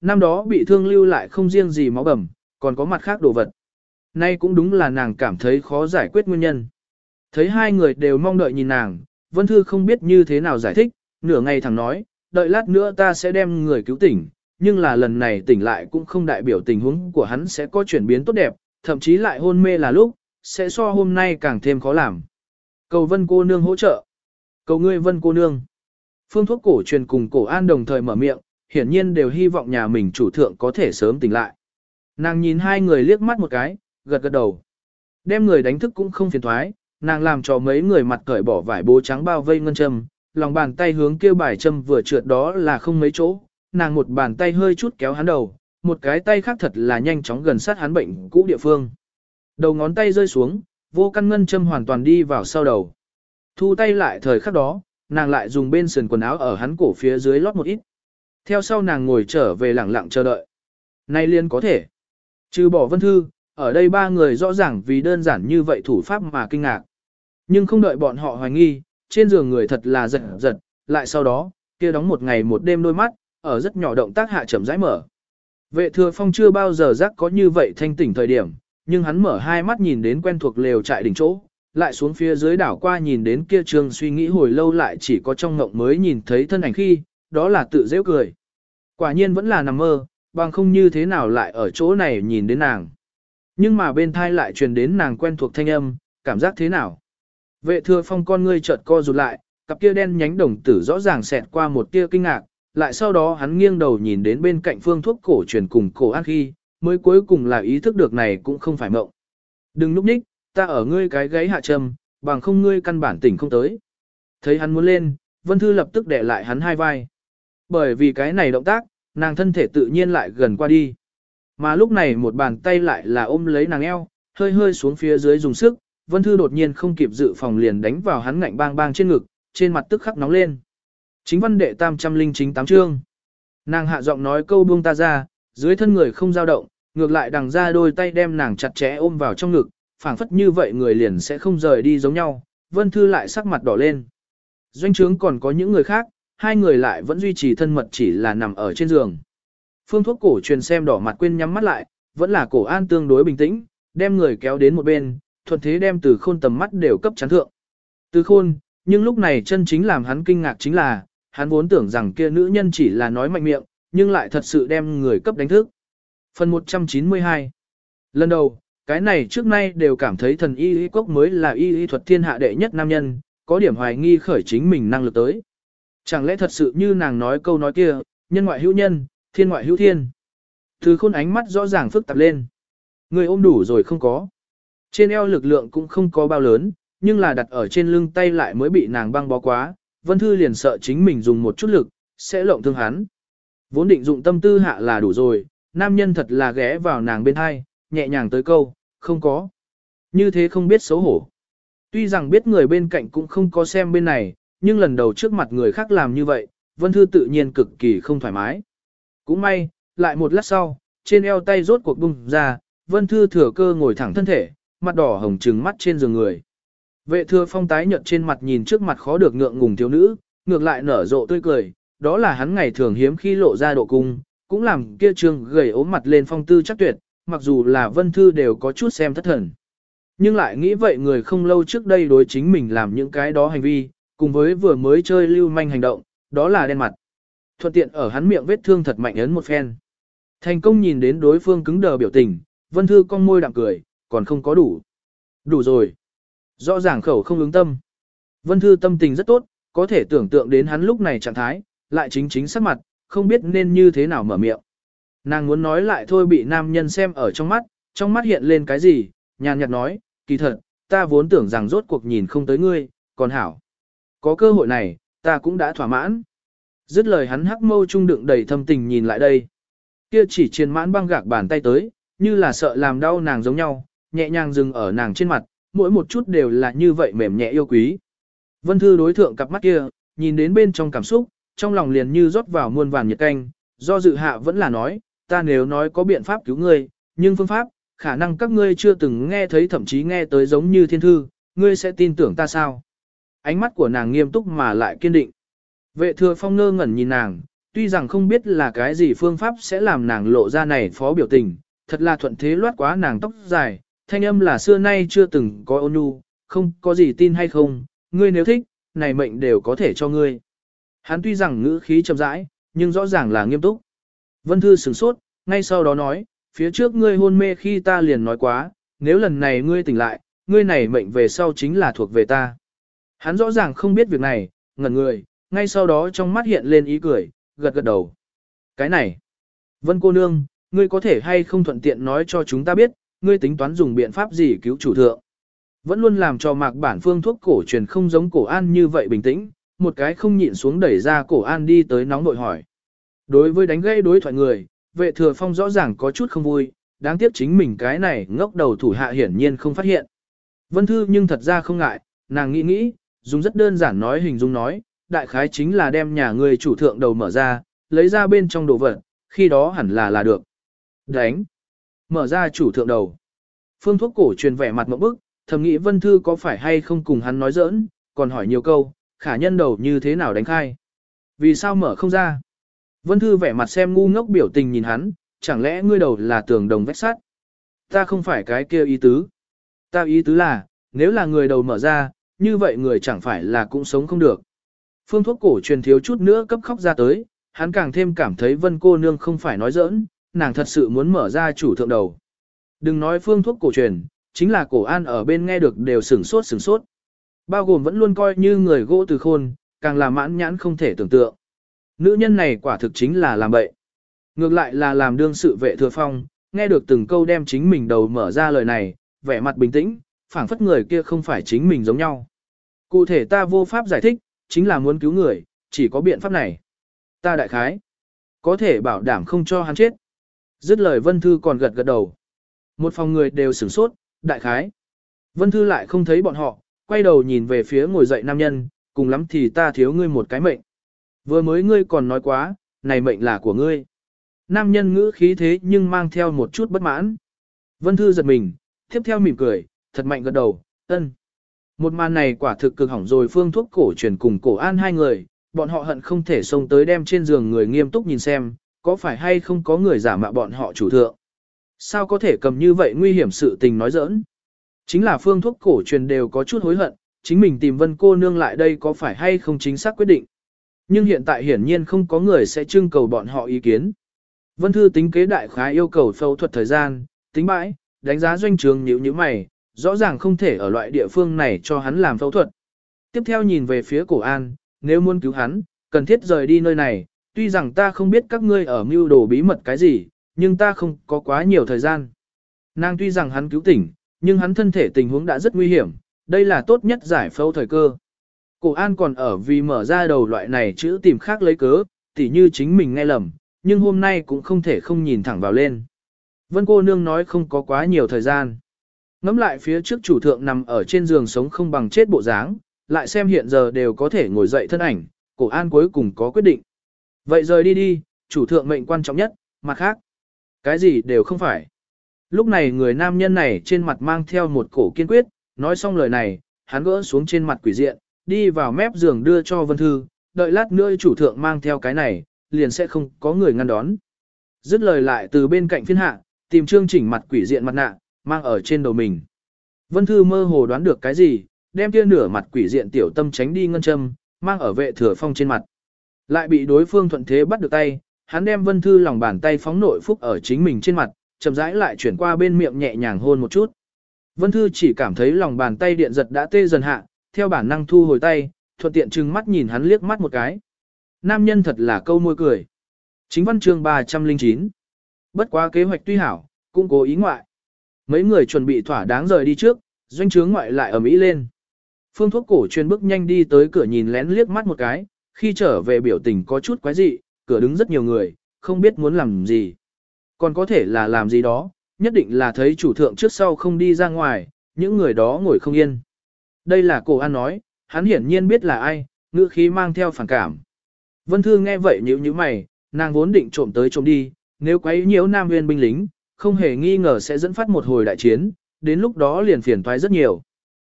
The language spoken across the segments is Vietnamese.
năm đó bị thương lưu lại không riêng gì máu bầm, còn có mặt khác đồ vật. Nay cũng đúng là nàng cảm thấy khó giải quyết nguyên nhân. Thấy hai người đều mong đợi nhìn nàng, Vân Thư không biết như thế nào giải thích, nửa ngày thẳng nói, đợi lát nữa ta sẽ đem người cứu tỉnh, nhưng là lần này tỉnh lại cũng không đại biểu tình huống của hắn sẽ có chuyển biến tốt đẹp, thậm chí lại hôn mê là lúc, sẽ so hôm nay càng thêm khó làm. Cầu Vân cô nương hỗ trợ. Cầu ngươi Vân cô nương. Phương thuốc cổ truyền cùng cổ an đồng thời mở miệng, hiển nhiên đều hy vọng nhà mình chủ thượng có thể sớm tỉnh lại. Nàng nhìn hai người liếc mắt một cái, gật gật đầu. Đem người đánh thức cũng không phiền thoái, nàng làm cho mấy người mặt cởi bỏ vải bố trắng bao vây ngân châm, lòng bàn tay hướng kêu bài châm vừa trượt đó là không mấy chỗ, nàng một bàn tay hơi chút kéo hắn đầu, một cái tay khác thật là nhanh chóng gần sát hắn bệnh cũ địa phương. Đầu ngón tay rơi xuống, vô căn ngân châm hoàn toàn đi vào sau đầu. Thu tay lại thời khắc đó, nàng lại dùng bên sườn quần áo ở hắn cổ phía dưới lót một ít. Theo sau nàng ngồi trở về lặng lặng chờ đợi. Nay liên có thể. Trừ bỏ vân thư, ở đây ba người rõ ràng vì đơn giản như vậy thủ pháp mà kinh ngạc. Nhưng không đợi bọn họ hoài nghi, trên giường người thật là giật giật, lại sau đó, kia đóng một ngày một đêm đôi mắt, ở rất nhỏ động tác hạ chậm rãi mở. Vệ thừa phong chưa bao giờ giác có như vậy thanh tỉnh thời điểm, nhưng hắn mở hai mắt nhìn đến quen thuộc lều trại đỉnh chỗ, lại xuống phía dưới đảo qua nhìn đến kia trường suy nghĩ hồi lâu lại chỉ có trong ngộng mới nhìn thấy thân ảnh khi, đó là tự dễ cười. Quả nhiên vẫn là nằm mơ, bằng không như thế nào lại ở chỗ này nhìn đến nàng. Nhưng mà bên thai lại truyền đến nàng quen thuộc thanh âm, cảm giác thế nào? Vệ thừa phong con ngươi chợt co rụt lại, cặp kia đen nhánh đồng tử rõ ràng xẹt qua một tia kinh ngạc, lại sau đó hắn nghiêng đầu nhìn đến bên cạnh phương thuốc cổ truyền cùng cổ an khi, mới cuối cùng là ý thức được này cũng không phải mộng. Đừng núp ních, ta ở ngươi cái gáy hạ trầm, bằng không ngươi căn bản tỉnh không tới. Thấy hắn muốn lên, Vân Thư lập tức đè lại hắn hai vai. Bởi vì cái này động tác, nàng thân thể tự nhiên lại gần qua đi. Mà lúc này một bàn tay lại là ôm lấy nàng eo, hơi hơi xuống phía dưới dùng sức, Vân Thư đột nhiên không kịp dự phòng liền đánh vào hắn ngạnh bang bang trên ngực, trên mặt tức khắc nóng lên. Chính văn đệ tam trăm linh chính tám chương. Nàng hạ giọng nói câu buông ta ra, dưới thân người không dao động, ngược lại đằng ra đôi tay đem nàng chặt chẽ ôm vào trong ngực, phảng phất như vậy người liền sẽ không rời đi giống nhau. Vân Thư lại sắc mặt đỏ lên. Doanh trướng còn có những người khác, hai người lại vẫn duy trì thân mật chỉ là nằm ở trên giường. Phương thuốc cổ truyền xem đỏ mặt quên nhắm mắt lại, vẫn là cổ an tương đối bình tĩnh, đem người kéo đến một bên, thuận thế đem từ khôn tầm mắt đều cấp chắn thượng. Từ khôn, nhưng lúc này chân chính làm hắn kinh ngạc chính là, hắn vốn tưởng rằng kia nữ nhân chỉ là nói mạnh miệng, nhưng lại thật sự đem người cấp đánh thức. Phần 192 Lần đầu, cái này trước nay đều cảm thấy thần y y cốc mới là y y thuật thiên hạ đệ nhất nam nhân, có điểm hoài nghi khởi chính mình năng lực tới. Chẳng lẽ thật sự như nàng nói câu nói kia, nhân ngoại hữu nhân, thiên ngoại hữu thiên. Từ khôn ánh mắt rõ ràng phức tạp lên. Người ôm đủ rồi không có. Trên eo lực lượng cũng không có bao lớn, nhưng là đặt ở trên lưng tay lại mới bị nàng băng bó quá, Vân Thư liền sợ chính mình dùng một chút lực, sẽ lộng thương hắn. Vốn định dụng tâm tư hạ là đủ rồi, nam nhân thật là ghé vào nàng bên hai, nhẹ nhàng tới câu, không có. Như thế không biết xấu hổ. Tuy rằng biết người bên cạnh cũng không có xem bên này, nhưng lần đầu trước mặt người khác làm như vậy, Vân Thư tự nhiên cực kỳ không thoải mái. Cũng may, lại một lát sau, trên eo tay rốt cuộc bung ra, Vân Thư thừa cơ ngồi thẳng thân thể, mặt đỏ hồng trừng mắt trên giường người. Vệ thừa phong tái nhợt trên mặt nhìn trước mặt khó được ngượng ngùng thiếu nữ, ngược lại nở rộ tươi cười, đó là hắn ngày thường hiếm khi lộ ra độ cung, cũng làm kia trương gầy ốm mặt lên phong tư chắc tuyệt, mặc dù là vân thư đều có chút xem thất thần. Nhưng lại nghĩ vậy người không lâu trước đây đối chính mình làm những cái đó hành vi, cùng với vừa mới chơi lưu manh hành động, đó là đen mặt. Thuận tiện ở hắn miệng vết thương thật mạnh ấn một phen. Thành công nhìn đến đối phương cứng đờ biểu tình, vân thư con môi đạm cười, còn không có đủ. Đủ rồi. Rõ ràng khẩu không ứng tâm. Vân Thư tâm tình rất tốt, có thể tưởng tượng đến hắn lúc này trạng thái, lại chính chính sắc mặt, không biết nên như thế nào mở miệng. Nàng muốn nói lại thôi bị nam nhân xem ở trong mắt, trong mắt hiện lên cái gì, nhàn nhạt nói, kỳ thật, ta vốn tưởng rằng rốt cuộc nhìn không tới ngươi, còn hảo. Có cơ hội này, ta cũng đã thỏa mãn. Dứt lời hắn hắc mâu trung đựng đầy thâm tình nhìn lại đây. Kia chỉ triền mãn băng gạc bàn tay tới, như là sợ làm đau nàng giống nhau, nhẹ nhàng dừng ở nàng trên mặt, mỗi một chút đều là như vậy mềm nhẹ yêu quý. Vân Thư đối thượng cặp mắt kia, nhìn đến bên trong cảm xúc, trong lòng liền như rót vào muôn vàn nhiệt canh, do dự hạ vẫn là nói, ta nếu nói có biện pháp cứu ngươi, nhưng phương pháp, khả năng các ngươi chưa từng nghe thấy thậm chí nghe tới giống như thiên thư, ngươi sẽ tin tưởng ta sao? Ánh mắt của nàng nghiêm túc mà lại kiên định. Vệ thừa phong ngơ ngẩn nhìn nàng, tuy rằng không biết là cái gì phương pháp sẽ làm nàng lộ ra này phó biểu tình, thật là thuận thế loát quá nàng tóc dài, thanh âm là xưa nay chưa từng có ôn nhu, không có gì tin hay không, ngươi nếu thích, này mệnh đều có thể cho ngươi. Hắn tuy rằng ngữ khí chậm rãi, nhưng rõ ràng là nghiêm túc. Vân Thư sửng sốt, ngay sau đó nói, phía trước ngươi hôn mê khi ta liền nói quá, nếu lần này ngươi tỉnh lại, ngươi này mệnh về sau chính là thuộc về ta. Hắn rõ ràng không biết việc này, ngẩn người, ngay sau đó trong mắt hiện lên ý cười, gật gật đầu. Cái này, Vân cô nương, ngươi có thể hay không thuận tiện nói cho chúng ta biết, ngươi tính toán dùng biện pháp gì cứu chủ thượng. Vẫn luôn làm cho mạc bản phương thuốc cổ truyền không giống cổ an như vậy bình tĩnh, một cái không nhịn xuống đẩy ra cổ an đi tới nóng nội hỏi. Đối với đánh gây đối thoại người, vệ thừa phong rõ ràng có chút không vui, đáng tiếc chính mình cái này ngốc đầu thủ hạ hiển nhiên không phát hiện. Vân Thư nhưng thật ra không ngại, nàng nghĩ nghĩ, dùng rất đơn giản nói hình dung nói, đại khái chính là đem nhà người chủ thượng đầu mở ra, lấy ra bên trong đồ vật, khi đó hẳn là là được. Đánh. Mở ra chủ thượng đầu. Phương thuốc cổ truyền vẻ mặt mẫu bức, thầm nghĩ Vân Thư có phải hay không cùng hắn nói giỡn, còn hỏi nhiều câu, khả nhân đầu như thế nào đánh khai. Vì sao mở không ra? Vân Thư vẻ mặt xem ngu ngốc biểu tình nhìn hắn, chẳng lẽ ngươi đầu là tường đồng vách sắt? Ta không phải cái kia ý tứ. Ta ý tứ là, nếu là người đầu mở ra, như vậy người chẳng phải là cũng sống không được. Phương thuốc cổ truyền thiếu chút nữa cấp khóc ra tới, hắn càng thêm cảm thấy vân cô nương không phải nói giỡn, nàng thật sự muốn mở ra chủ thượng đầu. Đừng nói phương thuốc cổ truyền, chính là cổ an ở bên nghe được đều sửng sốt sửng sốt. Bao gồm vẫn luôn coi như người gỗ từ khôn, càng là mãn nhãn không thể tưởng tượng. Nữ nhân này quả thực chính là làm bậy. Ngược lại là làm đương sự vệ thừa phong, nghe được từng câu đem chính mình đầu mở ra lời này, vẻ mặt bình tĩnh, phảng phất người kia không phải chính mình giống nhau. Cụ thể ta vô pháp giải thích, chính là muốn cứu người, chỉ có biện pháp này. Ta đại khái, có thể bảo đảm không cho hắn chết. Dứt lời Vân Thư còn gật gật đầu. Một phòng người đều sửng sốt, đại khái. Vân Thư lại không thấy bọn họ, quay đầu nhìn về phía ngồi dậy nam nhân, cùng lắm thì ta thiếu ngươi một cái mệnh. Vừa mới ngươi còn nói quá, này mệnh là của ngươi. Nam nhân ngữ khí thế nhưng mang theo một chút bất mãn. Vân Thư giật mình, tiếp theo mỉm cười, thật mạnh gật đầu, ân. Một màn này quả thực cực hỏng rồi phương thuốc cổ truyền cùng cổ an hai người, bọn họ hận không thể xông tới đem trên giường người nghiêm túc nhìn xem, có phải hay không có người giả mạo bọn họ chủ thượng. Sao có thể cầm như vậy nguy hiểm sự tình nói giỡn. Chính là phương thuốc cổ truyền đều có chút hối hận, chính mình tìm vân cô nương lại đây có phải hay không chính xác quyết định. Nhưng hiện tại hiển nhiên không có người sẽ trưng cầu bọn họ ý kiến. Vân Thư tính kế đại khái yêu cầu phẫu thuật thời gian, tính bãi, đánh giá doanh trường nhữ như mày, rõ ràng không thể ở loại địa phương này cho hắn làm phẫu thuật. Tiếp theo nhìn về phía cổ an, nếu muốn cứu hắn, cần thiết rời đi nơi này, tuy rằng ta không biết các ngươi ở mưu đồ bí mật cái gì, nhưng ta không có quá nhiều thời gian. Nàng tuy rằng hắn cứu tỉnh, nhưng hắn thân thể tình huống đã rất nguy hiểm, đây là tốt nhất giải phẫu thời cơ. Cổ an còn ở vì mở ra đầu loại này chữ tìm khác lấy cớ, tỉ như chính mình nghe lầm, nhưng hôm nay cũng không thể không nhìn thẳng vào lên. Vân cô nương nói không có quá nhiều thời gian. Ngắm lại phía trước chủ thượng nằm ở trên giường sống không bằng chết bộ dáng, lại xem hiện giờ đều có thể ngồi dậy thân ảnh, cổ an cuối cùng có quyết định. Vậy rời đi đi, chủ thượng mệnh quan trọng nhất, mặt khác. Cái gì đều không phải. Lúc này người nam nhân này trên mặt mang theo một cổ kiên quyết, nói xong lời này, hắn gỡ xuống trên mặt quỷ diện, đi vào mép giường đưa cho Vân Thư, đợi lát nữa chủ thượng mang theo cái này, liền sẽ không có người ngăn đón. Dứt lời lại từ bên cạnh phiên hạ, tìm trương chỉnh mặt quỷ diện mặt nạ, mang ở trên đầu mình. Vân Thư mơ hồ đoán được cái gì, đem kia nửa mặt quỷ diện tiểu tâm tránh đi ngân châm, mang ở vệ thừa phong trên mặt. Lại bị đối phương thuận thế bắt được tay, hắn đem Vân Thư lòng bàn tay phóng nội phúc ở chính mình trên mặt, chậm rãi lại chuyển qua bên miệng nhẹ nhàng hôn một chút. Vân Thư chỉ cảm thấy lòng bàn tay điện giật đã tê dần hạ, theo bản năng thu hồi tay, thuận tiện trừng mắt nhìn hắn liếc mắt một cái. Nam nhân thật là câu môi cười. Chính văn chương 309. Bất quá kế hoạch tuy hảo, cũng cố ý ngoại. Mấy người chuẩn bị thỏa đáng rời đi trước, doanh trướng ngoại lại ở Mỹ lên. Phương thuốc cổ truyền bước nhanh đi tới cửa nhìn lén liếc mắt một cái, khi trở về biểu tình có chút quái dị, cửa đứng rất nhiều người, không biết muốn làm gì. Còn có thể là làm gì đó, nhất định là thấy chủ thượng trước sau không đi ra ngoài, những người đó ngồi không yên. Đây là cổ an nói, hắn hiển nhiên biết là ai, ngữ khí mang theo phản cảm. Vân Thư nghe vậy nhíu như mày, nàng vốn định trộm tới trộm đi, nếu quấy nhiễu Nam Nguyên binh lính, không hề nghi ngờ sẽ dẫn phát một hồi đại chiến, đến lúc đó liền phiền toái rất nhiều.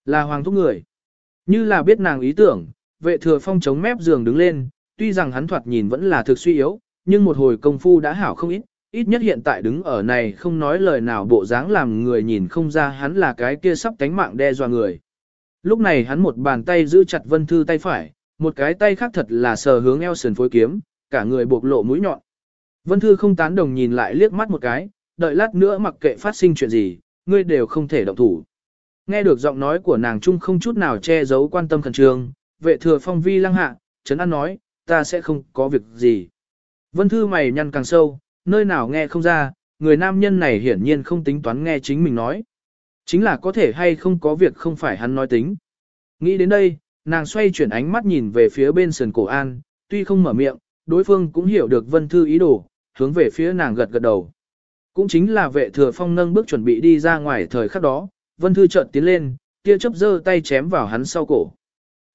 Là hoàng thúc người. Như là biết nàng ý tưởng, vệ thừa phong chống mép giường đứng lên, tuy rằng hắn thoạt nhìn vẫn là thực suy yếu, nhưng một hồi công phu đã hảo không ít, ít nhất hiện tại đứng ở này không nói lời nào bộ dáng làm người nhìn không ra hắn là cái kia sắp cánh mạng đe dọa người. Lúc này hắn một bàn tay giữ chặt Vân Thư tay phải, một cái tay khác thật là sờ hướng eo sườn phối kiếm, cả người bộc lộ mũi nhọn. Vân Thư không tán đồng nhìn lại liếc mắt một cái, đợi lát nữa mặc kệ phát sinh chuyện gì, ngươi đều không thể động thủ. Nghe được giọng nói của nàng Trung không chút nào che giấu quan tâm khẩn trương, vệ thừa phong vi lăng hạ, Trấn An nói, ta sẽ không có việc gì. Vân Thư mày nhăn càng sâu, nơi nào nghe không ra, người nam nhân này hiển nhiên không tính toán nghe chính mình nói. Chính là có thể hay không có việc không phải hắn nói tính. Nghĩ đến đây, nàng xoay chuyển ánh mắt nhìn về phía bên sườn cổ an, tuy không mở miệng, đối phương cũng hiểu được Vân Thư ý đồ, hướng về phía nàng gật gật đầu. Cũng chính là vệ thừa phong nâng bước chuẩn bị đi ra ngoài thời khắc đó, Vân Thư chợt tiến lên, kia chấp giơ tay chém vào hắn sau cổ.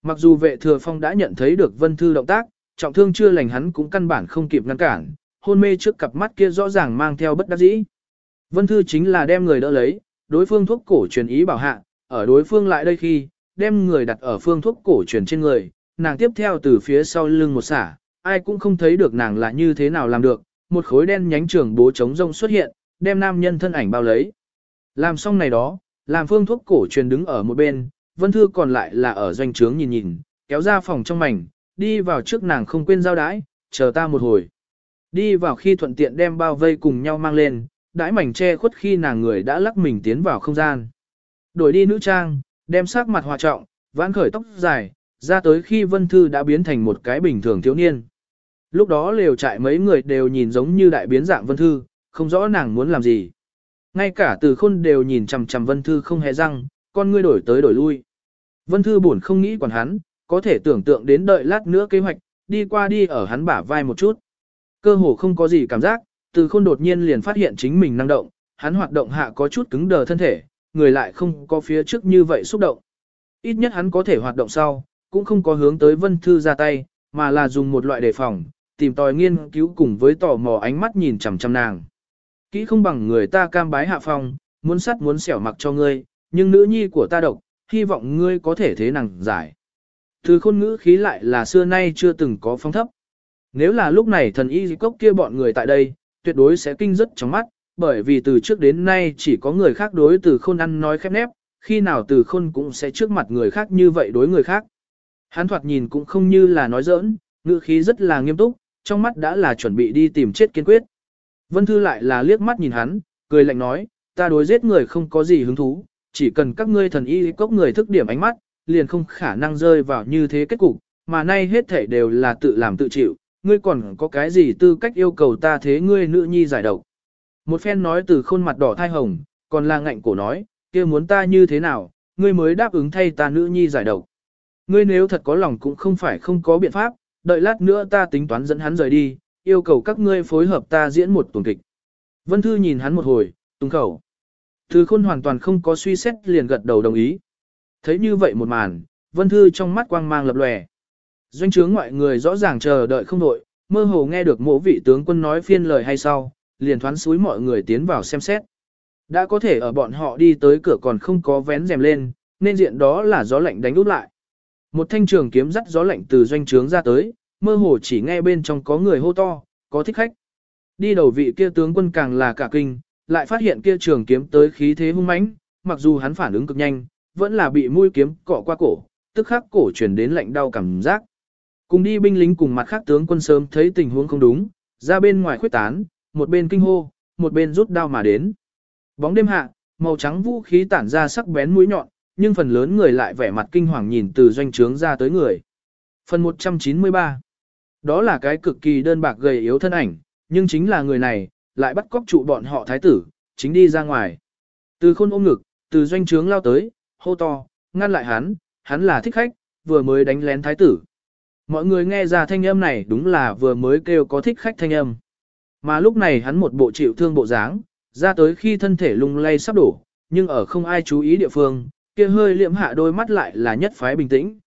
Mặc dù vệ thừa phong đã nhận thấy được Vân Thư động tác, trọng thương chưa lành hắn cũng căn bản không kịp ngăn cản, hôn mê trước cặp mắt kia rõ ràng mang theo bất đắc dĩ. Vân Thư chính là đem người đỡ lấy, đối phương thuốc cổ truyền ý bảo hạ, ở đối phương lại đây khi, đem người đặt ở phương thuốc cổ truyền trên người, nàng tiếp theo từ phía sau lưng một xả, ai cũng không thấy được nàng là như thế nào làm được, một khối đen nhánh trường bố chống rông xuất hiện, đem nam nhân thân ảnh bao lấy. Làm xong này đó, làm phương thuốc cổ truyền đứng ở một bên, Vân Thư còn lại là ở doanh trướng nhìn nhìn, kéo ra phòng trong mảnh, đi vào trước nàng không quên giao đãi, chờ ta một hồi. Đi vào khi thuận tiện đem bao vây cùng nhau mang lên, đãi mảnh che khuất khi nàng người đã lắc mình tiến vào không gian. Đổi đi nữ trang, đem sắc mặt hòa trọng, vãn khởi tóc dài, ra tới khi Vân Thư đã biến thành một cái bình thường thiếu niên. Lúc đó lều trại mấy người đều nhìn giống như đại biến dạng Vân Thư, không rõ nàng muốn làm gì. Ngay cả từ khôn đều nhìn chằm chằm Vân Thư không hề răng, con ngươi đổi tới đổi lui. Vân Thư buồn không nghĩ quản hắn, có thể tưởng tượng đến đợi lát nữa kế hoạch, đi qua đi ở hắn bả vai một chút. Cơ hồ không có gì cảm giác, từ khôn đột nhiên liền phát hiện chính mình năng động, hắn hoạt động hạ có chút cứng đờ thân thể, người lại không có phía trước như vậy xúc động. Ít nhất hắn có thể hoạt động sau, cũng không có hướng tới Vân Thư ra tay, mà là dùng một loại đề phòng, tìm tòi nghiên cứu cùng với tò mò ánh mắt nhìn chằm chằm nàng. Kỹ không bằng người ta cam bái hạ phong, muốn sắt muốn xẻo mặc cho ngươi, nhưng nữ nhi của ta độc, hy vọng ngươi có thể thế nàng giải. Từ khôn ngữ khí lại là xưa nay chưa từng có phong thấp. Nếu là lúc này thần y cốc kia bọn người tại đây, tuyệt đối sẽ kinh rất trong mắt, bởi vì từ trước đến nay chỉ có người khác đối từ khôn ăn nói khép nép, khi nào từ khôn cũng sẽ trước mặt người khác như vậy đối người khác. Hắn thoạt nhìn cũng không như là nói giỡn, ngữ khí rất là nghiêm túc, trong mắt đã là chuẩn bị đi tìm chết kiên quyết. Vân Thư lại là liếc mắt nhìn hắn, cười lạnh nói, ta đối giết người không có gì hứng thú, chỉ cần các ngươi thần y cốc người thức điểm ánh mắt, liền không khả năng rơi vào như thế kết cục, mà nay hết thể đều là tự làm tự chịu, ngươi còn có cái gì tư cách yêu cầu ta thế ngươi nữ nhi giải độc. Một phen nói từ khuôn mặt đỏ thai hồng, còn là ngạnh cổ nói, kia muốn ta như thế nào, ngươi mới đáp ứng thay ta nữ nhi giải độc. Ngươi nếu thật có lòng cũng không phải không có biện pháp, đợi lát nữa ta tính toán dẫn hắn rời đi, yêu cầu các ngươi phối hợp ta diễn một tuần kịch. Vân Thư nhìn hắn một hồi, tung khẩu. Thứ khôn hoàn toàn không có suy xét liền gật đầu đồng ý. Thấy như vậy một màn, Vân Thư trong mắt quang mang lập lòe. Doanh trướng ngoại người rõ ràng chờ đợi không đội, mơ hồ nghe được mộ vị tướng quân nói phiên lời hay sau, liền thoán suối mọi người tiến vào xem xét. Đã có thể ở bọn họ đi tới cửa còn không có vén rèm lên, nên diện đó là gió lạnh đánh út lại. Một thanh trường kiếm dắt gió lạnh từ doanh trướng ra tới, mơ hồ chỉ nghe bên trong có người hô to, có thích khách. Đi đầu vị kia tướng quân càng là cả kinh, lại phát hiện kia trường kiếm tới khí thế hung mãnh, mặc dù hắn phản ứng cực nhanh, vẫn là bị mũi kiếm cọ qua cổ, tức khắc cổ truyền đến lạnh đau cảm giác. Cùng đi binh lính cùng mặt khác tướng quân sớm thấy tình huống không đúng, ra bên ngoài khuyết tán, một bên kinh hô, một bên rút đao mà đến. Bóng đêm hạ, màu trắng vũ khí tản ra sắc bén mũi nhọn, nhưng phần lớn người lại vẻ mặt kinh hoàng nhìn từ doanh trướng ra tới người. Phần 193 Đó là cái cực kỳ đơn bạc gầy yếu thân ảnh, nhưng chính là người này, lại bắt cóc trụ bọn họ thái tử, chính đi ra ngoài. Từ khôn ôm ngực, từ doanh trướng lao tới, hô to, ngăn lại hắn, hắn là thích khách, vừa mới đánh lén thái tử. Mọi người nghe ra thanh âm này đúng là vừa mới kêu có thích khách thanh âm. Mà lúc này hắn một bộ chịu thương bộ dáng, ra tới khi thân thể lung lay sắp đổ, nhưng ở không ai chú ý địa phương, kia hơi liễm hạ đôi mắt lại là nhất phái bình tĩnh.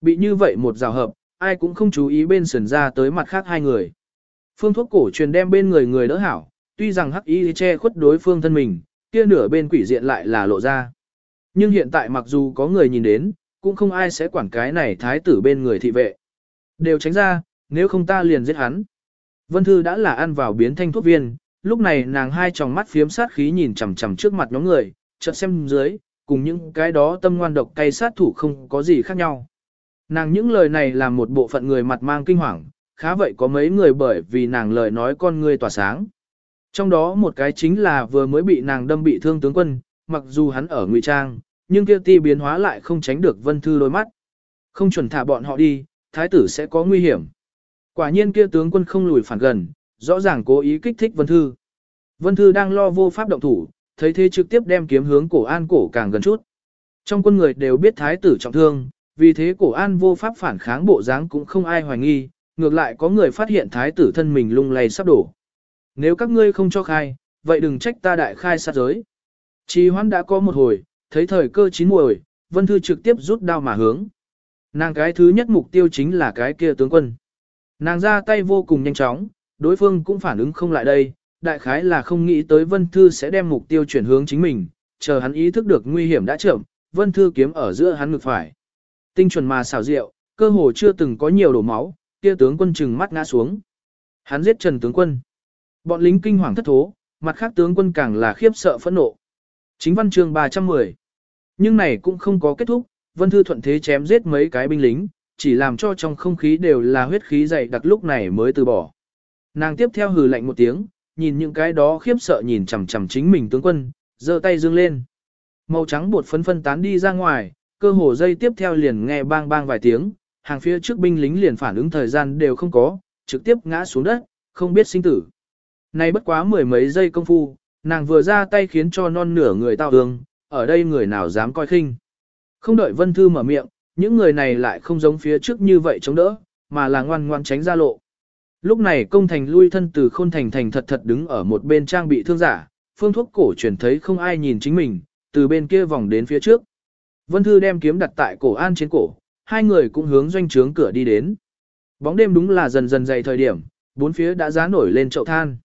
Bị như vậy một rào hợp, ai cũng không chú ý bên sườn ra tới mặt khác hai người. Phương thuốc cổ truyền đem bên người người đỡ hảo, tuy rằng hắc y che khuất đối phương thân mình, kia nửa bên quỷ diện lại là lộ ra. Nhưng hiện tại mặc dù có người nhìn đến, cũng không ai sẽ quản cái này thái tử bên người thị vệ. Đều tránh ra, nếu không ta liền giết hắn. Vân Thư đã là ăn vào biến thanh thuốc viên, lúc này nàng hai tròng mắt phiếm sát khí nhìn chằm chằm trước mặt nhóm người, chợt xem dưới, cùng những cái đó tâm ngoan độc cay sát thủ không có gì khác nhau. Nàng những lời này làm một bộ phận người mặt mang kinh hoàng, khá vậy có mấy người bởi vì nàng lời nói con người tỏa sáng. Trong đó một cái chính là vừa mới bị nàng đâm bị thương tướng quân, mặc dù hắn ở ngụy trang, nhưng kia ti biến hóa lại không tránh được vân thư đôi mắt. Không chuẩn thả bọn họ đi, thái tử sẽ có nguy hiểm. Quả nhiên kia tướng quân không lùi phản gần, rõ ràng cố ý kích thích vân thư. Vân thư đang lo vô pháp động thủ, thấy thế trực tiếp đem kiếm hướng cổ an cổ càng gần chút. Trong quân người đều biết thái tử trọng thương, vì thế cổ an vô pháp phản kháng bộ dáng cũng không ai hoài nghi, ngược lại có người phát hiện thái tử thân mình lung lay sắp đổ. Nếu các ngươi không cho khai, vậy đừng trách ta đại khai sát giới. Trì hoãn đã có một hồi, thấy thời cơ chín muồi, Vân Thư trực tiếp rút đao mà hướng. Nàng cái thứ nhất mục tiêu chính là cái kia tướng quân. Nàng ra tay vô cùng nhanh chóng, đối phương cũng phản ứng không lại đây, đại khái là không nghĩ tới Vân Thư sẽ đem mục tiêu chuyển hướng chính mình, chờ hắn ý thức được nguy hiểm đã chậm, Vân Thư kiếm ở giữa hắn ngực phải. Tinh chuẩn mà xảo diệu, cơ hồ chưa từng có nhiều đổ máu, kia tướng quân chừng mắt ngã xuống. Hắn giết Trần tướng quân. Bọn lính kinh hoàng thất thố, mặt khác tướng quân càng là khiếp sợ phẫn nộ. Chính văn chương 310. Nhưng này cũng không có kết thúc, Vân Thư thuận thế chém giết mấy cái binh lính, chỉ làm cho trong không khí đều là huyết khí dày đặc lúc này mới từ bỏ. Nàng tiếp theo hừ lạnh một tiếng, nhìn những cái đó khiếp sợ nhìn chằm chằm chính mình tướng quân, giơ tay dương lên. Màu trắng bột phấn phân tán đi ra ngoài, cơ hồ dây tiếp theo liền nghe bang bang vài tiếng, hàng phía trước binh lính liền phản ứng thời gian đều không có, trực tiếp ngã xuống đất, không biết sinh tử. Nay bất quá mười mấy giây công phu, nàng vừa ra tay khiến cho non nửa người tao đường, ở đây người nào dám coi khinh. Không đợi Vân Thư mở miệng, những người này lại không giống phía trước như vậy chống đỡ, mà là ngoan ngoan tránh ra lộ. Lúc này công thành lui thân từ khôn thành thành thật thật đứng ở một bên trang bị thương giả, phương thuốc cổ truyền thấy không ai nhìn chính mình, từ bên kia vòng đến phía trước. Vân Thư đem kiếm đặt tại cổ an trên cổ, hai người cũng hướng doanh trướng cửa đi đến. Bóng đêm đúng là dần dần dày thời điểm, bốn phía đã giá nổi lên chậu than.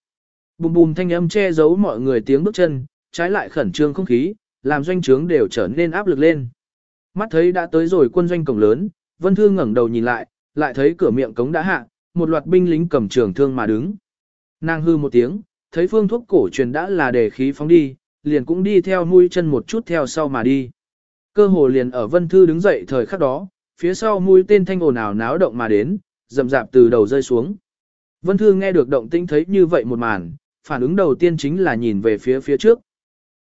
Bùm bùm thanh âm che giấu mọi người tiếng bước chân, trái lại khẩn trương không khí, làm doanh trướng đều trở nên áp lực lên. Mắt thấy đã tới rồi quân doanh cổng lớn, Vân Thư ngẩng đầu nhìn lại, lại thấy cửa miệng cống đã hạ, một loạt binh lính cầm trường thương mà đứng. Nàng hư một tiếng, thấy phương thuốc cổ truyền đã là để khí phóng đi, liền cũng đi theo mũi chân một chút theo sau mà đi. Cơ hồ liền ở Vân Thư đứng dậy thời khắc đó, phía sau mũi tên thanh ồn ào náo động mà đến, rầm rạp từ đầu rơi xuống. Vân Thư nghe được động tĩnh thấy như vậy một màn, phản ứng đầu tiên chính là nhìn về phía phía trước.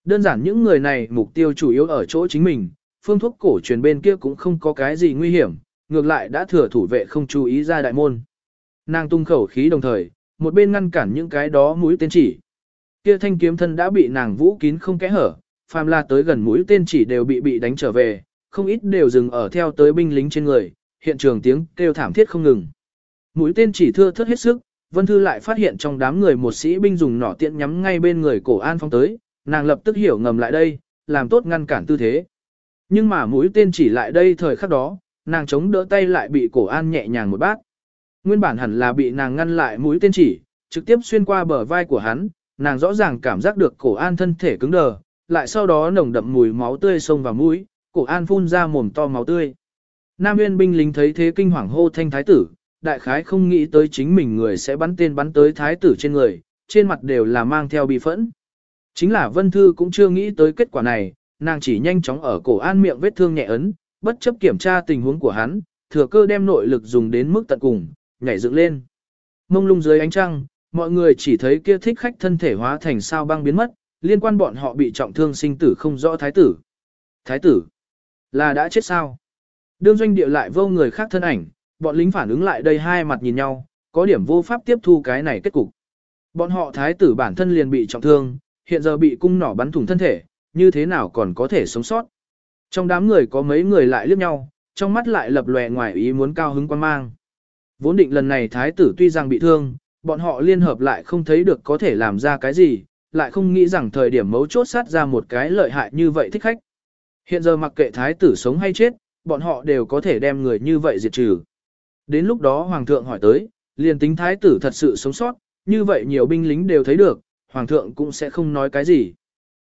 Đơn giản những người này mục tiêu chủ yếu ở chỗ chính mình, phương thuốc cổ truyền bên kia cũng không có cái gì nguy hiểm, ngược lại đã thừa thủ vệ không chú ý ra đại môn. Nàng tung khẩu khí đồng thời, một bên ngăn cản những cái đó mũi tên chỉ. Kia thanh kiếm thân đã bị nàng vũ kín không kẽ hở, phàm là tới gần mũi tên chỉ đều bị bị đánh trở về, không ít đều dừng ở theo tới binh lính trên người, hiện trường tiếng kêu thảm thiết không ngừng. Mũi tên chỉ thưa thớt hết sức, Vân Thư lại phát hiện trong đám người một sĩ binh dùng nỏ tiện nhắm ngay bên người cổ An Phong tới, nàng lập tức hiểu ngầm lại đây, làm tốt ngăn cản tư thế. Nhưng mà mũi tên chỉ lại đây thời khắc đó, nàng chống đỡ tay lại bị cổ An nhẹ nhàng một bát. Nguyên bản hẳn là bị nàng ngăn lại mũi tên chỉ, trực tiếp xuyên qua bờ vai của hắn, nàng rõ ràng cảm giác được cổ An thân thể cứng đờ, lại sau đó nồng đậm mùi máu tươi xông vào mũi, cổ An phun ra mồm to máu tươi. Nam Nguyên binh lính thấy thế kinh hoàng hô thanh thái tử, đại khái không nghĩ tới chính mình người sẽ bắn tên bắn tới thái tử trên người, trên mặt đều là mang theo bị phẫn. Chính là Vân Thư cũng chưa nghĩ tới kết quả này, nàng chỉ nhanh chóng ở cổ an miệng vết thương nhẹ ấn, bất chấp kiểm tra tình huống của hắn, thừa cơ đem nội lực dùng đến mức tận cùng, nhảy dựng lên. Mông lung dưới ánh trăng, mọi người chỉ thấy kia thích khách thân thể hóa thành sao băng biến mất, liên quan bọn họ bị trọng thương sinh tử không rõ thái tử. Thái tử, là đã chết sao? Đương doanh địa lại vô người khác thân ảnh, bọn lính phản ứng lại đây hai mặt nhìn nhau, có điểm vô pháp tiếp thu cái này kết cục. Bọn họ thái tử bản thân liền bị trọng thương, hiện giờ bị cung nỏ bắn thủng thân thể, như thế nào còn có thể sống sót. Trong đám người có mấy người lại liếc nhau, trong mắt lại lập lòe ngoài ý muốn cao hứng quan mang. Vốn định lần này thái tử tuy rằng bị thương, bọn họ liên hợp lại không thấy được có thể làm ra cái gì, lại không nghĩ rằng thời điểm mấu chốt sát ra một cái lợi hại như vậy thích khách. Hiện giờ mặc kệ thái tử sống hay chết, bọn họ đều có thể đem người như vậy diệt trừ. Đến lúc đó hoàng thượng hỏi tới, liền tính thái tử thật sự sống sót, như vậy nhiều binh lính đều thấy được, hoàng thượng cũng sẽ không nói cái gì.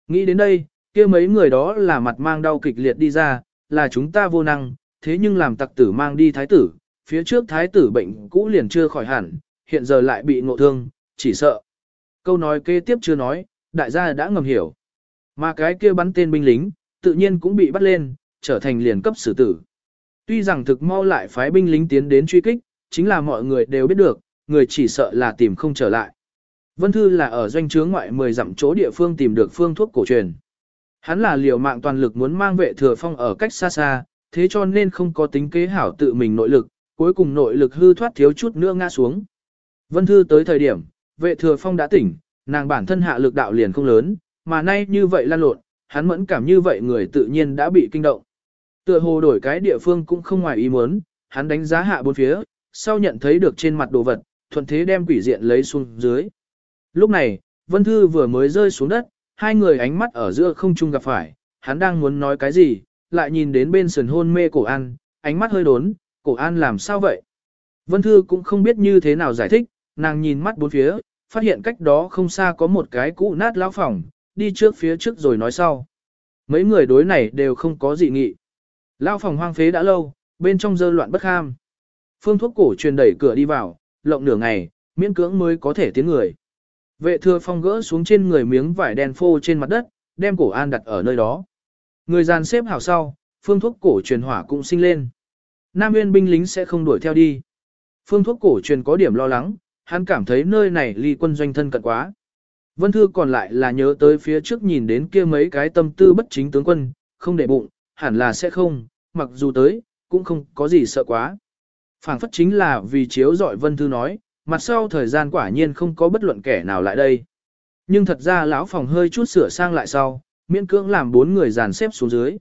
Nghĩ đến đây, kia mấy người đó là mặt mang đau kịch liệt đi ra, là chúng ta vô năng, thế nhưng làm tặc tử mang đi thái tử, phía trước thái tử bệnh cũ liền chưa khỏi hẳn, hiện giờ lại bị ngộ thương, chỉ sợ. Câu nói kế tiếp chưa nói, đại gia đã ngầm hiểu. Mà cái kia bắn tên binh lính, tự nhiên cũng bị bắt lên, trở thành liền cấp xử tử. Tuy rằng thực mau lại phái binh lính tiến đến truy kích, chính là mọi người đều biết được, người chỉ sợ là tìm không trở lại. Vân Thư là ở doanh trướng ngoại 10 dặm chỗ địa phương tìm được phương thuốc cổ truyền. Hắn là liều mạng toàn lực muốn mang vệ thừa phong ở cách xa xa, thế cho nên không có tính kế hảo tự mình nội lực, cuối cùng nội lực hư thoát thiếu chút nữa ngã xuống. Vân Thư tới thời điểm, vệ thừa phong đã tỉnh, nàng bản thân hạ lực đạo liền không lớn, mà nay như vậy lan lộn, hắn mẫn cảm như vậy người tự nhiên đã bị kinh động. Tựa hồ đổi cái địa phương cũng không ngoài ý muốn, hắn đánh giá hạ bốn phía, sau nhận thấy được trên mặt đồ vật, thuận thế đem quỷ diện lấy xuống dưới. Lúc này, Vân Thư vừa mới rơi xuống đất, hai người ánh mắt ở giữa không chung gặp phải, hắn đang muốn nói cái gì, lại nhìn đến bên sườn hôn mê cổ an, ánh mắt hơi đốn, cổ an làm sao vậy? Vân Thư cũng không biết như thế nào giải thích, nàng nhìn mắt bốn phía, phát hiện cách đó không xa có một cái cũ nát lão phòng, đi trước phía trước rồi nói sau. Mấy người đối này đều không có gì nghị. Lão phòng hoang phế đã lâu, bên trong dơ loạn bất ham. Phương thuốc cổ truyền đẩy cửa đi vào, lộng nửa ngày, miễn cưỡng mới có thể tiến người. Vệ thừa phong gỡ xuống trên người miếng vải đen phô trên mặt đất, đem cổ an đặt ở nơi đó. Người dàn xếp hảo sau, phương thuốc cổ truyền hỏa cũng sinh lên. Nam nguyên binh lính sẽ không đuổi theo đi. Phương thuốc cổ truyền có điểm lo lắng, hắn cảm thấy nơi này ly quân doanh thân cận quá. Vân Thư còn lại là nhớ tới phía trước nhìn đến kia mấy cái tâm tư bất chính tướng quân, không để bụng, hẳn là sẽ không, mặc dù tới, cũng không có gì sợ quá. phảng phất chính là vì chiếu dọi Vân Thư nói, mặt sau thời gian quả nhiên không có bất luận kẻ nào lại đây. Nhưng thật ra lão phòng hơi chút sửa sang lại sau, miễn cưỡng làm bốn người dàn xếp xuống dưới.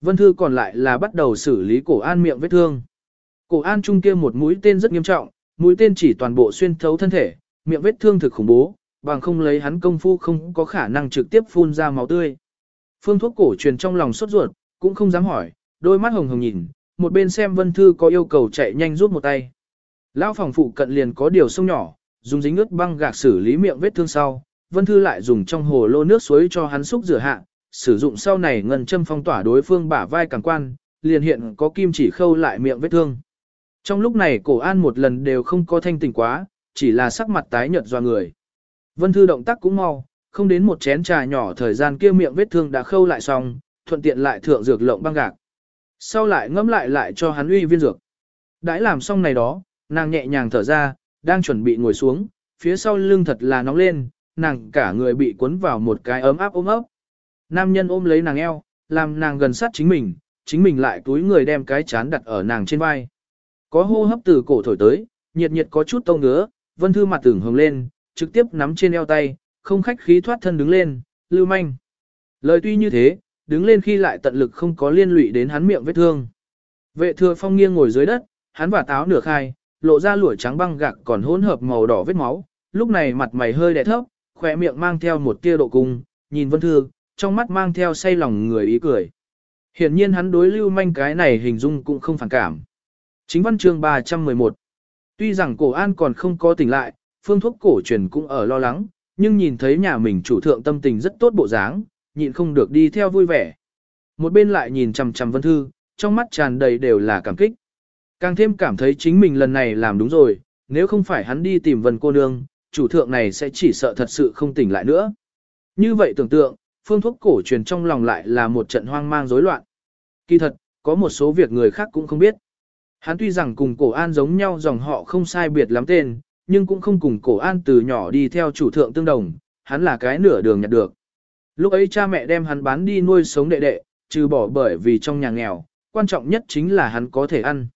Vân Thư còn lại là bắt đầu xử lý cổ an miệng vết thương. Cổ an trung kia một mũi tên rất nghiêm trọng, mũi tên chỉ toàn bộ xuyên thấu thân thể, miệng vết thương thực khủng bố, bằng không lấy hắn công phu không có khả năng trực tiếp phun ra máu tươi. Phương thuốc cổ truyền trong lòng sốt ruột, cũng không dám hỏi, đôi mắt hồng hồng nhìn, một bên xem Vân Thư có yêu cầu chạy nhanh rút một tay. Lão phòng phụ cận liền có điều sông nhỏ, dùng dính ướt băng gạc xử lý miệng vết thương sau, Vân Thư lại dùng trong hồ lô nước suối cho hắn xúc rửa hạ, sử dụng sau này ngân châm phong tỏa đối phương bả vai càng quan, liền hiện có kim chỉ khâu lại miệng vết thương. Trong lúc này cổ an một lần đều không có thanh tỉnh quá, chỉ là sắc mặt tái nhợt do người. Vân Thư động tác cũng mau, không đến một chén trà nhỏ thời gian kia miệng vết thương đã khâu lại xong, thuận tiện lại thượng dược lộng băng gạc. Sau lại ngâm lại lại cho hắn uy viên dược. Đãi làm xong này đó, nàng nhẹ nhàng thở ra, đang chuẩn bị ngồi xuống, phía sau lưng thật là nóng lên, nàng cả người bị cuốn vào một cái ấm áp ôm ấp. Nam nhân ôm lấy nàng eo, làm nàng gần sát chính mình, chính mình lại túi người đem cái chán đặt ở nàng trên vai. Có hô hấp từ cổ thổi tới, nhiệt nhiệt có chút tông ngứa, vân thư mặt tưởng hồng lên, trực tiếp nắm trên eo tay, không khách khí thoát thân đứng lên, lưu manh. Lời tuy như thế, đứng lên khi lại tận lực không có liên lụy đến hắn miệng vết thương. Vệ thừa phong nghiêng ngồi dưới đất, hắn và táo nửa khai, lộ ra lũa trắng băng gạc còn hỗn hợp màu đỏ vết máu, lúc này mặt mày hơi đẻ thấp, khỏe miệng mang theo một tia độ cung, nhìn vân thư, trong mắt mang theo say lòng người ý cười. Hiển nhiên hắn đối lưu manh cái này hình dung cũng không phản cảm. Chính văn chương 311 Tuy rằng cổ an còn không có tỉnh lại, phương thuốc cổ truyền cũng ở lo lắng, nhưng nhìn thấy nhà mình chủ thượng tâm tình rất tốt bộ dáng, nhịn không được đi theo vui vẻ. Một bên lại nhìn chằm chằm vân thư, trong mắt tràn đầy đều là cảm kích. Càng thêm cảm thấy chính mình lần này làm đúng rồi, nếu không phải hắn đi tìm vân cô nương, chủ thượng này sẽ chỉ sợ thật sự không tỉnh lại nữa. Như vậy tưởng tượng, phương thuốc cổ truyền trong lòng lại là một trận hoang mang rối loạn. Kỳ thật, có một số việc người khác cũng không biết. Hắn tuy rằng cùng cổ an giống nhau dòng họ không sai biệt lắm tên, nhưng cũng không cùng cổ an từ nhỏ đi theo chủ thượng tương đồng, hắn là cái nửa đường nhặt được. Lúc ấy cha mẹ đem hắn bán đi nuôi sống đệ đệ, trừ bỏ bởi vì trong nhà nghèo, quan trọng nhất chính là hắn có thể ăn.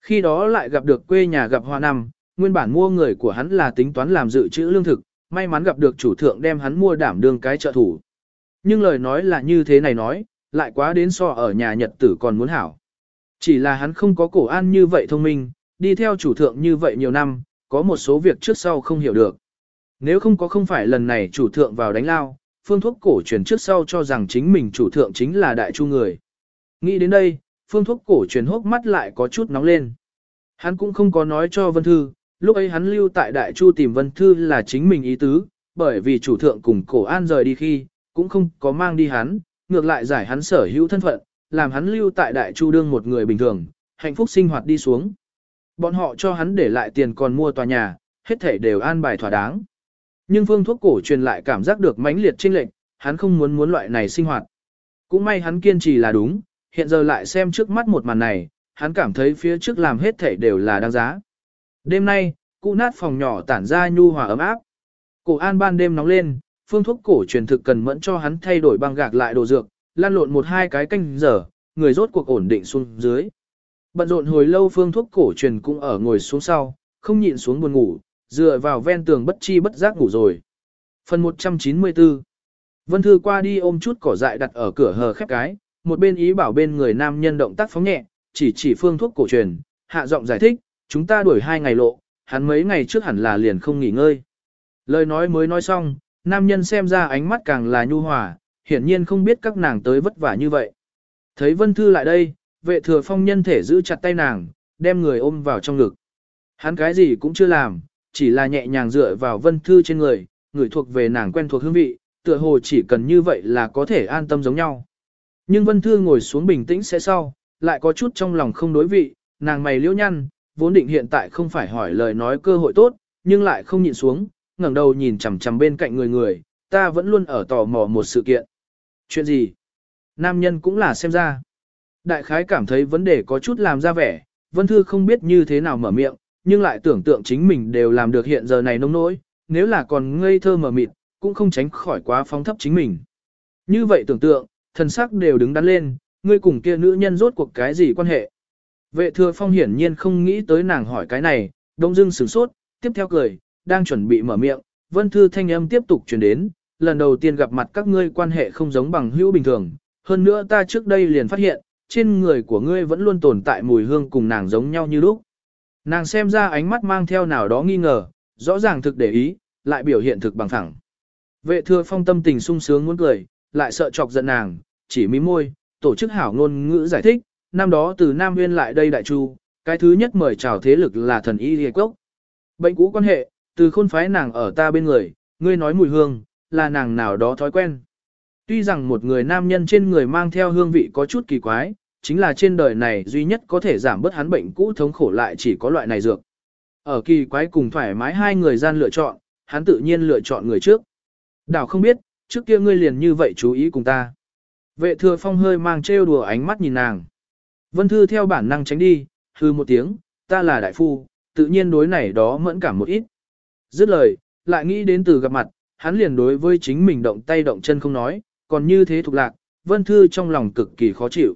Khi đó lại gặp được quê nhà gặp hoa năm, nguyên bản mua người của hắn là tính toán làm dự trữ lương thực, may mắn gặp được chủ thượng đem hắn mua đảm đương cái trợ thủ. Nhưng lời nói là như thế này nói, lại quá đến so ở nhà nhật tử còn muốn hảo. Chỉ là hắn không có cổ an như vậy thông minh, đi theo chủ thượng như vậy nhiều năm, có một số việc trước sau không hiểu được. Nếu không có không phải lần này chủ thượng vào đánh lao, phương thuốc cổ truyền trước sau cho rằng chính mình chủ thượng chính là đại chu người. Nghĩ đến đây, phương thuốc cổ truyền hốc mắt lại có chút nóng lên. Hắn cũng không có nói cho Vân Thư, lúc ấy hắn lưu tại đại chu tìm Vân Thư là chính mình ý tứ, bởi vì chủ thượng cùng cổ an rời đi khi, cũng không có mang đi hắn, ngược lại giải hắn sở hữu thân phận, làm hắn lưu tại đại chu đương một người bình thường, hạnh phúc sinh hoạt đi xuống. Bọn họ cho hắn để lại tiền còn mua tòa nhà, hết thể đều an bài thỏa đáng. Nhưng phương thuốc cổ truyền lại cảm giác được mãnh liệt chênh lệch, hắn không muốn muốn loại này sinh hoạt. Cũng may hắn kiên trì là đúng, hiện giờ lại xem trước mắt một màn này, hắn cảm thấy phía trước làm hết thể đều là đáng giá. Đêm nay, cụ nát phòng nhỏ tản ra nhu hòa ấm áp. Cổ an ban đêm nóng lên, phương thuốc cổ truyền thực cần mẫn cho hắn thay đổi băng gạc lại đồ dược, lan lộn một hai cái canh giờ, người rốt cuộc ổn định xuống dưới. Bận rộn hồi lâu phương thuốc cổ truyền cũng ở ngồi xuống sau, không nhịn xuống buồn ngủ, dựa vào ven tường bất chi bất giác ngủ rồi. Phần 194 Vân Thư qua đi ôm chút cỏ dại đặt ở cửa hờ khép cái, một bên ý bảo bên người nam nhân động tác phóng nhẹ, chỉ chỉ phương thuốc cổ truyền, hạ giọng giải thích, chúng ta đuổi hai ngày lộ, hắn mấy ngày trước hẳn là liền không nghỉ ngơi. Lời nói mới nói xong, nam nhân xem ra ánh mắt càng là nhu hòa, hiển nhiên không biết các nàng tới vất vả như vậy. Thấy Vân Thư lại đây, vệ thừa phong nhân thể giữ chặt tay nàng, đem người ôm vào trong ngực. Hắn cái gì cũng chưa làm, chỉ là nhẹ nhàng dựa vào Vân Thư trên người, người thuộc về nàng quen thuộc hương vị, tựa hồ chỉ cần như vậy là có thể an tâm giống nhau. Nhưng Vân Thư ngồi xuống bình tĩnh sẽ sau, lại có chút trong lòng không đối vị, nàng mày liễu nhăn, vốn định hiện tại không phải hỏi lời nói cơ hội tốt, nhưng lại không nhịn xuống, ngẩng đầu nhìn chằm chằm bên cạnh người người, ta vẫn luôn ở tò mò một sự kiện. Chuyện gì? Nam nhân cũng là xem ra. Đại khái cảm thấy vấn đề có chút làm ra vẻ, Vân Thư không biết như thế nào mở miệng, nhưng lại tưởng tượng chính mình đều làm được hiện giờ này nông nỗi, nếu là còn ngây thơ mở mịt, cũng không tránh khỏi quá phóng thấp chính mình. Như vậy tưởng tượng, thần sắc đều đứng đắn lên, ngươi cùng kia nữ nhân rốt cuộc cái gì quan hệ. Vệ thừa phong hiển nhiên không nghĩ tới nàng hỏi cái này, đông dưng sửng sốt, tiếp theo cười, đang chuẩn bị mở miệng, vân thư thanh âm tiếp tục truyền đến, lần đầu tiên gặp mặt các ngươi quan hệ không giống bằng hữu bình thường, hơn nữa ta trước đây liền phát hiện, trên người của ngươi vẫn luôn tồn tại mùi hương cùng nàng giống nhau như lúc. Nàng xem ra ánh mắt mang theo nào đó nghi ngờ, rõ ràng thực để ý, lại biểu hiện thực bằng thẳng. Vệ thừa phong tâm tình sung sướng muốn cười, lại sợ chọc giận nàng, chỉ mím môi, tổ chức hảo ngôn ngữ giải thích, năm đó từ Nam Nguyên lại đây đại chu, cái thứ nhất mời chào thế lực là thần y Liệt Quốc. Bệnh cũ quan hệ, từ khôn phái nàng ở ta bên người, ngươi nói mùi hương, là nàng nào đó thói quen. Tuy rằng một người nam nhân trên người mang theo hương vị có chút kỳ quái, chính là trên đời này duy nhất có thể giảm bớt hắn bệnh cũ thống khổ lại chỉ có loại này dược. Ở kỳ quái cùng thoải mái hai người gian lựa chọn, hắn tự nhiên lựa chọn người trước. Đảo không biết, trước kia ngươi liền như vậy chú ý cùng ta. Vệ thừa phong hơi mang trêu đùa ánh mắt nhìn nàng. Vân Thư theo bản năng tránh đi, hư một tiếng, ta là đại phu, tự nhiên đối này đó mẫn cảm một ít. Dứt lời, lại nghĩ đến từ gặp mặt, hắn liền đối với chính mình động tay động chân không nói, còn như thế thuộc lạc, Vân Thư trong lòng cực kỳ khó chịu.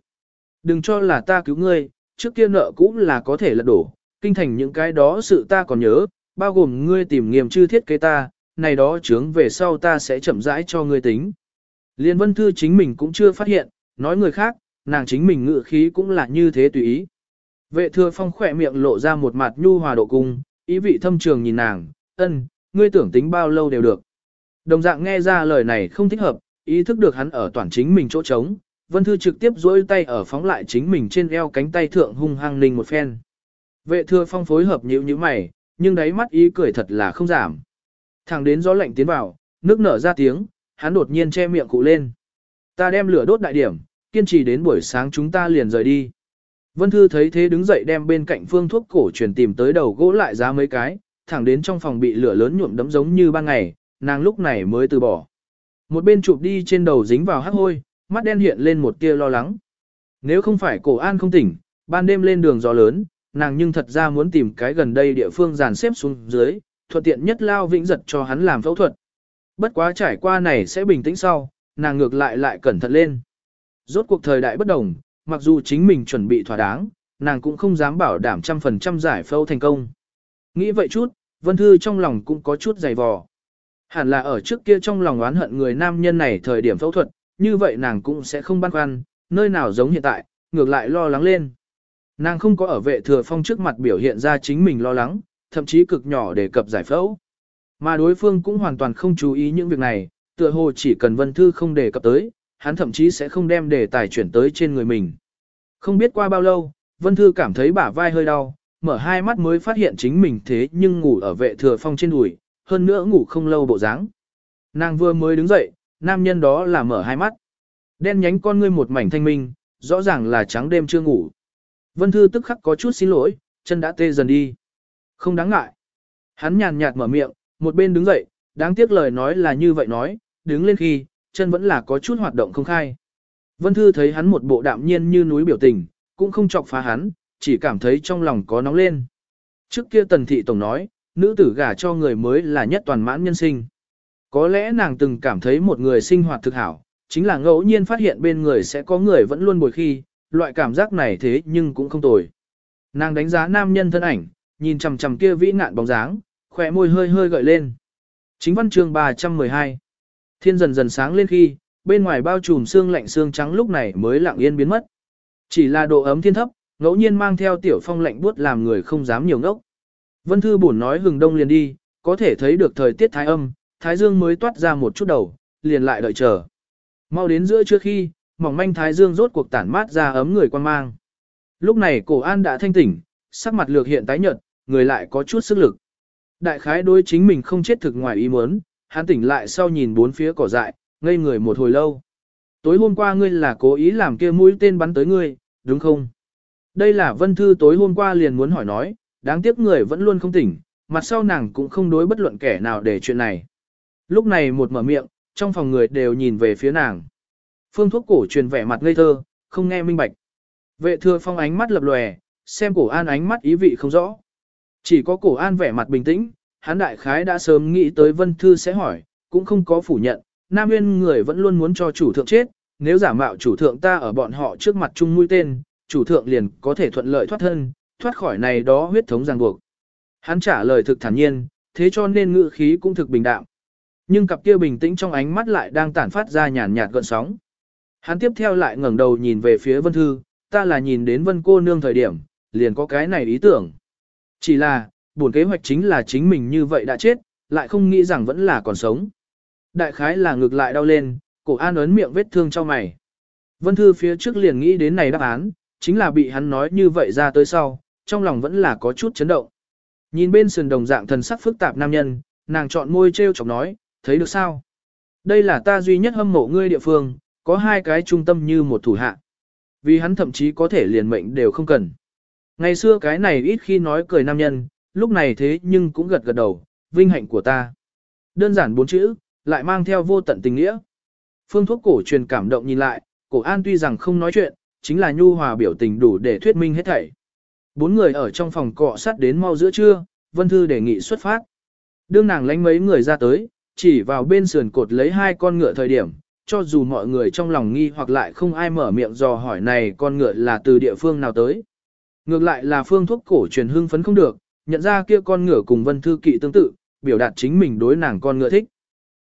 Đừng cho là ta cứu ngươi, trước kia nợ cũng là có thể lật đổ, kinh thành những cái đó sự ta còn nhớ, bao gồm ngươi tìm nghiêm chư thiết kế ta, này đó chướng về sau ta sẽ chậm rãi cho ngươi tính. Liên Vân Thư chính mình cũng chưa phát hiện, nói người khác, nàng chính mình ngự khí cũng là như thế tùy ý. Vệ thừa phong khỏe miệng lộ ra một mặt nhu hòa độ cung, ý vị thâm trường nhìn nàng, ân, ngươi tưởng tính bao lâu đều được. Đồng dạng nghe ra lời này không thích hợp, ý thức được hắn ở toàn chính mình chỗ trống, Vân Thư trực tiếp duỗi tay ở phóng lại chính mình trên eo cánh tay thượng hung hăng ninh một phen. Vệ thừa phong phối hợp nhíu như mày, nhưng đáy mắt ý cười thật là không giảm. Thẳng đến gió lạnh tiến vào, nước nở ra tiếng, hắn đột nhiên che miệng cụ lên. Ta đem lửa đốt đại điểm, kiên trì đến buổi sáng chúng ta liền rời đi. Vân Thư thấy thế đứng dậy đem bên cạnh phương thuốc cổ truyền tìm tới đầu gỗ lại ra mấy cái, thẳng đến trong phòng bị lửa lớn nhuộm đấm giống như ban ngày, nàng lúc này mới từ bỏ. Một bên chụp đi trên đầu dính vào hắc hôi, mắt đen hiện lên một tia lo lắng. Nếu không phải cổ an không tỉnh, ban đêm lên đường gió lớn, nàng nhưng thật ra muốn tìm cái gần đây địa phương dàn xếp xuống dưới, thuận tiện nhất lao vĩnh giật cho hắn làm phẫu thuật. Bất quá trải qua này sẽ bình tĩnh sau, nàng ngược lại lại cẩn thận lên. Rốt cuộc thời đại bất đồng, mặc dù chính mình chuẩn bị thỏa đáng, nàng cũng không dám bảo đảm trăm phần trăm giải phẫu thành công. Nghĩ vậy chút, Vân Thư trong lòng cũng có chút dày vò. Hẳn là ở trước kia trong lòng oán hận người nam nhân này thời điểm phẫu thuật, như vậy nàng cũng sẽ không băn khoăn, nơi nào giống hiện tại, ngược lại lo lắng lên. Nàng không có ở vệ thừa phong trước mặt biểu hiện ra chính mình lo lắng, thậm chí cực nhỏ để cập giải phẫu. Mà đối phương cũng hoàn toàn không chú ý những việc này, tựa hồ chỉ cần Vân Thư không đề cập tới, hắn thậm chí sẽ không đem đề tài chuyển tới trên người mình. Không biết qua bao lâu, Vân Thư cảm thấy bả vai hơi đau, mở hai mắt mới phát hiện chính mình thế nhưng ngủ ở vệ thừa phong trên đùi, hơn nữa ngủ không lâu bộ dáng. Nàng vừa mới đứng dậy, nam nhân đó là mở hai mắt. Đen nhánh con ngươi một mảnh thanh minh, rõ ràng là trắng đêm chưa ngủ. Vân Thư tức khắc có chút xin lỗi, chân đã tê dần đi. Không đáng ngại. Hắn nhàn nhạt mở miệng, một bên đứng dậy, đáng tiếc lời nói là như vậy nói, đứng lên khi, chân vẫn là có chút hoạt động không khai. Vân Thư thấy hắn một bộ đạm nhiên như núi biểu tình, cũng không chọc phá hắn, chỉ cảm thấy trong lòng có nóng lên. Trước kia Tần Thị Tổng nói, nữ tử gả cho người mới là nhất toàn mãn nhân sinh. Có lẽ nàng từng cảm thấy một người sinh hoạt thực hảo, chính là ngẫu nhiên phát hiện bên người sẽ có người vẫn luôn bồi khi, loại cảm giác này thế nhưng cũng không tồi. Nàng đánh giá nam nhân thân ảnh, nhìn chằm chằm kia vĩ nạn bóng dáng, khỏe môi hơi hơi gợi lên. Chính văn chương 312 Thiên dần dần sáng lên khi, bên ngoài bao trùm xương lạnh xương trắng lúc này mới lặng yên biến mất. Chỉ là độ ấm thiên thấp, ngẫu nhiên mang theo tiểu phong lạnh buốt làm người không dám nhiều ngốc. Vân Thư buồn nói hừng đông liền đi, có thể thấy được thời tiết thái âm, thái dương mới toát ra một chút đầu, liền lại đợi chờ. Mau đến giữa trước khi, mỏng manh thái dương rốt cuộc tản mát ra ấm người quan mang. Lúc này cổ an đã thanh tỉnh, sắc mặt lược hiện tái nhợt, người lại có chút sức lực. Đại khái đối chính mình không chết thực ngoài ý muốn, hắn tỉnh lại sau nhìn bốn phía cỏ dại, ngây người một hồi lâu. Tối hôm qua ngươi là cố ý làm kia mũi tên bắn tới ngươi, đúng không? Đây là vân thư tối hôm qua liền muốn hỏi nói, đáng tiếc người vẫn luôn không tỉnh, mặt sau nàng cũng không đối bất luận kẻ nào để chuyện này. Lúc này một mở miệng, trong phòng người đều nhìn về phía nàng. Phương thuốc cổ truyền vẻ mặt ngây thơ, không nghe minh bạch. Vệ thừa phong ánh mắt lập lòe, xem cổ an ánh mắt ý vị không rõ. Chỉ có cổ an vẻ mặt bình tĩnh, hắn đại khái đã sớm nghĩ tới vân thư sẽ hỏi, cũng không có phủ nhận, Nam Nguyên người vẫn luôn muốn cho chủ thượng chết, nếu giả mạo chủ thượng ta ở bọn họ trước mặt chung mũi tên, chủ thượng liền có thể thuận lợi thoát thân, thoát khỏi này đó huyết thống ràng buộc. Hắn trả lời thực thản nhiên, thế cho nên ngữ khí cũng thực bình đạm. Nhưng cặp kia bình tĩnh trong ánh mắt lại đang tản phát ra nhàn nhạt gợn sóng. Hắn tiếp theo lại ngẩng đầu nhìn về phía Vân Thư, ta là nhìn đến Vân cô nương thời điểm, liền có cái này ý tưởng. Chỉ là, buồn kế hoạch chính là chính mình như vậy đã chết, lại không nghĩ rằng vẫn là còn sống. Đại khái là ngược lại đau lên, cổ an ấn miệng vết thương cho mày. Vân Thư phía trước liền nghĩ đến này đáp án, chính là bị hắn nói như vậy ra tới sau, trong lòng vẫn là có chút chấn động. Nhìn bên sườn đồng dạng thần sắc phức tạp nam nhân, nàng chọn môi treo chọc nói, thấy được sao? Đây là ta duy nhất hâm mộ ngươi địa phương, có hai cái trung tâm như một thủ hạ. Vì hắn thậm chí có thể liền mệnh đều không cần. Ngày xưa cái này ít khi nói cười nam nhân, lúc này thế nhưng cũng gật gật đầu, vinh hạnh của ta. Đơn giản bốn chữ, lại mang theo vô tận tình nghĩa. Phương thuốc cổ truyền cảm động nhìn lại, cổ an tuy rằng không nói chuyện, chính là nhu hòa biểu tình đủ để thuyết minh hết thảy. Bốn người ở trong phòng cọ sát đến mau giữa trưa, Vân Thư đề nghị xuất phát. Đương nàng lánh mấy người ra tới, chỉ vào bên sườn cột lấy hai con ngựa thời điểm, cho dù mọi người trong lòng nghi hoặc lại không ai mở miệng dò hỏi này con ngựa là từ địa phương nào tới. Ngược lại là phương thuốc cổ truyền hưng phấn không được, nhận ra kia con ngựa cùng Vân Thư kỵ tương tự, biểu đạt chính mình đối nàng con ngựa thích.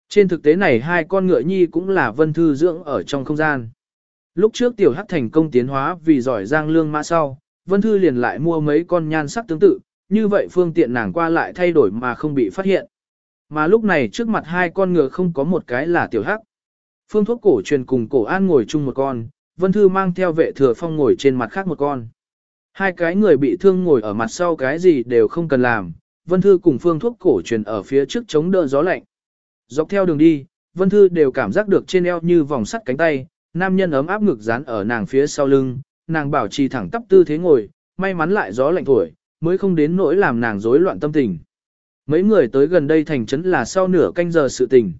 Trên thực tế này hai con ngựa nhi cũng là Vân Thư dưỡng ở trong không gian. Lúc trước tiểu hắc thành công tiến hóa vì giỏi giang lương mã sau, Vân Thư liền lại mua mấy con nhan sắc tương tự, như vậy phương tiện nàng qua lại thay đổi mà không bị phát hiện. Mà lúc này trước mặt hai con ngựa không có một cái là tiểu hắc. Phương thuốc cổ truyền cùng cổ an ngồi chung một con, Vân Thư mang theo vệ thừa phong ngồi trên mặt khác một con. Hai cái người bị thương ngồi ở mặt sau cái gì đều không cần làm, Vân Thư cùng phương thuốc cổ truyền ở phía trước chống đỡ gió lạnh. Dọc theo đường đi, Vân Thư đều cảm giác được trên eo như vòng sắt cánh tay, nam nhân ấm áp ngực dán ở nàng phía sau lưng, nàng bảo trì thẳng tắp tư thế ngồi, may mắn lại gió lạnh thổi, mới không đến nỗi làm nàng rối loạn tâm tình. Mấy người tới gần đây thành trấn là sau nửa canh giờ sự tình.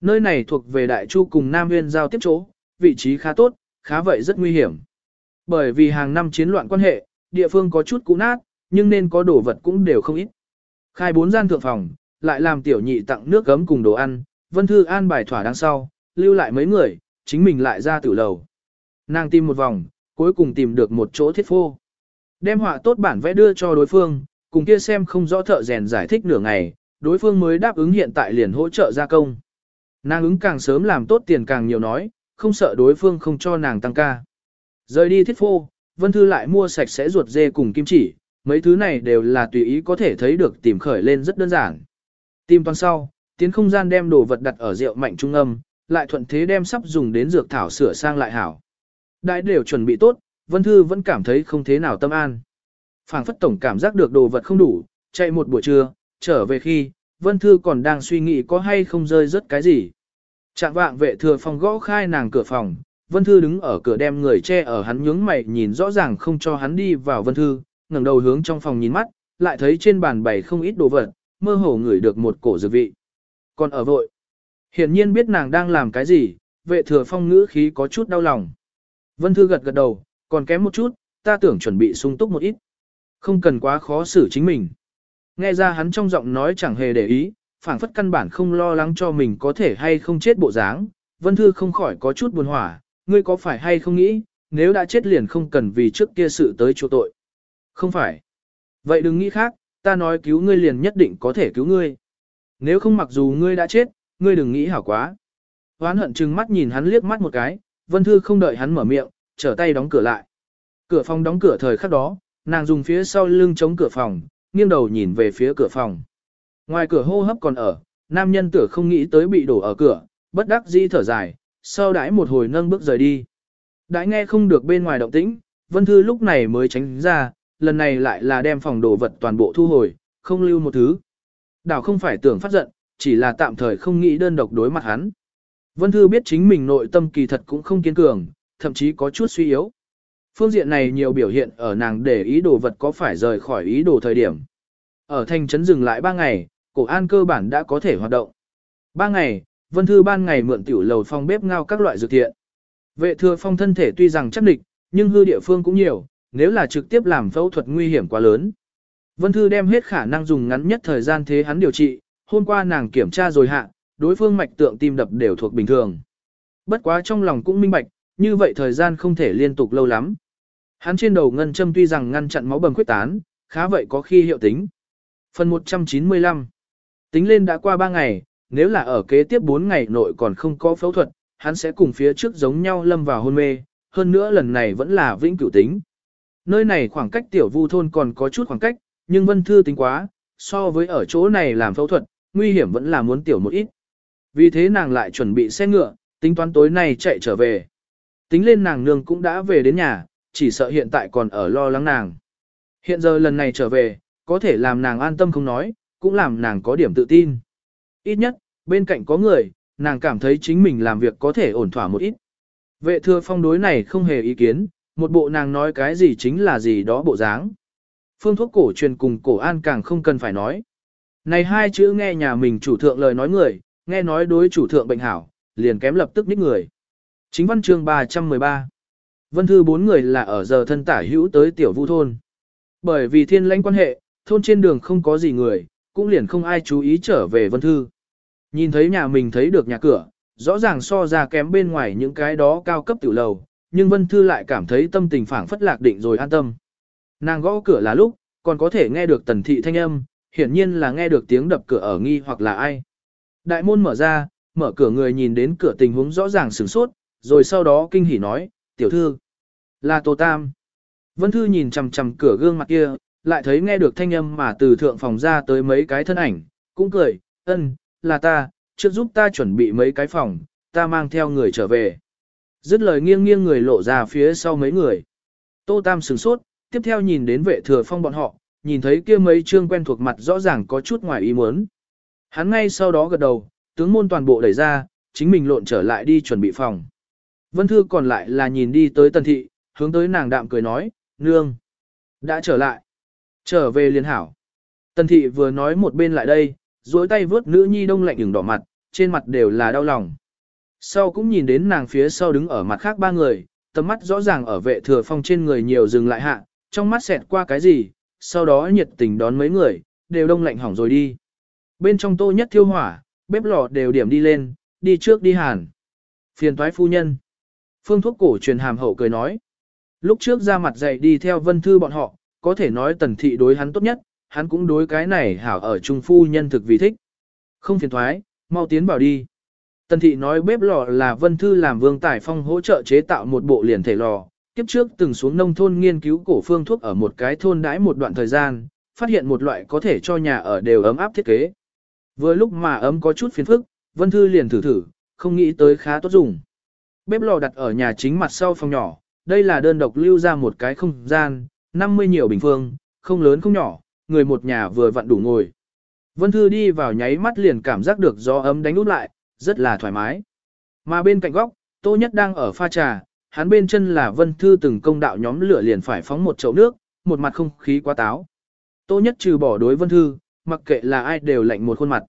Nơi này thuộc về Đại Chu cùng Nam Huyên giao tiếp chỗ, vị trí khá tốt, khá vậy rất nguy hiểm. Bởi vì hàng năm chiến loạn quan hệ, địa phương có chút cũ nát, nhưng nên có đồ vật cũng đều không ít. Khai bốn gian thượng phòng, lại làm tiểu nhị tặng nước gấm cùng đồ ăn, Vân Thư an bài thỏa đằng sau, lưu lại mấy người, chính mình lại ra tử lầu. Nàng tìm một vòng, cuối cùng tìm được một chỗ thiết phô. Đem họa tốt bản vẽ đưa cho đối phương, cùng kia xem không rõ thợ rèn giải thích nửa ngày, đối phương mới đáp ứng hiện tại liền hỗ trợ gia công. Nàng ứng càng sớm làm tốt tiền càng nhiều nói, không sợ đối phương không cho nàng tăng ca. Rời đi thiết phô, Vân Thư lại mua sạch sẽ ruột dê cùng kim chỉ, mấy thứ này đều là tùy ý có thể thấy được tìm khởi lên rất đơn giản. Tìm toàn sau, tiến không gian đem đồ vật đặt ở rượu mạnh trung âm, lại thuận thế đem sắp dùng đến dược thảo sửa sang lại hảo. Đại đều chuẩn bị tốt, Vân Thư vẫn cảm thấy không thế nào tâm an. Phảng phất tổng cảm giác được đồ vật không đủ, chạy một buổi trưa, trở về khi, Vân Thư còn đang suy nghĩ có hay không rơi rớt cái gì. Trạng vạng vệ thừa phòng gõ khai nàng cửa phòng, Vân Thư đứng ở cửa đem người che ở hắn nhướng mày nhìn rõ ràng không cho hắn đi vào Vân Thư, ngẩng đầu hướng trong phòng nhìn mắt, lại thấy trên bàn bày không ít đồ vật, mơ hồ ngửi được một cổ dược vị. Còn ở vội. Hiển nhiên biết nàng đang làm cái gì, vệ thừa phong ngữ khí có chút đau lòng. Vân Thư gật gật đầu, còn kém một chút, ta tưởng chuẩn bị sung túc một ít. Không cần quá khó xử chính mình. Nghe ra hắn trong giọng nói chẳng hề để ý, phảng phất căn bản không lo lắng cho mình có thể hay không chết bộ dáng. Vân Thư không khỏi có chút buồn hỏa, ngươi có phải hay không nghĩ, nếu đã chết liền không cần vì trước kia sự tới chỗ tội. Không phải. Vậy đừng nghĩ khác, ta nói cứu ngươi liền nhất định có thể cứu ngươi. Nếu không mặc dù ngươi đã chết, ngươi đừng nghĩ hảo quá. Hoán hận chừng mắt nhìn hắn liếc mắt một cái, Vân Thư không đợi hắn mở miệng, trở tay đóng cửa lại. Cửa phòng đóng cửa thời khắc đó, nàng dùng phía sau lưng chống cửa phòng, nghiêng đầu nhìn về phía cửa phòng. Ngoài cửa hô hấp còn ở, nam nhân tử không nghĩ tới bị đổ ở cửa, bất đắc dĩ thở dài, sau đãi một hồi nâng bước rời đi. Đãi nghe không được bên ngoài động tĩnh, Vân Thư lúc này mới tránh ra, lần này lại là đem phòng đồ vật toàn bộ thu hồi, không lưu một thứ. Đảo không phải tưởng phát giận, chỉ là tạm thời không nghĩ đơn độc đối mặt hắn. Vân Thư biết chính mình nội tâm kỳ thật cũng không kiên cường, thậm chí có chút suy yếu. Phương diện này nhiều biểu hiện ở nàng để ý đồ vật có phải rời khỏi ý đồ thời điểm. Ở thành trấn dừng lại 3 ngày, cổ an cơ bản đã có thể hoạt động. 3 ngày, Vân Thư ban ngày mượn tiểu lầu phong bếp ngao các loại dược thiện. Vệ thừa phong thân thể tuy rằng chắc địch, nhưng hư địa phương cũng nhiều, nếu là trực tiếp làm phẫu thuật nguy hiểm quá lớn. Vân Thư đem hết khả năng dùng ngắn nhất thời gian thế hắn điều trị, hôm qua nàng kiểm tra rồi hạ, đối phương mạch tượng tim đập đều thuộc bình thường. Bất quá trong lòng cũng minh bạch, như vậy thời gian không thể liên tục lâu lắm. Hắn trên đầu ngân châm tuy rằng ngăn chặn máu bầm khuyết tán, khá vậy có khi hiệu tính. Phần 195 Tính lên đã qua 3 ngày, nếu là ở kế tiếp 4 ngày nội còn không có phẫu thuật, hắn sẽ cùng phía trước giống nhau lâm vào hôn mê, hơn nữa lần này vẫn là vĩnh cửu tính. Nơi này khoảng cách tiểu vu thôn còn có chút khoảng cách, nhưng Vân Thư tính quá, so với ở chỗ này làm phẫu thuật, nguy hiểm vẫn là muốn tiểu một ít. Vì thế nàng lại chuẩn bị xe ngựa, tính toán tối nay chạy trở về. Tính lên nàng nương cũng đã về đến nhà, chỉ sợ hiện tại còn ở lo lắng nàng. Hiện giờ lần này trở về, có thể làm nàng an tâm không nói, cũng làm nàng có điểm tự tin. Ít nhất, bên cạnh có người, nàng cảm thấy chính mình làm việc có thể ổn thỏa một ít. Vệ thừa phong đối này không hề ý kiến, một bộ nàng nói cái gì chính là gì đó bộ dáng. Phương thuốc cổ truyền cùng cổ an càng không cần phải nói. Này hai chữ nghe nhà mình chủ thượng lời nói người, nghe nói đối chủ thượng bệnh hảo, liền kém lập tức ních người. Chính văn chương 313 Vân Thư bốn người là ở giờ thân tả hữu tới tiểu vu thôn. Bởi vì thiên lãnh quan hệ, thôn trên đường không có gì người, cũng liền không ai chú ý trở về Vân Thư. Nhìn thấy nhà mình thấy được nhà cửa, rõ ràng so ra kém bên ngoài những cái đó cao cấp tiểu lầu, nhưng Vân Thư lại cảm thấy tâm tình phảng phất lạc định rồi an tâm. Nàng gõ cửa là lúc, còn có thể nghe được tần thị thanh âm, hiển nhiên là nghe được tiếng đập cửa ở nghi hoặc là ai. Đại môn mở ra, mở cửa người nhìn đến cửa tình huống rõ ràng sửng sốt, rồi sau đó kinh hỉ nói, tiểu thư, là Tô Tam. Vân Thư nhìn chằm chằm cửa gương mặt kia, lại thấy nghe được thanh âm mà từ thượng phòng ra tới mấy cái thân ảnh, cũng cười, ân, là ta, trước giúp ta chuẩn bị mấy cái phòng, ta mang theo người trở về. Dứt lời nghiêng nghiêng người lộ ra phía sau mấy người. Tô Tam sửng sốt, tiếp theo nhìn đến vệ thừa phong bọn họ, nhìn thấy kia mấy trương quen thuộc mặt rõ ràng có chút ngoài ý muốn. Hắn ngay sau đó gật đầu, tướng môn toàn bộ đẩy ra, chính mình lộn trở lại đi chuẩn bị phòng. Vân Thư còn lại là nhìn đi tới tần thị, hướng tới nàng đạm cười nói, nương, đã trở lại. Trở về liền hảo. Tần thị vừa nói một bên lại đây, duỗi tay vớt nữ nhi đông lạnh ửng đỏ mặt, trên mặt đều là đau lòng. Sau cũng nhìn đến nàng phía sau đứng ở mặt khác ba người, tầm mắt rõ ràng ở vệ thừa phong trên người nhiều dừng lại hạ, trong mắt xẹt qua cái gì, sau đó nhiệt tình đón mấy người, đều đông lạnh hỏng rồi đi. Bên trong tô nhất thiêu hỏa, bếp lò đều điểm đi lên, đi trước đi hàn. Phiền toái phu nhân. Phương thuốc cổ truyền hàm hậu cười nói. Lúc trước ra mặt dạy đi theo vân thư bọn họ, có thể nói tần thị đối hắn tốt nhất, hắn cũng đối cái này hảo ở trung phu nhân thực vì thích. Không phiền thoái, mau tiến vào đi. Tần thị nói bếp lò là vân thư làm vương tài phong hỗ trợ chế tạo một bộ liền thể lò. Kiếp trước từng xuống nông thôn nghiên cứu cổ phương thuốc ở một cái thôn đãi một đoạn thời gian, phát hiện một loại có thể cho nhà ở đều ấm áp thiết kế. Vừa lúc mà ấm có chút phiền phức, vân thư liền thử thử, không nghĩ tới khá tốt dùng. Bếp lò đặt ở nhà chính mặt sau phòng nhỏ, đây là đơn độc lưu ra một cái không gian, 50 nhiều bình phương, không lớn không nhỏ, người một nhà vừa vặn đủ ngồi. Vân Thư đi vào nháy mắt liền cảm giác được gió ấm đánh út lại, rất là thoải mái. Mà bên cạnh góc, Tô Nhất đang ở pha trà, hắn bên chân là Vân Thư từng công đạo nhóm lửa liền phải phóng một chậu nước, một mặt không khí quá táo. Tô nhất trừ bỏ đối vân thư, mặc kệ là ai đều lạnh một khuôn mặt.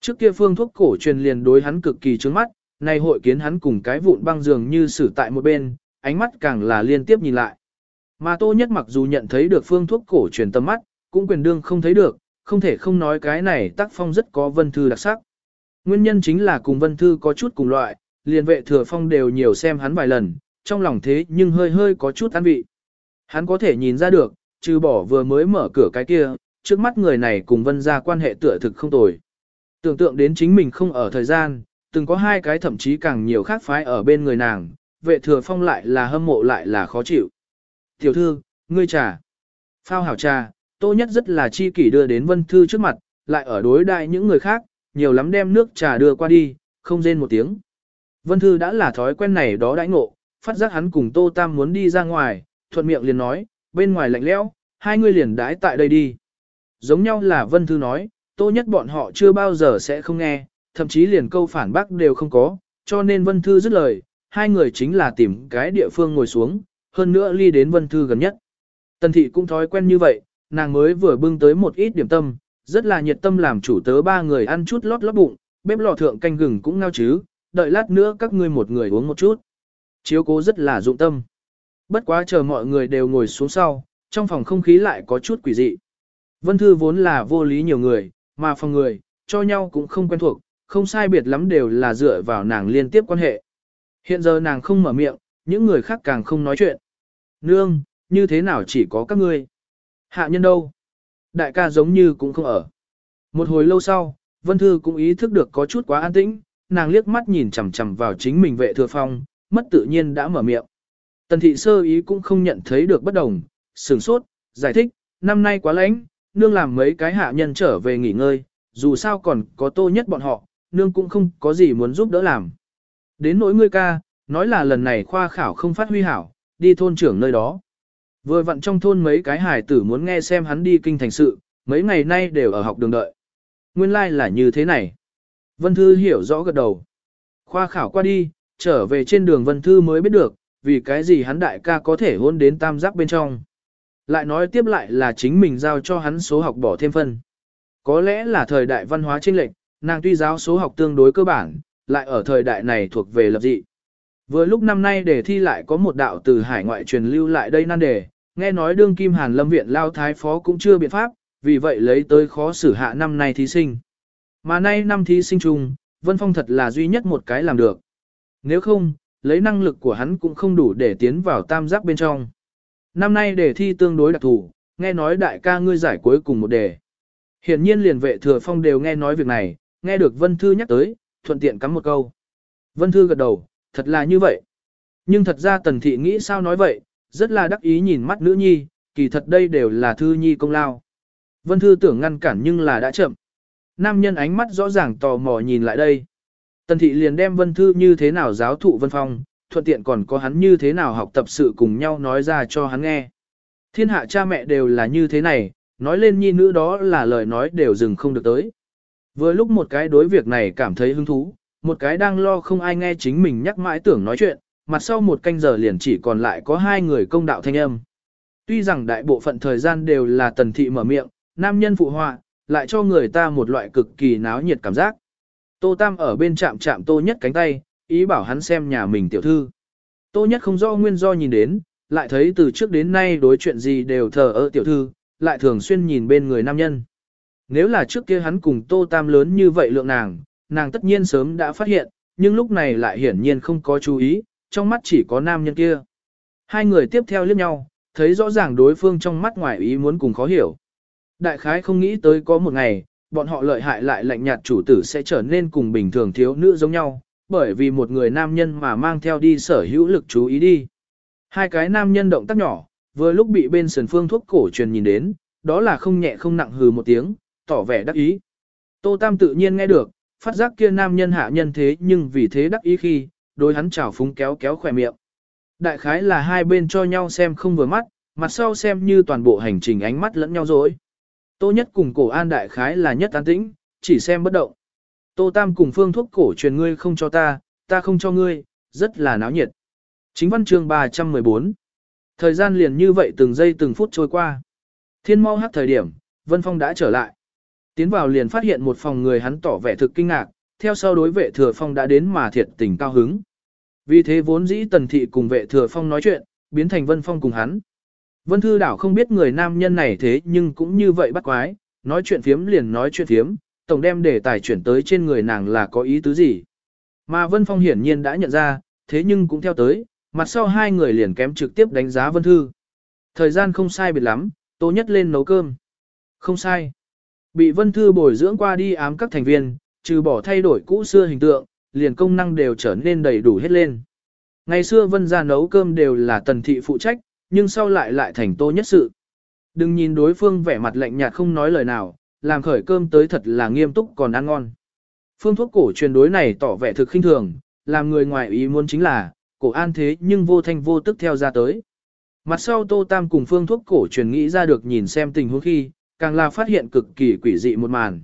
Trước kia phương thuốc cổ truyền liền đối hắn cực kỳ trướng mắt, nay hội kiến hắn cùng cái vụn băng dường như xử tại một bên, ánh mắt càng là liên tiếp nhìn lại. Mà tô nhất mặc dù nhận thấy được phương thuốc cổ truyền tâm mắt, cũng quyền đương không thấy được, không thể không nói cái này tác phong rất có vân thư đặc sắc. Nguyên nhân chính là cùng vân thư có chút cùng loại, liền vệ thừa phong đều nhiều xem hắn vài lần, trong lòng thế nhưng hơi hơi có chút an vị. Hắn có thể nhìn ra được, trừ bỏ vừa mới mở cửa cái kia, trước mắt người này cùng vân ra quan hệ tựa thực không tồi. Tưởng tượng đến chính mình không ở thời gian, từng có hai cái thậm chí càng nhiều khác phái ở bên người nàng, vệ thừa phong lại là hâm mộ lại là khó chịu. Tiểu thư, ngươi trà. Phao hảo trà, tô nhất rất là chi kỷ đưa đến vân thư trước mặt, lại ở đối đại những người khác, nhiều lắm đem nước trà đưa qua đi, không rên một tiếng. Vân thư đã là thói quen này đó đãi ngộ, phát giác hắn cùng tô tam muốn đi ra ngoài, thuận miệng liền nói, bên ngoài lạnh lẽo, hai người liền đãi tại đây đi. Giống nhau là vân thư nói, tô nhất bọn họ chưa bao giờ sẽ không nghe, thậm chí liền câu phản bác đều không có, cho nên vân thư dứt lời, hai người chính là tìm cái địa phương ngồi xuống, hơn nữa ly đến vân thư gần nhất. Tần thị cũng thói quen như vậy, nàng mới vừa bưng tới một ít điểm tâm, rất là nhiệt tâm làm chủ tớ ba người ăn chút lót lót bụng, bếp lò thượng canh gừng cũng ngao chứ, đợi lát nữa các ngươi một người uống một chút. Chiếu cố rất là dụng tâm. Bất quá chờ mọi người đều ngồi xuống sau, trong phòng không khí lại có chút quỷ dị. Vân Thư vốn là vô lý nhiều người, mà phòng người, cho nhau cũng không quen thuộc, không sai biệt lắm đều là dựa vào nàng liên tiếp quan hệ. Hiện giờ nàng không mở miệng, những người khác càng không nói chuyện. Nương, như thế nào chỉ có các ngươi? Hạ nhân đâu? Đại ca giống như cũng không ở. Một hồi lâu sau, Vân Thư cũng ý thức được có chút quá an tĩnh, nàng liếc mắt nhìn chằm chằm vào chính mình vệ thừa phong, mất tự nhiên đã mở miệng. Tần thị sơ ý cũng không nhận thấy được bất đồng, sửng sốt, giải thích, năm nay quá lạnh, nương làm mấy cái hạ nhân trở về nghỉ ngơi, dù sao còn có tô nhất bọn họ, nương cũng không có gì muốn giúp đỡ làm. Đến nỗi ngươi ca, nói là lần này khoa khảo không phát huy hảo, đi thôn trưởng nơi đó. Vừa vặn trong thôn mấy cái hải tử muốn nghe xem hắn đi kinh thành sự, mấy ngày nay đều ở học đường đợi. Nguyên lai like là như thế này. Vân Thư hiểu rõ gật đầu. Khoa khảo qua đi, trở về trên đường Vân Thư mới biết được, vì cái gì hắn đại ca có thể hôn đến tam giác bên trong. Lại nói tiếp lại là chính mình giao cho hắn số học bỏ thêm phân. Có lẽ là thời đại văn hóa chênh lệch, nàng tuy giáo số học tương đối cơ bản, lại ở thời đại này thuộc về lập dị. Vừa lúc năm nay đề thi lại có một đạo từ hải ngoại truyền lưu lại đây nan đề, nghe nói đương kim hàn lâm viện lao thái phó cũng chưa biện pháp, vì vậy lấy tới khó xử hạ năm nay thí sinh. Mà nay năm thí sinh chung, Vân Phong thật là duy nhất một cái làm được. Nếu không, lấy năng lực của hắn cũng không đủ để tiến vào tam giác bên trong. Năm nay đề thi tương đối đặc thù, nghe nói đại ca ngươi giải cuối cùng một đề. Hiển nhiên liền vệ thừa phong đều nghe nói việc này, nghe được Vân Thư nhắc tới, thuận tiện cắm một câu. Vân Thư gật đầu, thật là như vậy. Nhưng thật ra Tần Thị nghĩ sao nói vậy, rất là đắc ý nhìn mắt nữ nhi, kỳ thật đây đều là Thư Nhi công lao. Vân Thư tưởng ngăn cản nhưng là đã chậm. Nam nhân ánh mắt rõ ràng tò mò nhìn lại đây. Tần Thị liền đem Vân Thư như thế nào giáo thụ Vân Phong, thuận tiện còn có hắn như thế nào học tập sự cùng nhau nói ra cho hắn nghe. Thiên hạ cha mẹ đều là như thế này, nói lên nhi nữ đó là lời nói đều dừng không được tới. Vừa lúc một cái đối việc này cảm thấy hứng thú, một cái đang lo không ai nghe chính mình nhắc mãi tưởng nói chuyện, mặt sau một canh giờ liền chỉ còn lại có hai người công đạo thanh âm. Tuy rằng đại bộ phận thời gian đều là tần thị mở miệng, nam nhân phụ họa, lại cho người ta một loại cực kỳ náo nhiệt cảm giác. Tô Tam ở bên chạm chạm Tô Nhất cánh tay, ý bảo hắn xem nhà mình tiểu thư. Tô Nhất không rõ nguyên do nhìn đến, lại thấy từ trước đến nay đối chuyện gì đều thờ ơ tiểu thư, lại thường xuyên nhìn bên người nam nhân. Nếu là trước kia hắn cùng Tô Tam lớn như vậy lượng nàng, nàng tất nhiên sớm đã phát hiện, nhưng lúc này lại hiển nhiên không có chú ý, trong mắt chỉ có nam nhân kia. Hai người tiếp theo liếc nhau, thấy rõ ràng đối phương trong mắt ngoài ý muốn cùng khó hiểu. Đại khái không nghĩ tới có một ngày, bọn họ lợi hại lại lạnh nhạt chủ tử sẽ trở nên cùng bình thường thiếu nữ giống nhau, bởi vì một người nam nhân mà mang theo đi sở hữu lực chú ý đi. Hai cái nam nhân động tác nhỏ, vừa lúc bị bên sườn phương thuốc cổ truyền nhìn đến, đó là không nhẹ không nặng hừ một tiếng, tỏ vẻ đắc ý. Tô Tam tự nhiên nghe được, phát giác kia nam nhân hạ nhân thế nhưng vì thế đắc ý khi, đối hắn chảo phúng kéo kéo khỏe miệng. Đại khái là hai bên cho nhau xem không vừa mắt, mặt sau xem như toàn bộ hành trình ánh mắt lẫn nhau rồi. Tô nhất cùng cổ an đại khái là nhất an tĩnh, chỉ xem bất động. Tô Tam cùng phương thuốc cổ truyền ngươi không cho ta, ta không cho ngươi, rất là náo nhiệt. Chính văn chương 314 Thời gian liền như vậy từng giây từng phút trôi qua. Thiên mau hát thời điểm, Vân Phong đã trở lại. Tiến vào liền phát hiện một phòng người hắn tỏ vẻ thực kinh ngạc, theo sau đối vệ thừa phong đã đến mà thiệt tình cao hứng. Vì thế vốn dĩ tần thị cùng vệ thừa phong nói chuyện, biến thành Vân Phong cùng hắn. Vân Thư Đảo không biết người nam nhân này thế nhưng cũng như vậy bắt quái, nói chuyện phiếm liền nói chuyện phiếm, tổng đem đề tài chuyển tới trên người nàng là có ý tứ gì. Mà Vân Phong hiển nhiên đã nhận ra, thế nhưng cũng theo tới, mặt sau hai người liền kém trực tiếp đánh giá Vân Thư. Thời gian không sai biệt lắm, Tô Nhất lên nấu cơm. Không sai. Bị Vân Thư bồi dưỡng qua đi ám các thành viên, trừ bỏ thay đổi cũ xưa hình tượng, liền công năng đều trở nên đầy đủ hết lên. Ngày xưa Vân gia nấu cơm đều là tần thị phụ trách, nhưng sau lại lại thành Tô Nhất sự. Đừng nhìn đối phương vẻ mặt lạnh nhạt không nói lời nào, làm khởi cơm tới thật là nghiêm túc còn ăn ngon. Phương thuốc cổ truyền đối này tỏ vẻ thực khinh thường, làm người ngoài ý muốn chính là, cổ an thế nhưng vô thanh vô tức theo ra tới. Mặt sau Tô Tam cùng phương thuốc cổ truyền nghĩ ra được nhìn xem tình huống khi, càng là phát hiện cực kỳ quỷ dị một màn.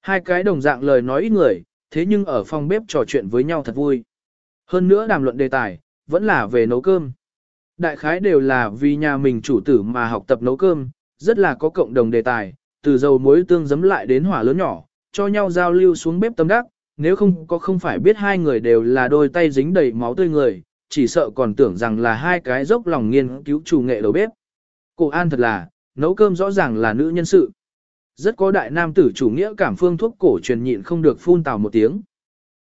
Hai cái đồng dạng lời nói ít người, thế nhưng ở phòng bếp trò chuyện với nhau thật vui. Hơn nữa đàm luận đề tài, vẫn là về nấu cơm. Đại khái đều là vì nhà mình chủ tử mà học tập nấu cơm, rất là có cộng đồng đề tài, từ dầu muối tương giấm lại đến hỏa lớn nhỏ, cho nhau giao lưu xuống bếp tâm đắc, nếu không có không phải biết hai người đều là đôi tay dính đầy máu tươi người, chỉ sợ còn tưởng rằng là hai cái dốc lòng nghiên cứu chủ nghệ đầu bếp. Cổ An thật là, nấu cơm rõ ràng là nữ nhân sự. Rất có đại nam tử chủ nghĩa cảm phương thuốc cổ truyền nhịn không được phun tào một tiếng.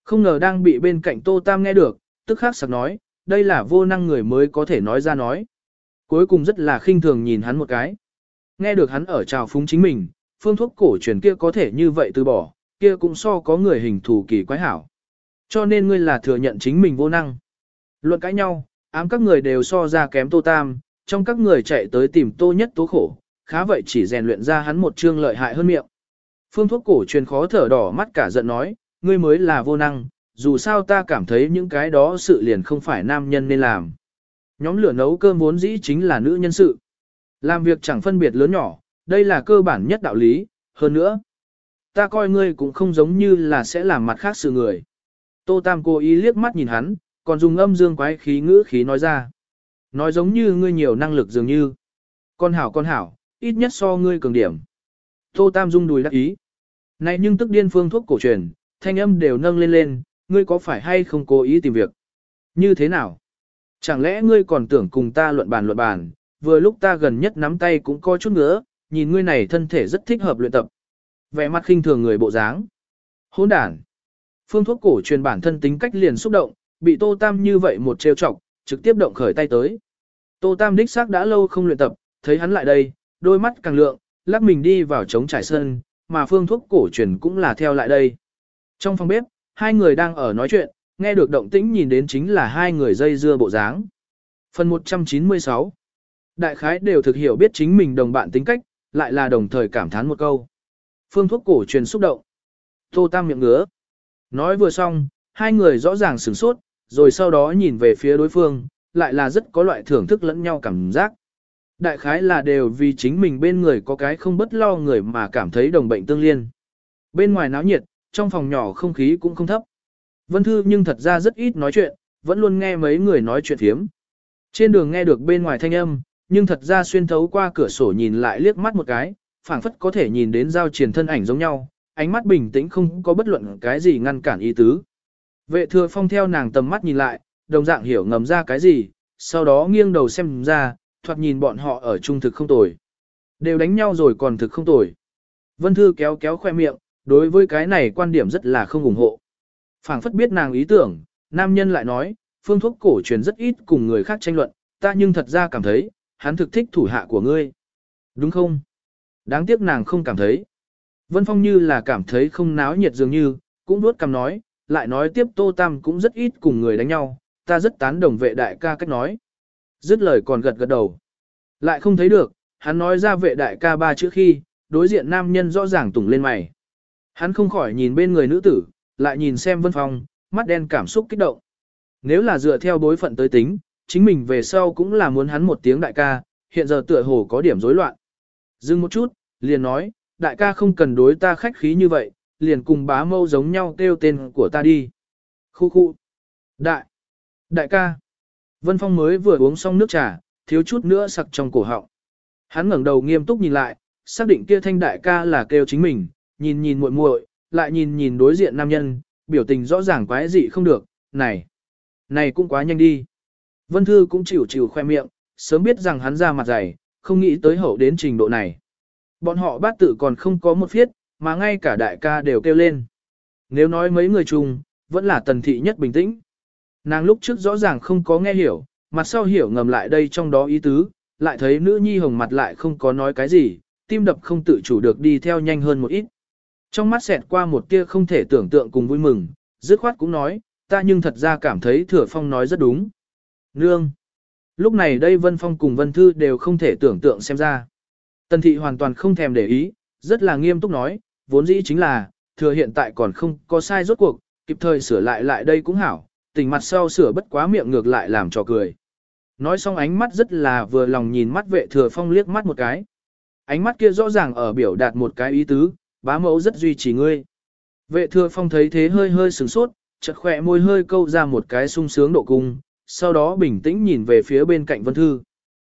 Không ngờ đang bị bên cạnh Tô Tam nghe được, tức khắc sặc nói, đây là vô năng người mới có thể nói ra nói. Cuối cùng rất là khinh thường nhìn hắn một cái. Nghe được hắn ở trào phúng chính mình, phương thuốc cổ truyền kia có thể như vậy từ bỏ, kia cũng so có người hình thù kỳ quái hảo. Cho nên ngươi là thừa nhận chính mình vô năng. Luận cãi nhau, ám các người đều so ra kém Tô Tam, trong các người chạy tới tìm Tô Nhất tố khổ, khá vậy chỉ rèn luyện ra hắn một chương lợi hại hơn miệng. Phương thuốc cổ truyền khó thở đỏ mắt cả giận nói, ngươi mới là vô năng, dù sao ta cảm thấy những cái đó sự liền không phải nam nhân nên làm. Nhóm lửa nấu cơm vốn dĩ chính là nữ nhân sự. Làm việc chẳng phân biệt lớn nhỏ, đây là cơ bản nhất đạo lý, hơn nữa. Ta coi ngươi cũng không giống như là sẽ làm mặt khác sự người. Tô Tam cố ý liếc mắt nhìn hắn, còn dùng âm dương quái khí ngữ khí nói ra. Nói giống như ngươi nhiều năng lực dường như. Con hảo con hảo, ít nhất so ngươi cường điểm. Tô Tam rung đùi đắc ý. Này nhưng tức điên phương thuốc cổ truyền, thanh âm đều nâng lên lên, ngươi có phải hay không cố ý tìm việc? Như thế nào? Chẳng lẽ ngươi còn tưởng cùng ta luận bàn luận bàn, vừa lúc ta gần nhất nắm tay cũng có chút ngứa, nhìn ngươi này thân thể rất thích hợp luyện tập. Vẻ mặt khinh thường người bộ dáng. Hỗn đản. Phương thuốc cổ truyền bản thân tính cách liền xúc động, bị Tô Tam như vậy một trêu chọc, trực tiếp động khởi tay tới. Tô Tam đích xác đã lâu không luyện tập, thấy hắn lại đây, đôi mắt càng lượng, lắc mình đi vào trống trải sân, mà phương thuốc cổ truyền cũng là theo lại đây. Trong phòng bếp, hai người đang ở nói chuyện, nghe được động tĩnh nhìn đến chính là hai người dây dưa bộ dáng. Phần 196 Đại khái đều thực hiểu biết chính mình đồng bạn tính cách, lại là đồng thời cảm thán một câu. Phương thuốc cổ truyền xúc động. Tô Tam miệng ngứa. Nói vừa xong, hai người rõ ràng sửng sốt, rồi sau đó nhìn về phía đối phương, lại là rất có loại thưởng thức lẫn nhau cảm giác. Đại khái là đều vì chính mình bên người có cái không bất lo người mà cảm thấy đồng bệnh tương liên. Bên ngoài náo nhiệt, trong phòng nhỏ không khí cũng không thấp. Vân Thư nhưng thật ra rất ít nói chuyện, vẫn luôn nghe mấy người nói chuyện thiếm. Trên đường nghe được bên ngoài thanh âm, nhưng thật ra xuyên thấu qua cửa sổ nhìn lại liếc mắt một cái, phảng phất có thể nhìn đến giao triển thân ảnh giống nhau, ánh mắt bình tĩnh không có bất luận cái gì ngăn cản ý tứ. Vệ thừa phong theo nàng tầm mắt nhìn lại, đồng dạng hiểu ngầm ra cái gì, sau đó nghiêng đầu xem ra, thoạt nhìn bọn họ ở trung thực không tồi. Đều đánh nhau rồi còn thực không tồi. Vân Thư kéo kéo khoe miệng, đối với cái này quan điểm rất là không ủng hộ. phảng phất biết nàng ý tưởng, nam nhân lại nói, phương thuốc cổ truyền rất ít cùng người khác tranh luận, ta nhưng thật ra cảm thấy, hắn thực thích thủ hạ của ngươi. Đúng không? Đáng tiếc nàng không cảm thấy. Vân Phong như là cảm thấy không náo nhiệt dường như, cũng đuốt cằm nói, lại nói tiếp Tô Tam cũng rất ít cùng người đánh nhau, ta rất tán đồng vệ đại ca cách nói. Dứt lời còn gật gật đầu. Lại không thấy được, hắn nói ra vệ đại ca ba chữ khi, đối diện nam nhân rõ ràng tủng lên mày. Hắn không khỏi nhìn bên người nữ tử, lại nhìn xem Vân Phong, mắt đen cảm xúc kích động. Nếu là dựa theo bối phận tới tính, chính mình về sau cũng là muốn hắn một tiếng đại ca, hiện giờ tựa hồ có điểm rối loạn. Dừng một chút, liền nói, đại ca không cần đối ta khách khí như vậy, liền cùng bá mâu giống nhau kêu tên của ta đi. Khu khu. Đại. Đại ca. Vân Phong mới vừa uống xong nước trà, thiếu chút nữa sặc trong cổ họng. Hắn ngẩng đầu nghiêm túc nhìn lại, xác định kia thanh đại ca là kêu chính mình, nhìn nhìn muội muội, lại nhìn nhìn đối diện nam nhân, biểu tình rõ ràng quái dị không được, này, này cũng quá nhanh đi. Vân Thư cũng chịu chịu khoe miệng, sớm biết rằng hắn ra mặt dày, không nghĩ tới hậu đến trình độ này. Bọn họ bát tự còn không có một phiết, mà ngay cả đại ca đều kêu lên. Nếu nói mấy người chung, vẫn là tần thị nhất bình tĩnh. Nàng lúc trước rõ ràng không có nghe hiểu, mặt sau hiểu ngầm lại đây trong đó ý tứ, lại thấy nữ nhi hồng mặt lại không có nói cái gì, tim đập không tự chủ được đi theo nhanh hơn một ít. Trong mắt xẹt qua một tia không thể tưởng tượng cùng vui mừng, dứt khoát cũng nói, ta nhưng thật ra cảm thấy thừa phong nói rất đúng. Nương! Lúc này đây Vân Phong cùng Vân Thư đều không thể tưởng tượng xem ra. Tần thị hoàn toàn không thèm để ý, rất là nghiêm túc nói, vốn dĩ chính là, thừa hiện tại còn không có sai rốt cuộc, kịp thời sửa lại lại đây cũng hảo, tình mặt sau sửa bất quá miệng ngược lại làm cho cười. Nói xong ánh mắt rất là vừa lòng nhìn mắt vệ thừa phong liếc mắt một cái. Ánh mắt kia rõ ràng ở biểu đạt một cái ý tứ, bá mẫu rất duy trì ngươi. Vệ thừa phong thấy thế hơi hơi sửng sốt, chật khỏe môi hơi câu ra một cái sung sướng độ cung, sau đó bình tĩnh nhìn về phía bên cạnh Vân Thư.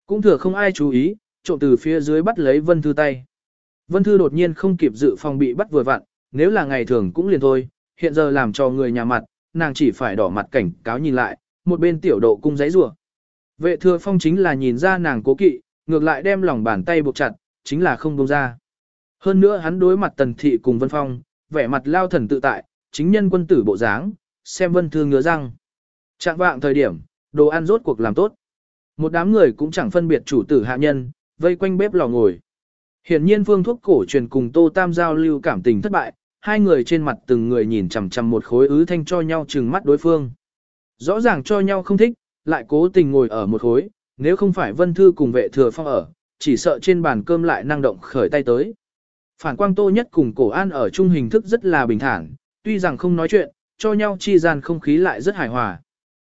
Cũng thừa không ai chú ý, trộm từ phía dưới bắt lấy Vân Thư tay. Vân Thư đột nhiên không kịp dự phòng bị bắt vừa vặn, nếu là ngày thường cũng liền thôi, hiện giờ làm cho người nhà mặt, nàng chỉ phải đỏ mặt cảnh cáo nhìn lại, một bên tiểu độ cung giấy rủa. Vệ thừa phong chính là nhìn ra nàng cố kỵ, ngược lại đem lòng bàn tay buộc chặt, chính là không buông ra. Hơn nữa hắn đối mặt tần thị cùng Vân Phong, vẻ mặt lao thần tự tại, chính nhân quân tử bộ dáng, xem Vân Thư ngứa răng. Trạng vạng thời điểm, đồ ăn rốt cuộc làm tốt. Một đám người cũng chẳng phân biệt chủ tử hạ nhân, vây quanh bếp lò ngồi. Hiển nhiên phương thuốc cổ truyền cùng Tô Tam giao lưu cảm tình thất bại, hai người trên mặt từng người nhìn chằm chằm một khối ứ thanh cho nhau trừng mắt đối phương. Rõ ràng cho nhau không thích, lại cố tình ngồi ở một khối, nếu không phải Vân Thư cùng vệ thừa phong ở, chỉ sợ trên bàn cơm lại năng động khởi tay tới. Phản quang Tô Nhất cùng Cổ An ở chung hình thức rất là bình thản, tuy rằng không nói chuyện, cho nhau chi gian không khí lại rất hài hòa.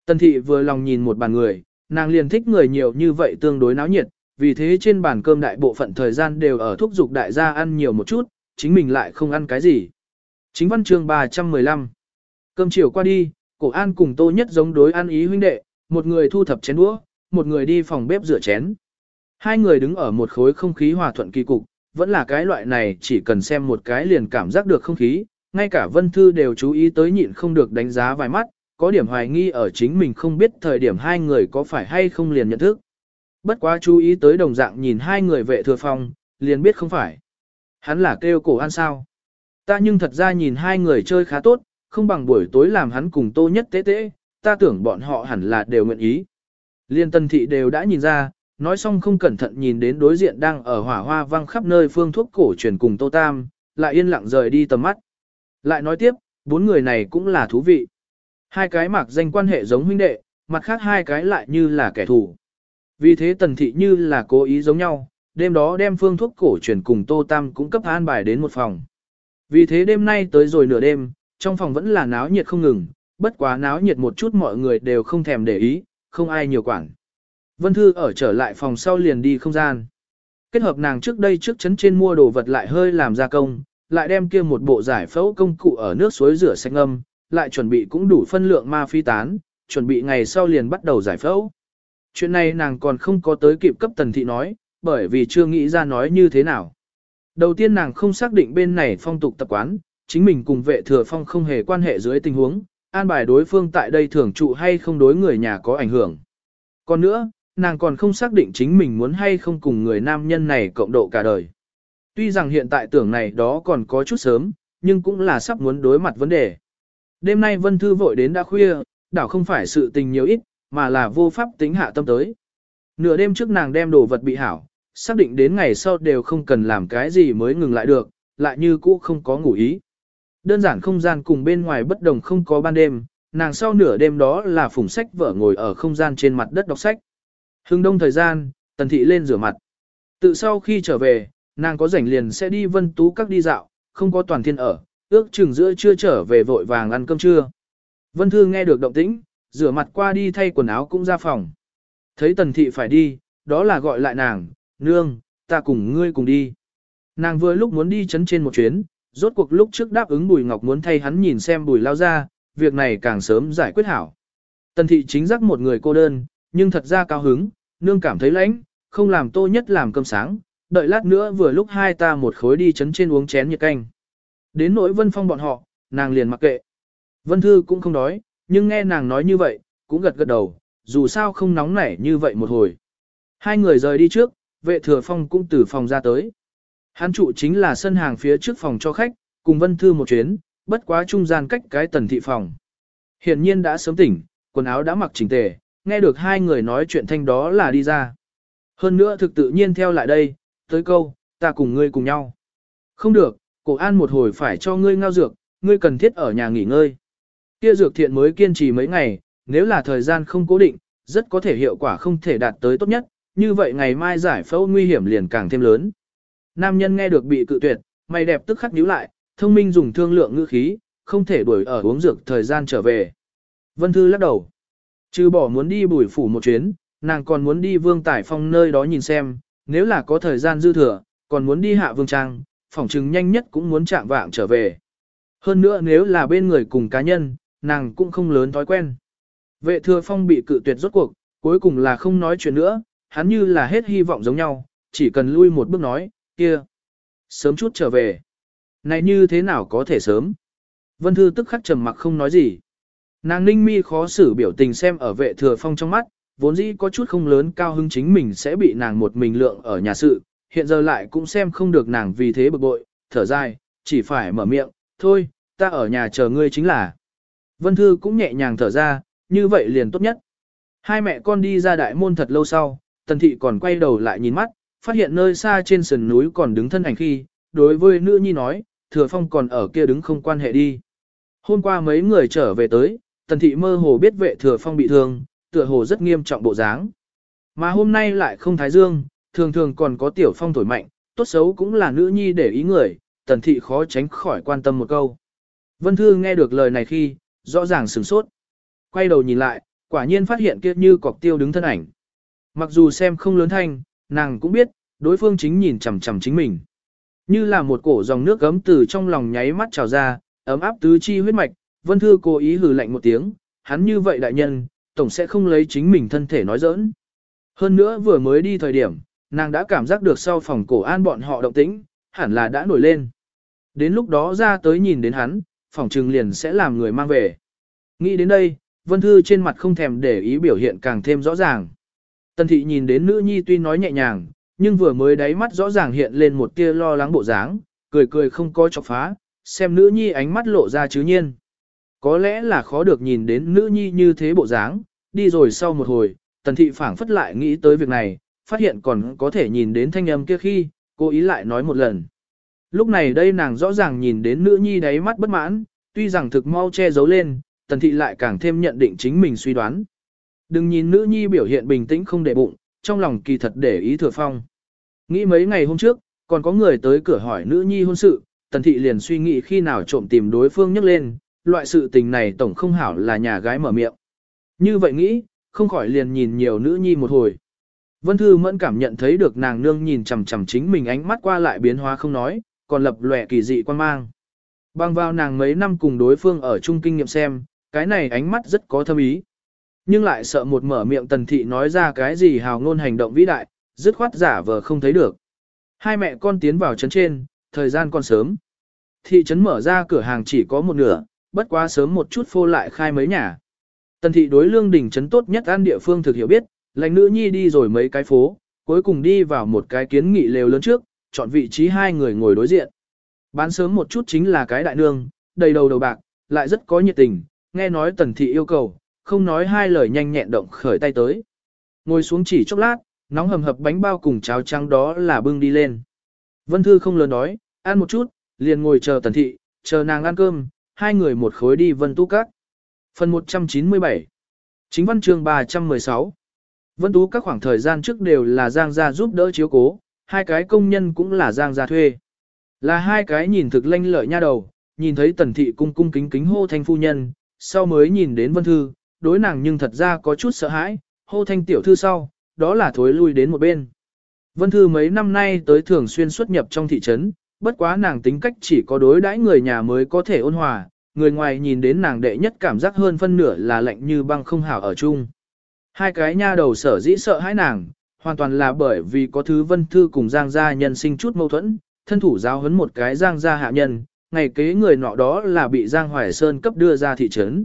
Tần thị vừa lòng nhìn một bàn người, nàng liền thích người nhiều như vậy tương đối náo nhiệt, vì thế trên bàn cơm đại bộ phận thời gian đều ở thúc giục đại gia ăn nhiều một chút, chính mình lại không ăn cái gì. Chính văn chương 315 Cơm chiều qua đi, cổ an cùng tô nhất giống đối ăn ý huynh đệ, một người thu thập chén đũa, một người đi phòng bếp rửa chén. Hai người đứng ở một khối không khí hòa thuận kỳ cục, vẫn là cái loại này chỉ cần xem một cái liền cảm giác được không khí, ngay cả Vân Thư đều chú ý tới nhịn không được đánh giá vài mắt, có điểm hoài nghi ở chính mình không biết thời điểm hai người có phải hay không liền nhận thức. Bất quá chú ý tới đồng dạng nhìn hai người vệ thừa phong, liền biết không phải. Hắn là kêu cổ an sao. Ta nhưng thật ra nhìn hai người chơi khá tốt, không bằng buổi tối làm hắn cùng tô nhất tế tế, ta tưởng bọn họ hẳn là đều nguyện ý. Liên tân thị đều đã nhìn ra, nói xong không cẩn thận nhìn đến đối diện đang ở hỏa hoa văng khắp nơi phương thuốc cổ truyền cùng tô tam, lại yên lặng rời đi tầm mắt. Lại nói tiếp, bốn người này cũng là thú vị. Hai cái mặc danh quan hệ giống huynh đệ, mặt khác hai cái lại như là kẻ thù. Vì thế tần thị như là cố ý giống nhau, đêm đó đem phương thuốc cổ truyền cùng Tô Tam cũng cấp an bài đến một phòng. Vì thế đêm nay tới rồi nửa đêm, trong phòng vẫn là náo nhiệt không ngừng, bất quá náo nhiệt một chút mọi người đều không thèm để ý, không ai nhiều quản. Vân Thư ở trở lại phòng sau liền đi không gian. Kết hợp nàng trước đây trước chấn trên mua đồ vật lại hơi làm gia công, lại đem kia một bộ giải phẫu công cụ ở nước suối rửa sạch âm, lại chuẩn bị cũng đủ phân lượng ma phi tán, chuẩn bị ngày sau liền bắt đầu giải phẫu. Chuyện này nàng còn không có tới kịp cấp tần thị nói, bởi vì chưa nghĩ ra nói như thế nào. Đầu tiên nàng không xác định bên này phong tục tập quán, chính mình cùng vệ thừa phong không hề quan hệ dưới tình huống, an bài đối phương tại đây thường trụ hay không đối người nhà có ảnh hưởng. Còn nữa, nàng còn không xác định chính mình muốn hay không cùng người nam nhân này cộng độ cả đời. Tuy rằng hiện tại tưởng này đó còn có chút sớm, nhưng cũng là sắp muốn đối mặt vấn đề. Đêm nay Vân Thư vội đến đã khuya, đảo không phải sự tình nhiều ít, mà là vô pháp tính hạ tâm tới. Nửa đêm trước nàng đem đồ vật bị hảo, xác định đến ngày sau đều không cần làm cái gì mới ngừng lại được, lại như cũ không có ngủ ý. Đơn giản không gian cùng bên ngoài bất đồng không có ban đêm, nàng sau nửa đêm đó là phủng sách vợ ngồi ở không gian trên mặt đất đọc sách. Hưng đông thời gian, tần thị lên rửa mặt. Tự sau khi trở về, nàng có rảnh liền sẽ đi vân tú các đi dạo, không có toàn thiên ở, ước chừng giữa chưa trở về vội vàng ăn cơm trưa. Vân Thư nghe được động tĩnh, rửa mặt qua đi thay quần áo cũng ra phòng. Thấy tần thị phải đi, đó là gọi lại nàng, nương, ta cùng ngươi cùng đi. Nàng vừa lúc muốn đi chấn trên một chuyến, rốt cuộc lúc trước đáp ứng Bùi Ngọc muốn thay hắn nhìn xem Bùi lao ra, việc này càng sớm giải quyết hảo. Tần thị chính giác một người cô đơn, nhưng thật ra cao hứng, nương cảm thấy lãnh, không làm tô nhất làm cơm sáng, đợi lát nữa vừa lúc hai ta một khối đi chấn trên uống chén nhiệt canh. Đến nỗi vân phong bọn họ, nàng liền mặc kệ. Vân Thư cũng không đói, nhưng nghe nàng nói như vậy, cũng gật gật đầu, dù sao không nóng nảy như vậy một hồi. Hai người rời đi trước, vệ thừa phong cũng từ phòng ra tới. Hắn trụ chính là sân hàng phía trước phòng cho khách, cùng Vân Thư một chuyến, bất quá trung gian cách cái tần thị phòng. Hiển nhiên đã sớm tỉnh, quần áo đã mặc chỉnh tề, nghe được hai người nói chuyện thanh đó là đi ra. Hơn nữa thực tự nhiên theo lại đây, tới câu, ta cùng ngươi cùng nhau. Không được, cổ an một hồi phải cho ngươi ngao dược, ngươi cần thiết ở nhà nghỉ ngơi. Kia dược thiện mới kiên trì mấy ngày, nếu là thời gian không cố định, rất có thể hiệu quả không thể đạt tới tốt nhất, như vậy ngày mai giải phẫu nguy hiểm liền càng thêm lớn. Nam nhân nghe được bị cự tuyệt, mày đẹp tức khắc nhíu lại, thông minh dùng thương lượng ngữ khí, không thể đuổi ở uống dược thời gian trở về. Vân Thư lắc đầu. Chứ bỏ muốn đi bùi phủ một chuyến, nàng còn muốn đi vương tải phong nơi đó nhìn xem, nếu là có thời gian dư thừa, còn muốn đi hạ vương trang, phỏng chừng nhanh nhất cũng muốn chạm vạng trở về. Hơn nữa nếu là bên người cùng cá nhân, nàng cũng không lớn thói quen. Vệ thừa phong bị cự tuyệt rốt cuộc, cuối cùng là không nói chuyện nữa, hắn như là hết hy vọng giống nhau, chỉ cần lui một bước nói, kia, sớm chút trở về. Này như thế nào có thể sớm? Vân Thư tức khắc trầm mặc không nói gì. Nàng ninh mi khó xử biểu tình xem ở vệ thừa phong trong mắt, vốn dĩ có chút không lớn cao hứng chính mình sẽ bị nàng một mình lượng ở nhà sự, hiện giờ lại cũng xem không được nàng vì thế bực bội, thở dài, chỉ phải mở miệng, thôi, ta ở nhà chờ ngươi chính là. Vân Thư cũng nhẹ nhàng thở ra, như vậy liền tốt nhất. Hai mẹ con đi ra đại môn thật lâu sau, tần thị còn quay đầu lại nhìn mắt, phát hiện nơi xa trên sườn núi còn đứng thân ảnh khi, đối với nữ nhi nói, thừa phong còn ở kia đứng không quan hệ đi. Hôm qua mấy người trở về tới, tần thị mơ hồ biết vệ thừa phong bị thương, tựa hồ rất nghiêm trọng bộ dáng. Mà hôm nay lại không thái dương, thường thường còn có tiểu phong thổi mạnh, tốt xấu cũng là nữ nhi để ý người, tần thị khó tránh khỏi quan tâm một câu. Vân Thư nghe được lời này khi, rõ ràng sửng sốt. Quay đầu nhìn lại, quả nhiên phát hiện kia như cọc tiêu đứng thân ảnh. Mặc dù xem không lớn thanh, nàng cũng biết, đối phương chính nhìn chằm chằm chính mình. Như là một cổ dòng nước gấm từ trong lòng nháy mắt trào ra, ấm áp tứ chi huyết mạch, Vân Thư cố ý hừ lạnh một tiếng, hắn như vậy đại nhân, tổng sẽ không lấy chính mình thân thể nói giỡn. Hơn nữa vừa mới đi thời điểm, nàng đã cảm giác được sau phòng cổ an bọn họ động tĩnh, hẳn là đã nổi lên. Đến lúc đó ra tới nhìn đến hắn, phòng trừng liền sẽ làm người mang về. Nghĩ đến đây, Vân Thư trên mặt không thèm để ý biểu hiện càng thêm rõ ràng. Tần thị nhìn đến nữ nhi tuy nói nhẹ nhàng, nhưng vừa mới đáy mắt rõ ràng hiện lên một tia lo lắng bộ dáng, cười cười không coi chọc phá, xem nữ nhi ánh mắt lộ ra chứ nhiên. Có lẽ là khó được nhìn đến nữ nhi như thế bộ dáng, đi rồi sau một hồi, tần thị phảng phất lại nghĩ tới việc này, phát hiện còn có thể nhìn đến thanh âm kia khi, cô ý lại nói một lần. Lúc này đây nàng rõ ràng nhìn đến nữ nhi đáy mắt bất mãn, tuy rằng thực mau che giấu lên, tần thị lại càng thêm nhận định chính mình suy đoán. Đừng nhìn nữ nhi biểu hiện bình tĩnh không để bụng, trong lòng kỳ thật để ý thừa phong. Nghĩ mấy ngày hôm trước, còn có người tới cửa hỏi nữ nhi hôn sự, tần thị liền suy nghĩ khi nào trộm tìm đối phương nhắc lên, loại sự tình này tổng không hảo là nhà gái mở miệng. Như vậy nghĩ, không khỏi liền nhìn nhiều nữ nhi một hồi. Vân Thư mẫn cảm nhận thấy được nàng nương nhìn chằm chằm chính mình ánh mắt qua lại biến hóa không nói, còn lập lòe kỳ dị quan mang. Bằng vào nàng mấy năm cùng đối phương ở chung kinh nghiệm xem, cái này ánh mắt rất có thâm ý. Nhưng lại sợ một mở miệng tần thị nói ra cái gì hào ngôn hành động vĩ đại, dứt khoát giả vờ không thấy được. Hai mẹ con tiến vào trấn trên, thời gian còn sớm. Thị trấn mở ra cửa hàng chỉ có một nửa, bất quá sớm một chút phô lại khai mấy nhà. Tần thị đối lương đỉnh trấn tốt nhất ăn địa phương thực hiểu biết, lành nữ nhi đi rồi mấy cái phố, cuối cùng đi vào một cái kiến nghị lều lớn trước, chọn vị trí hai người ngồi đối diện. Bán sớm một chút chính là cái đại nương, đầy đầu đầu bạc, lại rất có nhiệt tình, nghe nói tần thị yêu cầu, không nói hai lời nhanh nhẹn động khởi tay tới. Ngồi xuống chỉ chốc lát, nóng hầm hập bánh bao cùng cháo trắng đó là bưng đi lên. Vân Thư không lớn nói, ăn một chút, liền ngồi chờ tần thị, chờ nàng ăn cơm, hai người một khối đi Vân Tu Các. Phần 197 Chính văn chương 316 Vân Tú các khoảng thời gian trước đều là Giang gia giúp đỡ chiếu cố, hai cái công nhân cũng là Giang gia thuê. Là hai cái nhìn thực lanh lợi nha đầu, nhìn thấy tần thị cung cung kính kính hô thanh phu nhân, sau mới nhìn đến Vân Thư, đối nàng nhưng thật ra có chút sợ hãi, hô thanh tiểu thư sau, đó là thối lui đến một bên. Vân Thư mấy năm nay tới thường xuyên xuất nhập trong thị trấn, bất quá nàng tính cách chỉ có đối đãi người nhà mới có thể ôn hòa, người ngoài nhìn đến nàng đệ nhất cảm giác hơn phân nửa là lạnh như băng không hảo ở chung. Hai cái nha đầu sở dĩ sợ hãi nàng, hoàn toàn là bởi vì có thứ vân thư cùng Giang gia nhân sinh chút mâu thuẫn, thân thủ giáo huấn một cái Giang gia hạ nhân, ngày kế người nọ đó là bị Giang Hoài Sơn cấp đưa ra thị trấn.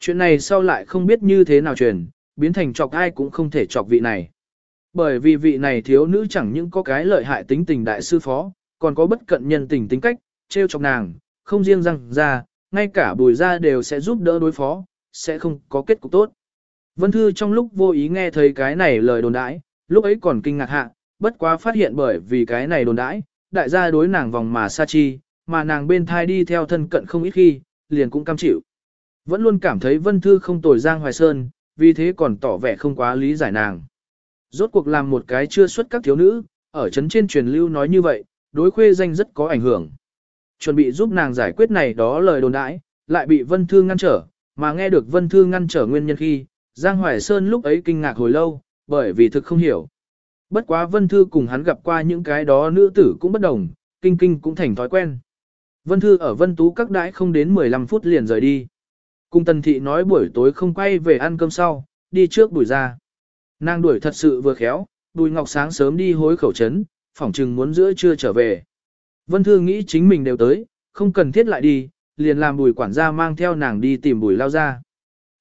Chuyện này sau lại không biết như thế nào truyền, biến thành chọc ai cũng không thể chọc vị này. Bởi vì vị này thiếu nữ chẳng những có cái lợi hại tính tình đại sư phó, còn có bất cận nhân tình tính cách, trêu chọc nàng, không riêng răng ra, ngay cả bùi ra đều sẽ giúp đỡ đối phó, sẽ không có kết cục tốt. Vân Thư trong lúc vô ý nghe thấy cái này lời đồn đãi, lúc ấy còn kinh ngạc hạ, bất quá phát hiện bởi vì cái này đồn đãi, đại gia đối nàng vòng mà sa chi, mà nàng bên thai đi theo thân cận không ít khi, liền cũng cam chịu. Vẫn luôn cảm thấy Vân Thư không tồi Giang Hoài Sơn, vì thế còn tỏ vẻ không quá lý giải nàng. Rốt cuộc làm một cái chưa xuất các thiếu nữ, ở chấn trên truyền lưu nói như vậy, đối khuê danh rất có ảnh hưởng. Chuẩn bị giúp nàng giải quyết này đó lời đồn đãi, lại bị Vân Thư ngăn trở, mà nghe được Vân Thư ngăn trở nguyên nhân khi, Giang Hoài Sơn lúc ấy kinh ngạc hồi lâu, bởi vì thực không hiểu. Bất quá Vân Thư cùng hắn gặp qua những cái đó nữ tử cũng bất đồng, kinh kinh cũng thành thói quen. Vân Thư ở Vân Tú các đãi không đến 15 phút liền rời đi. Cung Tần Thị nói buổi tối không quay về ăn cơm sau, đi trước buổi ra. Nàng đuổi thật sự vừa khéo, Bùi Ngọc sáng sớm đi hối khẩu trấn, phỏng chừng muốn giữa trưa trở về. Vân Thư nghĩ chính mình đều tới, không cần thiết lại đi, liền làm bùi quản gia mang theo nàng đi tìm bùi lao gia.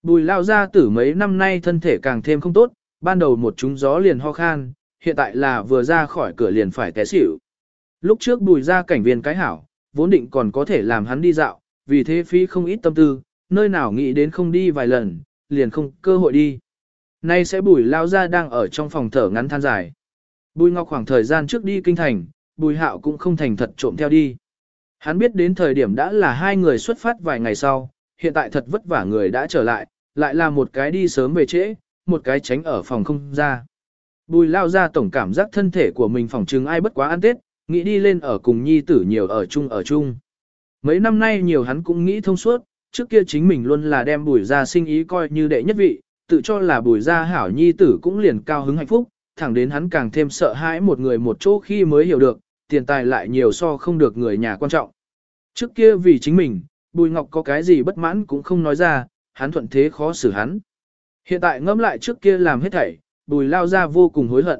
Bùi lao gia tử mấy năm nay thân thể càng thêm không tốt, ban đầu một chúng gió liền ho khan, hiện tại là vừa ra khỏi cửa liền phải té xỉu. Lúc trước bùi ra cảnh viên cái hảo, vốn định còn có thể làm hắn đi dạo, vì thế phí không ít tâm tư, nơi nào nghĩ đến không đi vài lần, liền không cơ hội đi. Nay sẽ bùi lao ra đang ở trong phòng thở ngắn than dài. Bùi ngọc khoảng thời gian trước đi kinh thành, bùi hạo cũng không thành thật trộm theo đi. Hắn biết đến thời điểm đã là hai người xuất phát vài ngày sau, hiện tại thật vất vả người đã trở lại, lại là một cái đi sớm về trễ, một cái tránh ở phòng không ra. Bùi lao ra tổng cảm giác thân thể của mình phòng trừng ai bất quá ăn tết, nghĩ đi lên ở cùng nhi tử nhiều ở chung ở chung. Mấy năm nay nhiều hắn cũng nghĩ thông suốt, trước kia chính mình luôn là đem bùi ra sinh ý coi như đệ nhất vị, tự cho là bùi ra hảo nhi tử cũng liền cao hứng hạnh phúc, thẳng đến hắn càng thêm sợ hãi một người một chỗ khi mới hiểu được, tiền tài lại nhiều so không được người nhà quan trọng. Trước kia vì chính mình, bùi ngọc có cái gì bất mãn cũng không nói ra, hắn thuận thế khó xử hắn. Hiện tại ngẫm lại trước kia làm hết thảy, bùi lao ra vô cùng hối hận.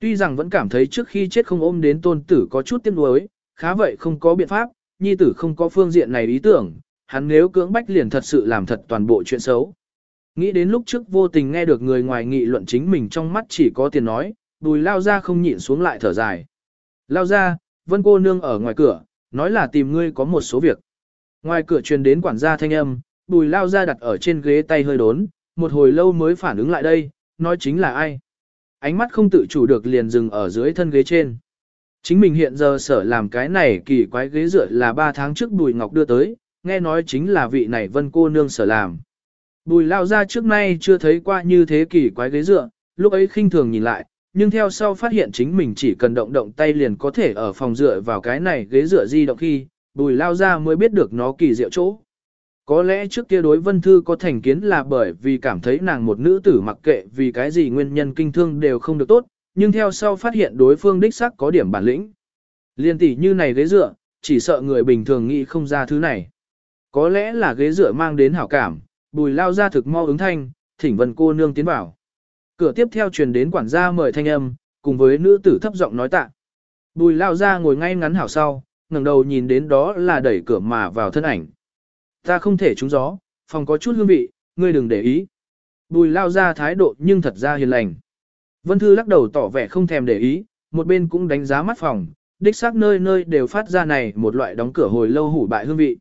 Tuy rằng vẫn cảm thấy trước khi chết không ôm đến tôn tử có chút tiếc nuối, khá vậy không có biện pháp, nhi tử không có phương diện này ý tưởng, hắn nếu cưỡng bách liền thật sự làm thật toàn bộ chuyện xấu. Nghĩ đến lúc trước vô tình nghe được người ngoài nghị luận chính mình trong mắt chỉ có tiền nói, đùi lao ra không nhịn xuống lại thở dài. Lao ra, vân cô nương ở ngoài cửa, nói là tìm ngươi có một số việc. Ngoài cửa truyền đến quản gia thanh âm, đùi lao ra đặt ở trên ghế tay hơi đốn, một hồi lâu mới phản ứng lại đây, nói chính là ai. Ánh mắt không tự chủ được liền dừng ở dưới thân ghế trên. Chính mình hiện giờ sở làm cái này kỳ quái ghế dựa là 3 tháng trước Bùi Ngọc đưa tới, nghe nói chính là vị này vân cô nương sở làm. Bùi lao ra trước nay chưa thấy qua như thế kỳ quái ghế dựa, lúc ấy khinh thường nhìn lại, nhưng theo sau phát hiện chính mình chỉ cần động động tay liền có thể ở phòng dựa vào cái này ghế dựa di động khi, bùi lao ra mới biết được nó kỳ diệu chỗ. Có lẽ trước kia đối vân thư có thành kiến là bởi vì cảm thấy nàng một nữ tử mặc kệ vì cái gì nguyên nhân kinh thương đều không được tốt, nhưng theo sau phát hiện đối phương đích sắc có điểm bản lĩnh. Liên tỷ như này ghế dựa, chỉ sợ người bình thường nghĩ không ra thứ này. Có lẽ là ghế dựa mang đến hảo cảm, bùi lao ra thực mau ứng thanh, thỉnh vân cô nương tiến vào. Cửa tiếp theo truyền đến quản gia mời thanh âm, cùng với nữ tử thấp giọng nói tạ. Bùi lao ra ngồi ngay ngắn hảo sau, ngẩng đầu nhìn đến đó là đẩy cửa mà vào thân ảnh. Ta không thể trúng gió, phòng có chút hương vị, ngươi đừng để ý. Bùi lao ra thái độ nhưng thật ra hiền lành. Vân Thư lắc đầu tỏ vẻ không thèm để ý, một bên cũng đánh giá mắt phòng, đích xác nơi nơi đều phát ra này một loại đóng cửa hồi lâu hủ bại hương vị.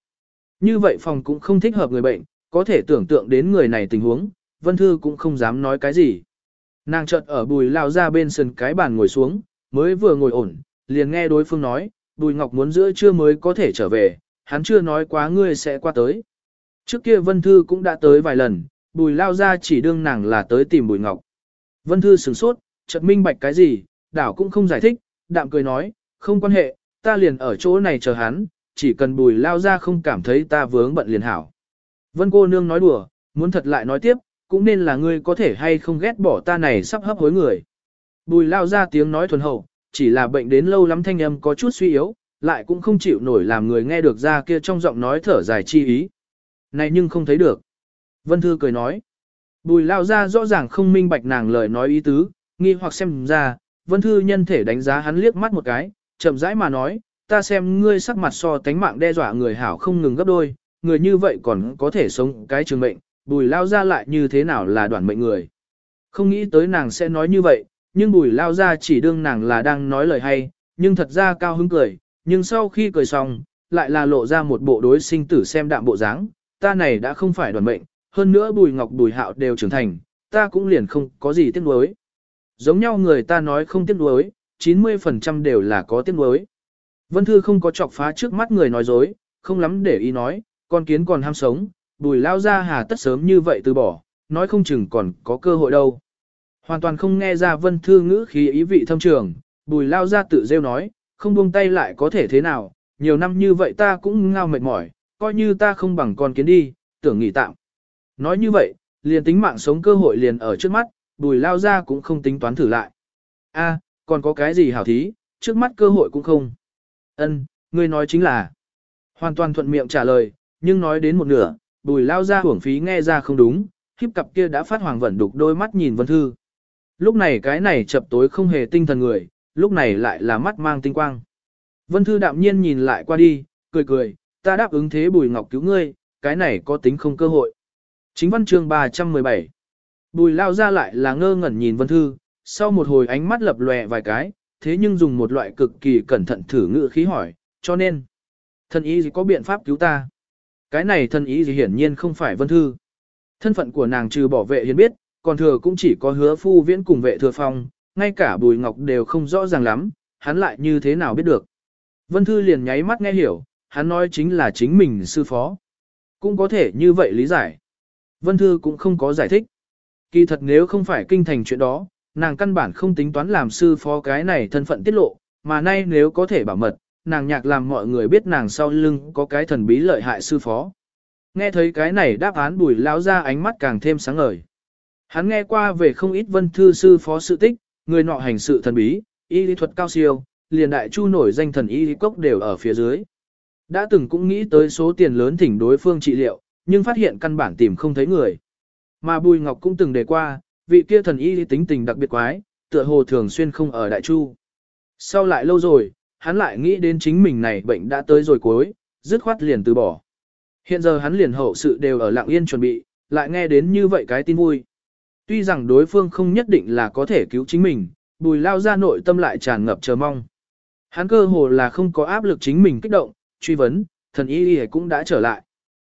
Như vậy phòng cũng không thích hợp người bệnh, có thể tưởng tượng đến người này tình huống, Vân Thư cũng không dám nói cái gì. Nàng chợt ở bùi lao ra bên sân cái bàn ngồi xuống, mới vừa ngồi ổn, liền nghe đối phương nói, bùi ngọc muốn giữa trưa mới có thể trở về, hắn chưa nói quá ngươi sẽ qua tới. Trước kia Vân Thư cũng đã tới vài lần, bùi lao ra chỉ đương nàng là tới tìm bùi ngọc. Vân Thư sửng sốt, chợt minh bạch cái gì, đảo cũng không giải thích, đạm cười nói, không quan hệ, ta liền ở chỗ này chờ hắn, chỉ cần bùi lao ra không cảm thấy ta vướng bận liền hảo. Vân cô nương nói đùa, muốn thật lại nói tiếp, cũng nên là ngươi có thể hay không ghét bỏ ta này sắp hấp hối người. Bùi lao ra tiếng nói thuần hậu, chỉ là bệnh đến lâu lắm thanh âm có chút suy yếu, lại cũng không chịu nổi làm người nghe được ra kia trong giọng nói thở dài chi ý. Này nhưng không thấy được. Vân Thư cười nói. Bùi lao ra rõ ràng không minh bạch nàng lời nói ý tứ, nghi hoặc xem ra, vân thư nhân thể đánh giá hắn liếc mắt một cái, chậm rãi mà nói, ta xem ngươi sắc mặt so tánh mạng đe dọa người hảo không ngừng gấp đôi, người như vậy còn có thể sống cái trường mệnh, bùi lao ra lại như thế nào là đoạn mệnh người. Không nghĩ tới nàng sẽ nói như vậy, nhưng bùi lao ra chỉ đương nàng là đang nói lời hay, nhưng thật ra cao hứng cười, nhưng sau khi cười xong, lại là lộ ra một bộ đối sinh tử xem đạm bộ dáng, ta này đã không phải đoàn mệnh, hơn nữa bùi ngọc bùi hạo đều trưởng thành, ta cũng liền không có gì tiếc nuối. Giống nhau người ta nói không tiếc nuối, 90% đều là có tiếc nuối. Vân Thư không có chọc phá trước mắt người nói dối, không lắm để ý nói, con kiến còn ham sống, bùi lao ra hà tất sớm như vậy từ bỏ, nói không chừng còn có cơ hội đâu. Hoàn toàn không nghe ra Vân Thư ngữ khí ý vị thâm trường, bùi lao ra tự rêu nói, không buông tay lại có thể thế nào, nhiều năm như vậy ta cũng ngao mệt mỏi, coi như ta không bằng con kiến đi, tưởng nghỉ tạm. Nói như vậy, liền tính mạng sống cơ hội liền ở trước mắt, bùi lao ra cũng không tính toán thử lại. a còn có cái gì hảo thí, trước mắt cơ hội cũng không. ân ngươi nói chính là. Hoàn toàn thuận miệng trả lời, nhưng nói đến một nửa, bùi lao ra hưởng phí nghe ra không đúng, khiếp cặp kia đã phát hoàng vẩn đục đôi mắt nhìn vân thư. Lúc này cái này chập tối không hề tinh thần người, lúc này lại là mắt mang tinh quang. Vân thư đạm nhiên nhìn lại qua đi, cười cười, ta đáp ứng thế bùi ngọc cứu ngươi, cái này có tính không cơ hội. Chính văn chương 317 Bùi lao ra lại là ngơ ngẩn nhìn vân thư, sau một hồi ánh mắt lập lòe vài cái, thế nhưng dùng một loại cực kỳ cẩn thận thử ngữ khí hỏi, cho nên, thân ý gì có biện pháp cứu ta? Cái này thân ý gì hiển nhiên không phải vân thư. Thân phận của nàng trừ bỏ vệ hiền biết, còn thừa cũng chỉ có hứa phu viễn cùng vệ thừa phong, ngay cả bùi ngọc đều không rõ ràng lắm, hắn lại như thế nào biết được. Vân Thư liền nháy mắt nghe hiểu, hắn nói chính là chính mình sư phó. Cũng có thể như vậy lý giải. Vân Thư cũng không có giải thích. Kỳ thật nếu không phải kinh thành chuyện đó, nàng căn bản không tính toán làm sư phó cái này thân phận tiết lộ, mà nay nếu có thể bảo mật, nàng nhạc làm mọi người biết nàng sau lưng có cái thần bí lợi hại sư phó. Nghe thấy cái này đáp án bùi lao ra ánh mắt càng thêm sáng ngời. Hắn nghe qua về không ít vân thư sư phó sự tích, người nọ hành sự thần bí, y lý thuật cao siêu, liền đại chu nổi danh thần y lý cốc đều ở phía dưới. Đã từng cũng nghĩ tới số tiền lớn thỉnh đối phương trị liệu, nhưng phát hiện căn bản tìm không thấy người. Mà Bùi Ngọc cũng từng đề qua, vị kia thần y tính tình đặc biệt quái, tựa hồ thường xuyên không ở Đại Chu. Sau lại lâu rồi, hắn lại nghĩ đến chính mình này bệnh đã tới rồi cuối, dứt khoát liền từ bỏ. Hiện giờ hắn liền hậu sự đều ở lặng yên chuẩn bị, lại nghe đến như vậy cái tin vui. Tuy rằng đối phương không nhất định là có thể cứu chính mình, bùi lao ra nội tâm lại tràn ngập chờ mong. Hắn cơ hồ là không có áp lực chính mình kích động, truy vấn, thần y y cũng đã trở lại.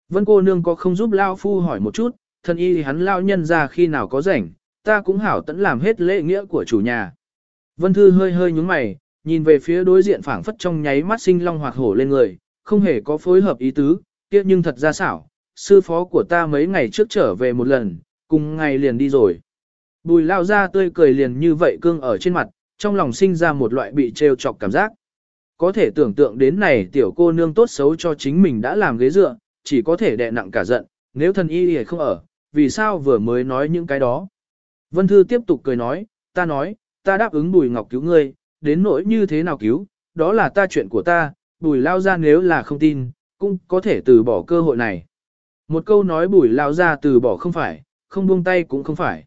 Vân cô nương có không giúp lao phu hỏi một chút, thần y thì hắn lao nhân ra khi nào có rảnh, ta cũng hảo tận làm hết lễ nghĩa của chủ nhà. Vân thư hơi hơi nhúng mày, nhìn về phía đối diện phảng phất trong nháy mắt sinh long hoặc hổ lên người, không hề có phối hợp ý tứ, kia nhưng thật ra xảo, sư phó của ta mấy ngày trước trở về một lần, cùng ngày liền đi rồi. Bùi lao ra tươi cười liền như vậy cương ở trên mặt, trong lòng sinh ra một loại bị trêu chọc cảm giác. Có thể tưởng tượng đến này tiểu cô nương tốt xấu cho chính mình đã làm ghế dựa, chỉ có thể đè nặng cả giận, nếu thần y thì không ở, vì sao vừa mới nói những cái đó. Vân Thư tiếp tục cười nói, ta nói, ta đáp ứng Bùi Ngọc cứu ngươi, đến nỗi như thế nào cứu, đó là ta chuyện của ta, Bùi lao ra nếu là không tin, cũng có thể từ bỏ cơ hội này. Một câu nói Bùi lao ra từ bỏ không phải, không buông tay cũng không phải.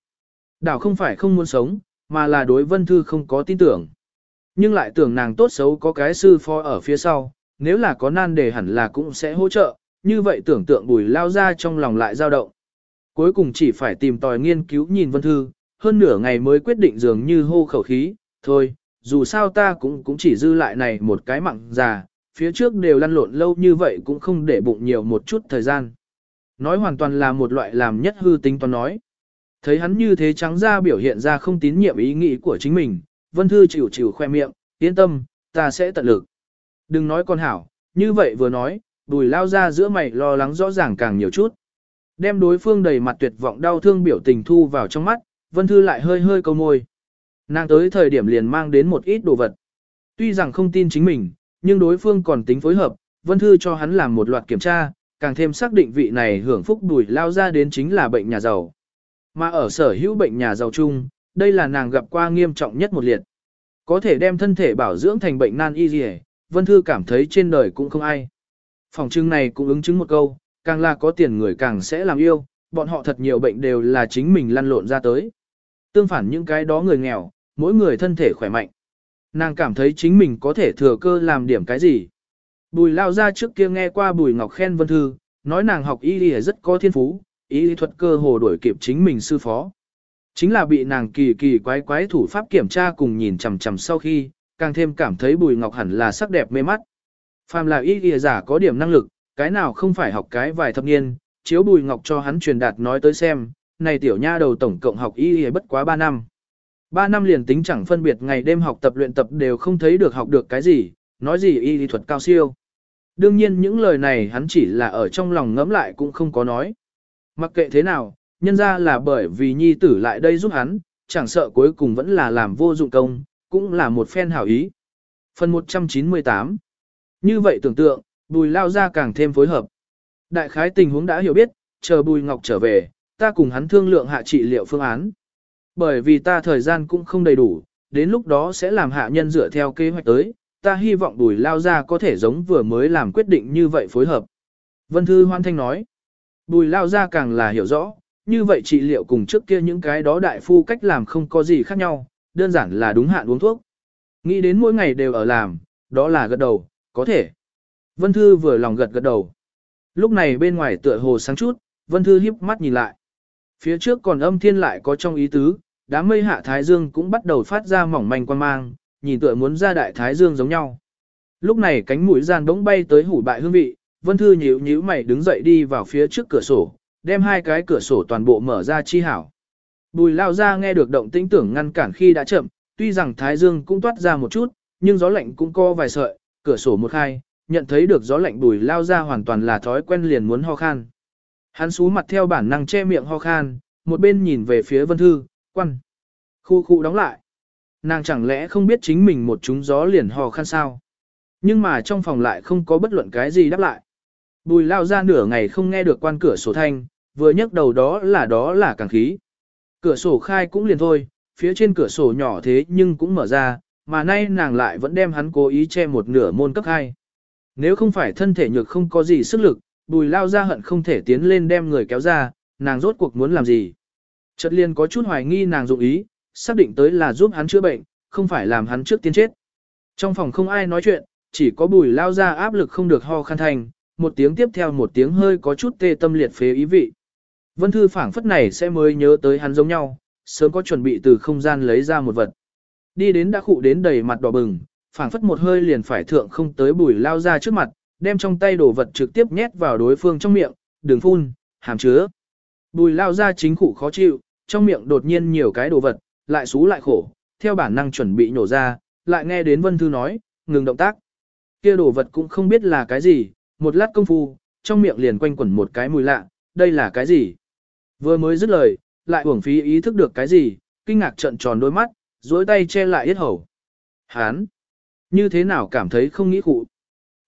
Đảo không phải không muốn sống, mà là đối Vân Thư không có tin tưởng. Nhưng lại tưởng nàng tốt xấu có cái sư phó ở phía sau, nếu là có nan đề hẳn là cũng sẽ hỗ trợ, như vậy tưởng tượng bùi lao ra trong lòng lại dao động. Cuối cùng chỉ phải tìm tòi nghiên cứu nhìn Vân Thư, hơn nửa ngày mới quyết định dường như hô khẩu khí, thôi, dù sao ta cũng cũng chỉ dư lại này một cái mặn già, phía trước đều lăn lộn lâu như vậy cũng không để bụng nhiều một chút thời gian. Nói hoàn toàn là một loại làm nhất hư tính toán nói. Thấy hắn như thế trắng ra biểu hiện ra không tín nhiệm ý nghĩ của chính mình, Vân Thư chịu chịu khoe miệng, yên tâm, ta sẽ tận lực. Đừng nói con hảo, như vậy vừa nói, đùi lao ra giữa mày lo lắng rõ ràng càng nhiều chút. Đem đối phương đầy mặt tuyệt vọng đau thương biểu tình thu vào trong mắt, Vân Thư lại hơi hơi câu môi. Nàng tới thời điểm liền mang đến một ít đồ vật. Tuy rằng không tin chính mình, nhưng đối phương còn tính phối hợp, Vân Thư cho hắn làm một loạt kiểm tra, càng thêm xác định vị này hưởng phúc đùi lao ra đến chính là bệnh nhà giàu. Mà ở sở hữu bệnh nhà giàu chung, đây là nàng gặp qua nghiêm trọng nhất một liệt. Có thể đem thân thể bảo dưỡng thành bệnh nan y gì Vân Thư cảm thấy trên đời cũng không ai. Phòng trưng này cũng ứng chứng một câu, càng là có tiền người càng sẽ làm yêu, bọn họ thật nhiều bệnh đều là chính mình lăn lộn ra tới. Tương phản những cái đó người nghèo, mỗi người thân thể khỏe mạnh. Nàng cảm thấy chính mình có thể thừa cơ làm điểm cái gì. Bùi lao ra trước kia nghe qua bùi ngọc khen vân thư, nói nàng học y y rất có thiên phú, y lý thuật cơ hồ đổi kịp chính mình sư phó. Chính là bị nàng kỳ kỳ quái quái thủ pháp kiểm tra cùng nhìn chằm chằm sau khi, càng thêm cảm thấy bùi ngọc hẳn là sắc đẹp mê mắt. Phàm là y y giả có điểm năng lực, cái nào không phải học cái vài thập niên, chiếu bùi ngọc cho hắn truyền đạt nói tới xem, này tiểu nha đầu tổng cộng học y y bất quá 3 năm. 3 năm liền tính chẳng phân biệt ngày đêm học tập luyện tập đều không thấy được học được cái gì, nói gì y lý thuật cao siêu. Đương nhiên những lời này hắn chỉ là ở trong lòng ngẫm lại cũng không có nói. Mặc kệ thế nào, nhân ra là bởi vì nhi tử lại đây giúp hắn, chẳng sợ cuối cùng vẫn là làm vô dụng công, cũng là một phen hảo ý. Phần 198 Như vậy tưởng tượng, bùi lao ra càng thêm phối hợp. Đại khái tình huống đã hiểu biết, chờ bùi ngọc trở về, ta cùng hắn thương lượng hạ trị liệu phương án. Bởi vì ta thời gian cũng không đầy đủ, đến lúc đó sẽ làm hạ nhân dựa theo kế hoạch tới, ta hy vọng bùi lao ra có thể giống vừa mới làm quyết định như vậy phối hợp. Vân Thư Hoan Thanh nói, bùi lao ra càng là hiểu rõ, như vậy trị liệu cùng trước kia những cái đó đại phu cách làm không có gì khác nhau, đơn giản là đúng hạn uống thuốc. Nghĩ đến mỗi ngày đều ở làm, đó là gật đầu, có thể. Vân Thư vừa lòng gật gật đầu. Lúc này bên ngoài tựa hồ sáng chút, Vân Thư hiếp mắt nhìn lại. Phía trước còn âm thiên lại có trong ý tứ, đám mây hạ Thái Dương cũng bắt đầu phát ra mỏng manh quan mang, nhìn tựa muốn ra đại Thái Dương giống nhau. Lúc này cánh mũi gian bỗng bay tới hủ bại hương vị, Vân Thư nhíu nhíu mày đứng dậy đi vào phía trước cửa sổ, đem hai cái cửa sổ toàn bộ mở ra chi hảo. Bùi lao ra nghe được động tĩnh tưởng ngăn cản khi đã chậm, tuy rằng Thái Dương cũng toát ra một chút, nhưng gió lạnh cũng co vài sợi, cửa sổ một khai, nhận thấy được gió lạnh bùi lao ra hoàn toàn là thói quen liền muốn ho khan. Hắn xú mặt theo bản năng che miệng ho khan, một bên nhìn về phía vân thư, quan. Khu khu đóng lại. Nàng chẳng lẽ không biết chính mình một chúng gió liền ho khan sao. Nhưng mà trong phòng lại không có bất luận cái gì đáp lại. Bùi lao ra nửa ngày không nghe được quan cửa sổ thanh, vừa nhấc đầu đó là đó là càng khí. Cửa sổ khai cũng liền thôi, phía trên cửa sổ nhỏ thế nhưng cũng mở ra, mà nay nàng lại vẫn đem hắn cố ý che một nửa môn cấp hai. Nếu không phải thân thể nhược không có gì sức lực, bùi lao ra hận không thể tiến lên đem người kéo ra, nàng rốt cuộc muốn làm gì. Chợt liên có chút hoài nghi nàng dụng ý, xác định tới là giúp hắn chữa bệnh, không phải làm hắn trước tiên chết. Trong phòng không ai nói chuyện, chỉ có bùi lao ra áp lực không được ho khăn thành, một tiếng tiếp theo một tiếng hơi có chút tê tâm liệt phế ý vị. Vân Thư phảng phất này sẽ mới nhớ tới hắn giống nhau, sớm có chuẩn bị từ không gian lấy ra một vật. Đi đến đã khụ đến đầy mặt đỏ bừng, phảng phất một hơi liền phải thượng không tới bùi lao ra trước mặt, đem trong tay đồ vật trực tiếp nhét vào đối phương trong miệng, đường phun, hàm chứa. Bùi lao ra chính cụ khó chịu, trong miệng đột nhiên nhiều cái đồ vật, lại xú lại khổ, theo bản năng chuẩn bị nhổ ra, lại nghe đến Vân Thư nói, ngừng động tác. Kia đồ vật cũng không biết là cái gì, một lát công phu, trong miệng liền quanh quẩn một cái mùi lạ, đây là cái gì? Vừa mới dứt lời, lại uổng phí ý thức được cái gì, kinh ngạc trợn tròn đôi mắt, duỗi tay che lại yết hầu. Hán! Như thế nào cảm thấy không nghĩ cụ?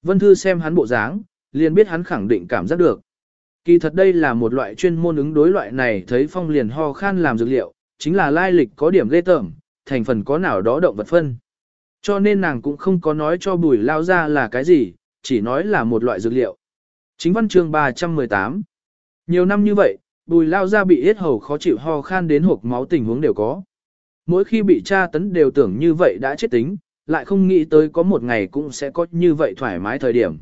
Vân Thư xem hắn bộ dáng, liền biết hắn khẳng định cảm giác được. Kỳ thật đây là một loại chuyên môn ứng đối loại này thấy phong liền ho khan làm dược liệu, chính là lai lịch có điểm ghê tởm, thành phần có nào đó động vật phân. Cho nên nàng cũng không có nói cho bùi lao ra là cái gì, chỉ nói là một loại dược liệu. Chính văn chương 318 Nhiều năm như vậy, bùi lao ra bị hết hầu khó chịu ho khan đến hộp máu tình huống đều có. Mỗi khi bị tra tấn đều tưởng như vậy đã chết tính, lại không nghĩ tới có một ngày cũng sẽ có như vậy thoải mái thời điểm.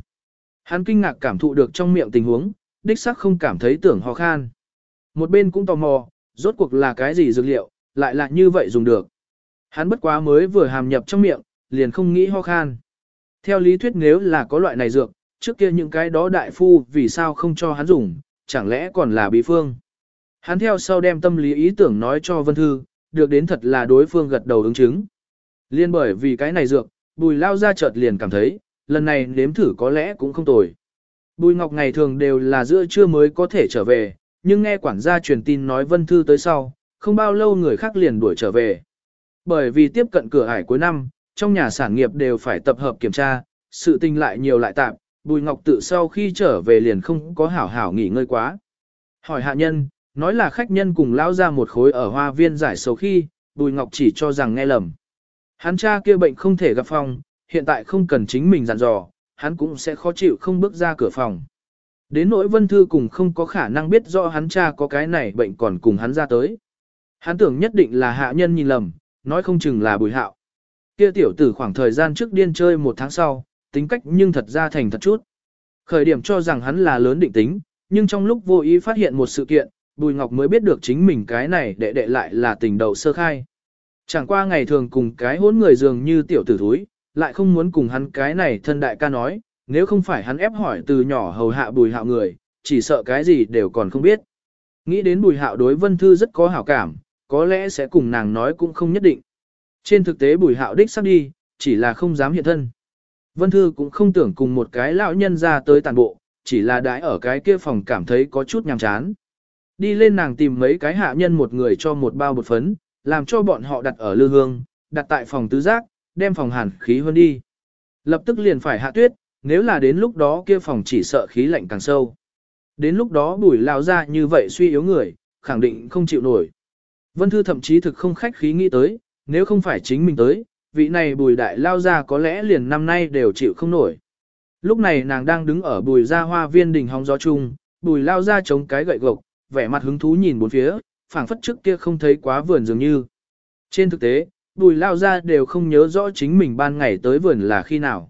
Hắn kinh ngạc cảm thụ được trong miệng tình huống, đích sắc không cảm thấy tưởng ho khan. Một bên cũng tò mò, rốt cuộc là cái gì dược liệu, lại là như vậy dùng được. Hắn bất quá mới vừa hàm nhập trong miệng, liền không nghĩ ho khan. Theo lý thuyết nếu là có loại này dược, trước kia những cái đó đại phu vì sao không cho hắn dùng, chẳng lẽ còn là bí phương. Hắn theo sau đem tâm lý ý tưởng nói cho Vân Thư, được đến thật là đối phương gật đầu ứng chứng. Liên bởi vì cái này dược, bùi lao ra chợt liền cảm thấy, lần này nếm thử có lẽ cũng không tồi. Bùi Ngọc ngày thường đều là giữa trưa mới có thể trở về, nhưng nghe quản gia truyền tin nói Vân Thư tới sau, không bao lâu người khác liền đuổi trở về. Bởi vì tiếp cận cửa ải cuối năm, trong nhà sản nghiệp đều phải tập hợp kiểm tra, sự tình lại nhiều lại tạm, Bùi Ngọc tự sau khi trở về liền không có hảo hảo nghỉ ngơi quá. Hỏi hạ nhân, nói là khách nhân cùng lao ra một khối ở hoa viên giải sầu khi, Bùi Ngọc chỉ cho rằng nghe lầm. Hắn cha kia bệnh không thể gặp phòng, hiện tại không cần chính mình dặn dò, hắn cũng sẽ khó chịu không bước ra cửa phòng. Đến nỗi Vân Thư cùng không có khả năng biết rõ hắn cha có cái này bệnh còn cùng hắn ra tới. Hắn tưởng nhất định là hạ nhân nhìn lầm, nói không chừng là bùi hạo. Kia tiểu tử khoảng thời gian trước điên chơi một tháng sau, tính cách nhưng thật ra thành thật chút. Khởi điểm cho rằng hắn là lớn định tính, nhưng trong lúc vô ý phát hiện một sự kiện, Bùi Ngọc mới biết được chính mình cái này đệ đệ lại là tình đầu sơ khai. Chẳng qua ngày thường cùng cái hỗn người dường như tiểu tử thúi, lại không muốn cùng hắn cái này thân đại ca nói, nếu không phải hắn ép hỏi từ nhỏ hầu hạ bùi hạo người, chỉ sợ cái gì đều còn không biết. Nghĩ đến bùi hạo đối vân thư rất có hảo cảm, có lẽ sẽ cùng nàng nói cũng không nhất định. Trên thực tế bùi hạo đích sắp đi, chỉ là không dám hiện thân. Vân thư cũng không tưởng cùng một cái lão nhân ra tới tàn bộ, chỉ là đãi ở cái kia phòng cảm thấy có chút nhàm chán. Đi lên nàng tìm mấy cái hạ nhân một người cho một bao bột phấn, làm cho bọn họ đặt ở lư hương, đặt tại phòng tứ giác, đem phòng hàn khí hơn đi. Lập tức liền phải hạ tuyết, nếu là đến lúc đó kia phòng chỉ sợ khí lạnh càng sâu. Đến lúc đó bùi lao ra như vậy suy yếu người, khẳng định không chịu nổi. Vân Thư thậm chí thực không khách khí nghĩ tới, nếu không phải chính mình tới, vị này bùi đại lao ra có lẽ liền năm nay đều chịu không nổi. Lúc này nàng đang đứng ở bùi gia hoa viên đỉnh hóng gió chung, bùi lao ra chống cái gậy gộc, vẻ mặt hứng thú nhìn bốn phía, phảng phất trước kia không thấy quá vườn dường như. Trên thực tế, bùi lao ra đều không nhớ rõ chính mình ban ngày tới vườn là khi nào.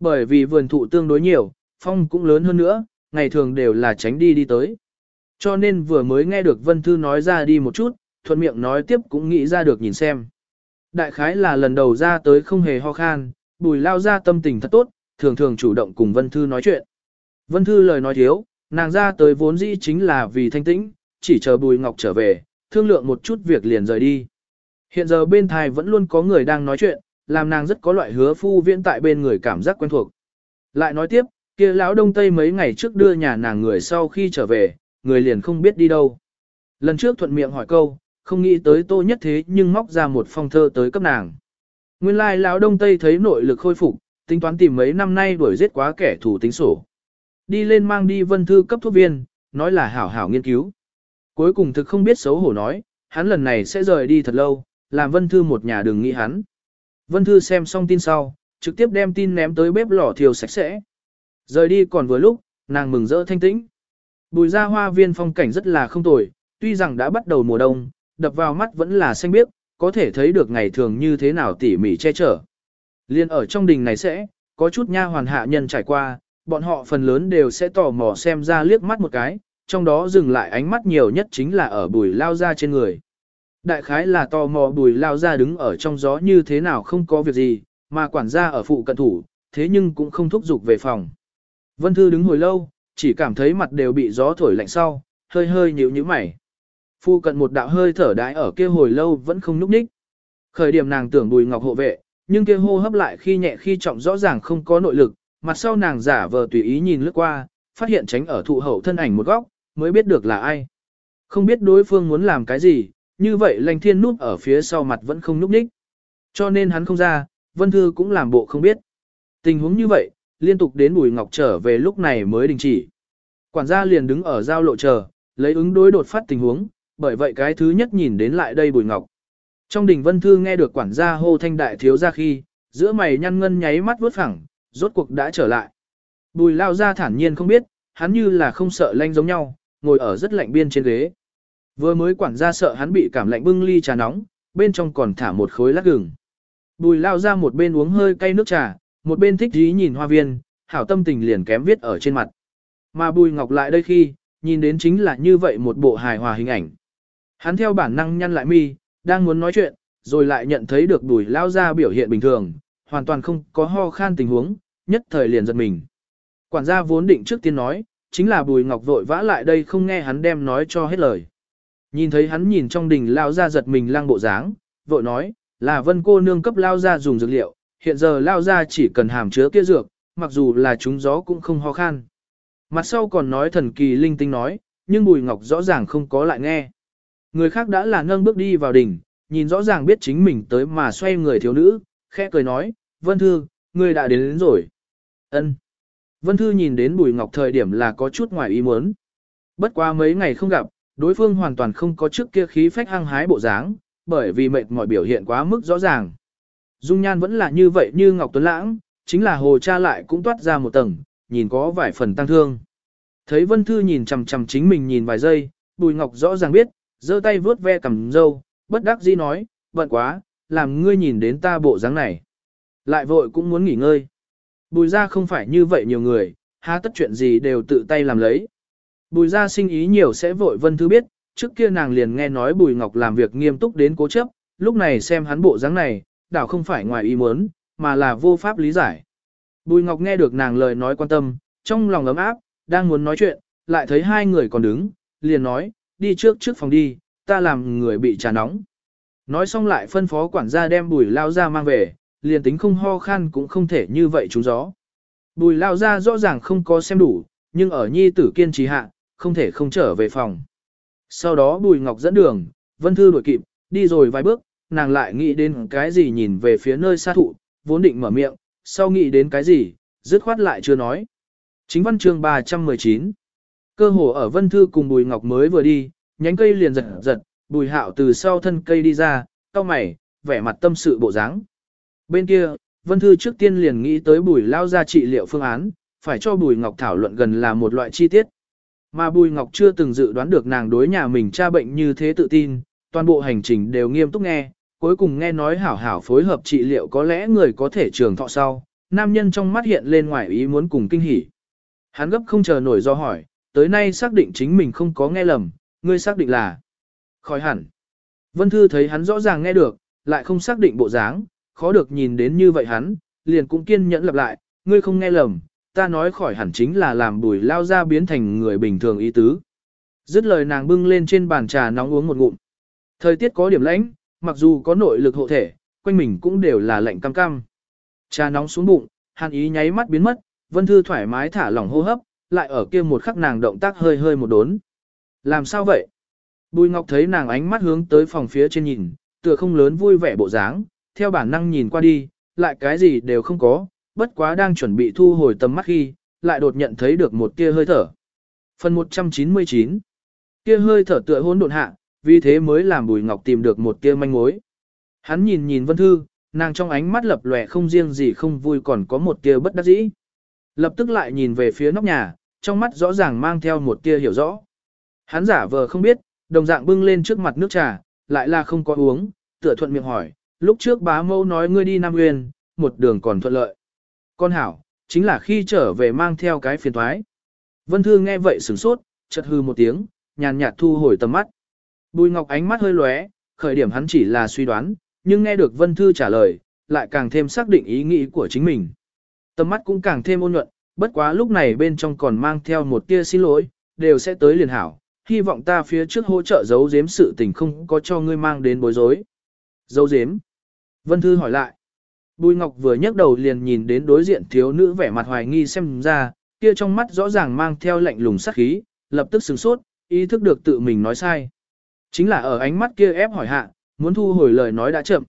Bởi vì vườn thụ tương đối nhiều, phong cũng lớn hơn nữa, ngày thường đều là tránh đi đi tới. Cho nên vừa mới nghe được Vân Thư nói ra đi một chút, thuận miệng nói tiếp cũng nghĩ ra được nhìn xem. Đại khái là lần đầu ra tới không hề ho khan, bùi lao ra tâm tình thật tốt, thường thường chủ động cùng Vân Thư nói chuyện. Vân Thư lời nói thiếu, nàng ra tới vốn dĩ chính là vì thanh tĩnh, chỉ chờ bùi ngọc trở về, thương lượng một chút việc liền rời đi. Hiện giờ bên thai vẫn luôn có người đang nói chuyện, làm nàng rất có loại hứa phu viễn tại bên người cảm giác quen thuộc. Lại nói tiếp, kia lão đông tây mấy ngày trước đưa nhà nàng người sau khi trở về, người liền không biết đi đâu. Lần trước thuận miệng hỏi câu, không nghĩ tới tô nhất thế nhưng móc ra một phong thơ tới cấp nàng. Nguyên lai lão đông tây thấy nội lực khôi phục, tính toán tìm mấy năm nay đuổi giết quá kẻ thù tính sổ. Đi lên mang đi vân thư cấp thuốc viên, nói là hảo hảo nghiên cứu. Cuối cùng thực không biết xấu hổ nói, hắn lần này sẽ rời đi thật lâu, làm vân thư một nhà đừng nghĩ hắn. Vân Thư xem xong tin sau, trực tiếp đem tin ném tới bếp lò thiêu sạch sẽ. Rời đi còn vừa lúc, nàng mừng rỡ thanh tĩnh. Bùi ra hoa viên phong cảnh rất là không tồi, tuy rằng đã bắt đầu mùa đông, đập vào mắt vẫn là xanh biếc, có thể thấy được ngày thường như thế nào tỉ mỉ che chở. Liên ở trong đình này sẽ, có chút nha hoàn hạ nhân trải qua, bọn họ phần lớn đều sẽ tò mò xem ra liếc mắt một cái, trong đó dừng lại ánh mắt nhiều nhất chính là ở bùi lao ra trên người. Đại khái là tò mò bùi lao ra đứng ở trong gió như thế nào không có việc gì, mà quản gia ở phụ cận thủ, thế nhưng cũng không thúc giục về phòng. Vân Thư đứng hồi lâu, chỉ cảm thấy mặt đều bị gió thổi lạnh sau, hơi hơi nhíu nhíu mày. Phụ cận một đạo hơi thở đái ở kia hồi lâu vẫn không núp ních. Khởi điểm nàng tưởng bùi ngọc hộ vệ, nhưng kia hô hấp lại khi nhẹ khi trọng rõ ràng không có nội lực, mặt sau nàng giả vờ tùy ý nhìn lướt qua, phát hiện tránh ở thụ hậu thân ảnh một góc, mới biết được là ai. Không biết đối phương muốn làm cái gì, như vậy lành thiên núp ở phía sau mặt vẫn không núp ních. Cho nên hắn không ra, Vân Thư cũng làm bộ không biết. Tình huống như vậy, liên tục đến Bùi Ngọc trở về lúc này mới đình chỉ. Quản gia liền đứng ở giao lộ chờ, lấy ứng đối đột phát tình huống, bởi vậy cái thứ nhất nhìn đến lại đây Bùi Ngọc. Trong đình Vân Thư nghe được quản gia hô thanh đại thiếu ra khi, giữa mày nhăn ngân nháy mắt vuốt phẳng, rốt cuộc đã trở lại. Bùi lao ra thản nhiên không biết, hắn như là không sợ lanh giống nhau, ngồi ở rất lạnh biên trên ghế. Vừa mới quản gia sợ hắn bị cảm lạnh bưng ly trà nóng, bên trong còn thả một khối lát gừng. Bùi lao ra một bên uống hơi cay nước trà, một bên thích dí nhìn hoa viên, hảo tâm tình liền kém viết ở trên mặt. Mà bùi ngọc lại đây khi, nhìn đến chính là như vậy một bộ hài hòa hình ảnh. Hắn theo bản năng nhăn lại mi, đang muốn nói chuyện, rồi lại nhận thấy được bùi lao ra biểu hiện bình thường, hoàn toàn không có ho khan tình huống, nhất thời liền giật mình. Quản gia vốn định trước tiên nói, chính là bùi ngọc vội vã lại đây không nghe hắn đem nói cho hết lời. Nhìn thấy hắn nhìn trong đình lao ra giật mình lăng bộ dáng, vội nói, là vân cô nương cấp lao ra dùng dược liệu, hiện giờ lao ra chỉ cần hàm chứa kia dược, mặc dù là chúng gió cũng không ho khan. Mặt sau còn nói thần kỳ linh tinh nói, nhưng Bùi Ngọc rõ ràng không có lại nghe. Người khác đã là nâng bước đi vào đỉnh, nhìn rõ ràng biết chính mình tới mà xoay người thiếu nữ, khẽ cười nói, Vân Thư, người đã đến, đến rồi. ân Vân Thư nhìn đến Bùi Ngọc thời điểm là có chút ngoài ý muốn. Bất qua mấy ngày không gặp, Đối phương hoàn toàn không có trước kia khí phách hăng hái bộ dáng, bởi vì mệt mỏi biểu hiện quá mức rõ ràng. Dung nhan vẫn là như vậy như Ngọc Tuấn Lãng, chính là hồ cha lại cũng toát ra một tầng, nhìn có vài phần tăng thương. Thấy Vân Thư nhìn chằm chằm chính mình nhìn vài giây, Bùi Ngọc rõ ràng biết, giơ tay vướt ve cầm dâu, bất đắc dĩ nói, bận quá, làm ngươi nhìn đến ta bộ dáng này. Lại vội cũng muốn nghỉ ngơi. Bùi ra không phải như vậy nhiều người, há tất chuyện gì đều tự tay làm lấy. Bùi ra sinh ý nhiều sẽ vội Vân thứ biết, trước kia nàng liền nghe nói Bùi Ngọc làm việc nghiêm túc đến cố chấp, lúc này xem hắn bộ dáng này, đảo không phải ngoài ý muốn, mà là vô pháp lý giải. Bùi Ngọc nghe được nàng lời nói quan tâm, trong lòng ấm áp, đang muốn nói chuyện, lại thấy hai người còn đứng, liền nói, đi trước trước phòng đi, ta làm người bị trà nóng. Nói xong lại phân phó quản gia đem bùi lao ra mang về, liền tính không ho khan cũng không thể như vậy trúng gió. Bùi lao ra rõ ràng không có xem đủ, nhưng ở nhi tử kiên trì hạ, không thể không trở về phòng. Sau đó bùi ngọc dẫn đường, vân thư đuổi kịp, đi rồi vài bước, nàng lại nghĩ đến cái gì nhìn về phía nơi xa thụ, vốn định mở miệng, sau nghĩ đến cái gì, dứt khoát lại chưa nói. Chính văn chương 319 Cơ hồ ở Vân Thư cùng Bùi Ngọc mới vừa đi, nhánh cây liền giật giật, Bùi Hạo từ sau thân cây đi ra, cao mày, vẻ mặt tâm sự bộ dáng. Bên kia, Vân Thư trước tiên liền nghĩ tới Bùi lao ra trị liệu phương án, phải cho Bùi Ngọc thảo luận gần là một loại chi tiết. Mà Bùi Ngọc chưa từng dự đoán được nàng đối nhà mình cha bệnh như thế tự tin, toàn bộ hành trình đều nghiêm túc nghe, cuối cùng nghe nói hảo hảo phối hợp trị liệu có lẽ người có thể trường thọ sau, nam nhân trong mắt hiện lên ngoài ý muốn cùng kinh hỉ. Hắn gấp không chờ nổi do hỏi, tới nay xác định chính mình không có nghe lầm, ngươi xác định là khỏi hẳn. Vân Thư thấy hắn rõ ràng nghe được, lại không xác định bộ dáng, khó được nhìn đến như vậy hắn, liền cũng kiên nhẫn lặp lại, ngươi không nghe lầm, ta nói khỏi hẳn chính là làm bùi lao ra biến thành người bình thường ý tứ. Dứt lời nàng bưng lên trên bàn trà nóng uống một ngụm. Thời tiết có điểm lãnh, mặc dù có nội lực hộ thể, quanh mình cũng đều là lạnh cam cam. Trà nóng xuống bụng, hàn ý nháy mắt biến mất, Vân Thư thoải mái thả lỏng hô hấp, lại ở kia một khắc nàng động tác hơi hơi một đốn. Làm sao vậy? Bùi Ngọc thấy nàng ánh mắt hướng tới phòng phía trên nhìn, tựa không lớn vui vẻ bộ dáng, theo bản năng nhìn qua đi, lại cái gì đều không có, bất quá đang chuẩn bị thu hồi tầm mắt khi, lại đột nhận thấy được một tia hơi thở. Phần 199 Kia hơi thở tựa hỗn độn hạ, vì thế mới làm Bùi Ngọc tìm được một tia manh mối. Hắn nhìn nhìn Vân Thư, nàng trong ánh mắt lập lòe không riêng gì không vui còn có một tia bất đắc dĩ. Lập tức lại nhìn về phía nóc nhà, trong mắt rõ ràng mang theo một tia hiểu rõ. Hắn giả vờ không biết, đồng dạng bưng lên trước mặt nước trà, lại là không có uống, tựa thuận miệng hỏi, lúc trước bá mâu nói ngươi đi Nam Nguyên, một đường còn thuận lợi. Con hảo, chính là khi trở về mang theo cái phiền thoái. Vân Thư nghe vậy sửng sốt, chợt hư một tiếng, nhàn nhạt thu hồi tầm mắt. Bùi Ngọc ánh mắt hơi lóe, khởi điểm hắn chỉ là suy đoán, nhưng nghe được Vân Thư trả lời, lại càng thêm xác định ý nghĩ của chính mình. Tầm mắt cũng càng thêm ôn nhuận, bất quá lúc này bên trong còn mang theo một tia xin lỗi, đều sẽ tới liền hảo, hy vọng ta phía trước hỗ trợ giấu giếm sự tình không có cho ngươi mang đến bối rối. Giấu giếm? Vân Thư hỏi lại. Bùi Ngọc vừa nhấc đầu liền nhìn đến đối diện thiếu nữ vẻ mặt hoài nghi xem ra, kia trong mắt rõ ràng mang theo lạnh lùng sắc khí, lập tức sửng sốt, ý thức được tự mình nói sai. Chính là ở ánh mắt kia ép hỏi hạ, muốn thu hồi lời nói đã chậm.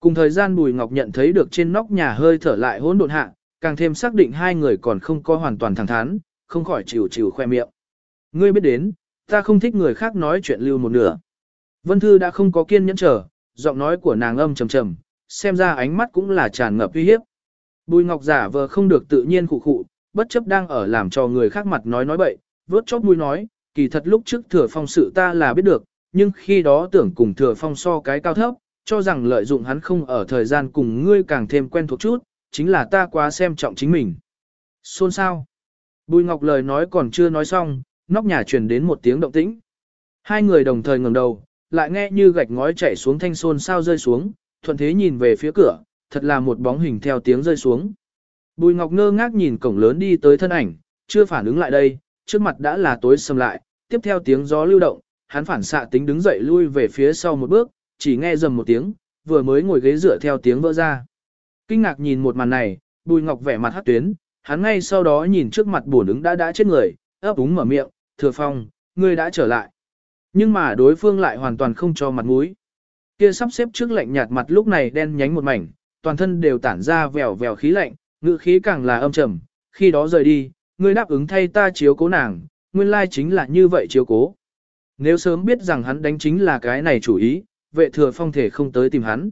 Cùng thời gian Bùi Ngọc nhận thấy được trên nóc nhà hơi thở lại hỗn độn hạ, càng thêm xác định hai người còn không có hoàn toàn thẳng thắn, không khỏi chịu chịu khoe miệng. Ngươi biết đến, ta không thích người khác nói chuyện lưu một nửa. Vân Thư đã không có kiên nhẫn chờ, giọng nói của nàng âm trầm trầm, xem ra ánh mắt cũng là tràn ngập uy hiếp. Bùi Ngọc giả vờ không được tự nhiên khụ khụ, bất chấp đang ở làm cho người khác mặt nói nói bậy, vớt chóp mũi nói, kỳ thật lúc trước thừa phong sự ta là biết được, nhưng khi đó tưởng cùng thừa phong so cái cao thấp, cho rằng lợi dụng hắn không ở thời gian cùng ngươi càng thêm quen thuộc chút, chính là ta quá xem trọng chính mình. Xôn sao? Bùi Ngọc lời nói còn chưa nói xong, nóc nhà truyền đến một tiếng động tĩnh. Hai người đồng thời ngẩng đầu, lại nghe như gạch ngói chảy xuống thanh xôn sao rơi xuống, thuận thế nhìn về phía cửa, thật là một bóng hình theo tiếng rơi xuống. Bùi Ngọc ngơ ngác nhìn cổng lớn đi tới thân ảnh, chưa phản ứng lại đây, trước mặt đã là tối sầm lại, tiếp theo tiếng gió lưu động, hắn phản xạ tính đứng dậy lui về phía sau một bước, chỉ nghe rầm một tiếng, vừa mới ngồi ghế dựa theo tiếng vỡ ra. Kinh ngạc nhìn một màn này, Bùi Ngọc vẻ mặt hắc tuyến, hắn ngay sau đó nhìn trước mặt bổn ứng đã đã chết người, ấp úng mở miệng, thừa phong, ngươi đã trở lại. Nhưng mà đối phương lại hoàn toàn không cho mặt mũi. Kia sắp xếp trước lạnh nhạt mặt lúc này đen nhánh một mảnh, toàn thân đều tản ra vèo vèo khí lạnh, ngữ khí càng là âm trầm, khi đó rời đi, ngươi đáp ứng thay ta chiếu cố nàng, nguyên lai chính là như vậy chiếu cố. Nếu sớm biết rằng hắn đánh chính là cái này chủ ý, vệ thừa phong thể không tới tìm hắn.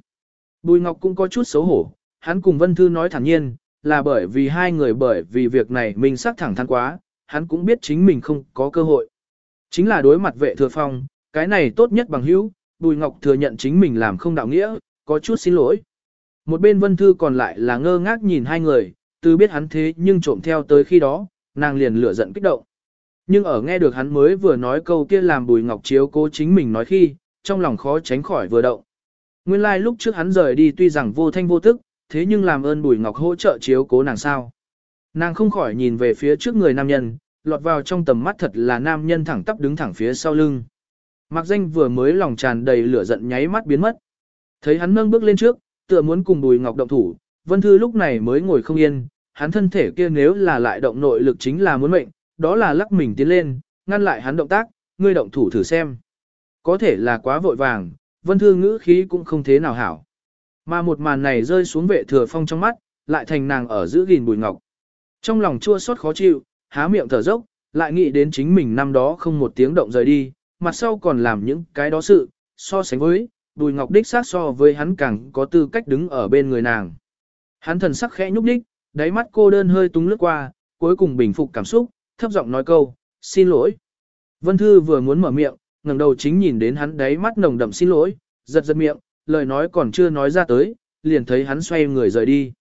Bùi Ngọc cũng có chút xấu hổ, hắn cùng Vân Thư nói thẳng nhiên, là bởi vì hai người bởi vì việc này mình sắc thẳng thắn quá, hắn cũng biết chính mình không có cơ hội. Chính là đối mặt vệ thừa phong, cái này tốt nhất bằng hữu, Bùi Ngọc thừa nhận chính mình làm không đạo nghĩa, có chút xin lỗi. Một bên vân thư còn lại là ngơ ngác nhìn hai người, từ biết hắn thế nhưng trộm theo tới khi đó, nàng liền lửa giận kích động. Nhưng ở nghe được hắn mới vừa nói câu kia làm Bùi Ngọc chiếu cố chính mình nói khi, trong lòng khó tránh khỏi vừa động. Nguyên lai like lúc trước hắn rời đi tuy rằng vô thanh vô tức, thế nhưng làm ơn Bùi Ngọc hỗ trợ chiếu cố nàng sao. Nàng không khỏi nhìn về phía trước người nam nhân, lọt vào trong tầm mắt thật là nam nhân thẳng tắp đứng thẳng phía sau lưng. Mạc danh vừa mới lòng tràn đầy lửa giận nháy mắt biến mất. Thấy hắn nâng bước lên trước, tựa muốn cùng Bùi Ngọc động thủ, Vân Thư lúc này mới ngồi không yên, hắn thân thể kia nếu là lại động nội lực chính là muốn mệnh, đó là lắc mình tiến lên, ngăn lại hắn động tác, ngươi động thủ thử xem. Có thể là quá vội vàng, Vân Thư ngữ khí cũng không thế nào hảo. Mà một màn này rơi xuống vệ thừa phong trong mắt, lại thành nàng ở giữ gìn Bùi Ngọc. Trong lòng chua xót khó chịu, há miệng thở dốc, lại nghĩ đến chính mình năm đó không một tiếng động rời đi, mặt sau còn làm những cái đó sự, so sánh với, Bùi Ngọc đích xác so với hắn càng có tư cách đứng ở bên người nàng. Hắn thần sắc khẽ nhúc đích, đáy mắt cô đơn hơi túng lướt qua, cuối cùng bình phục cảm xúc, thấp giọng nói câu, xin lỗi. Vân Thư vừa muốn mở miệng, ngẩng đầu chính nhìn đến hắn đáy mắt nồng đậm xin lỗi, giật giật miệng, lời nói còn chưa nói ra tới, liền thấy hắn xoay người rời đi.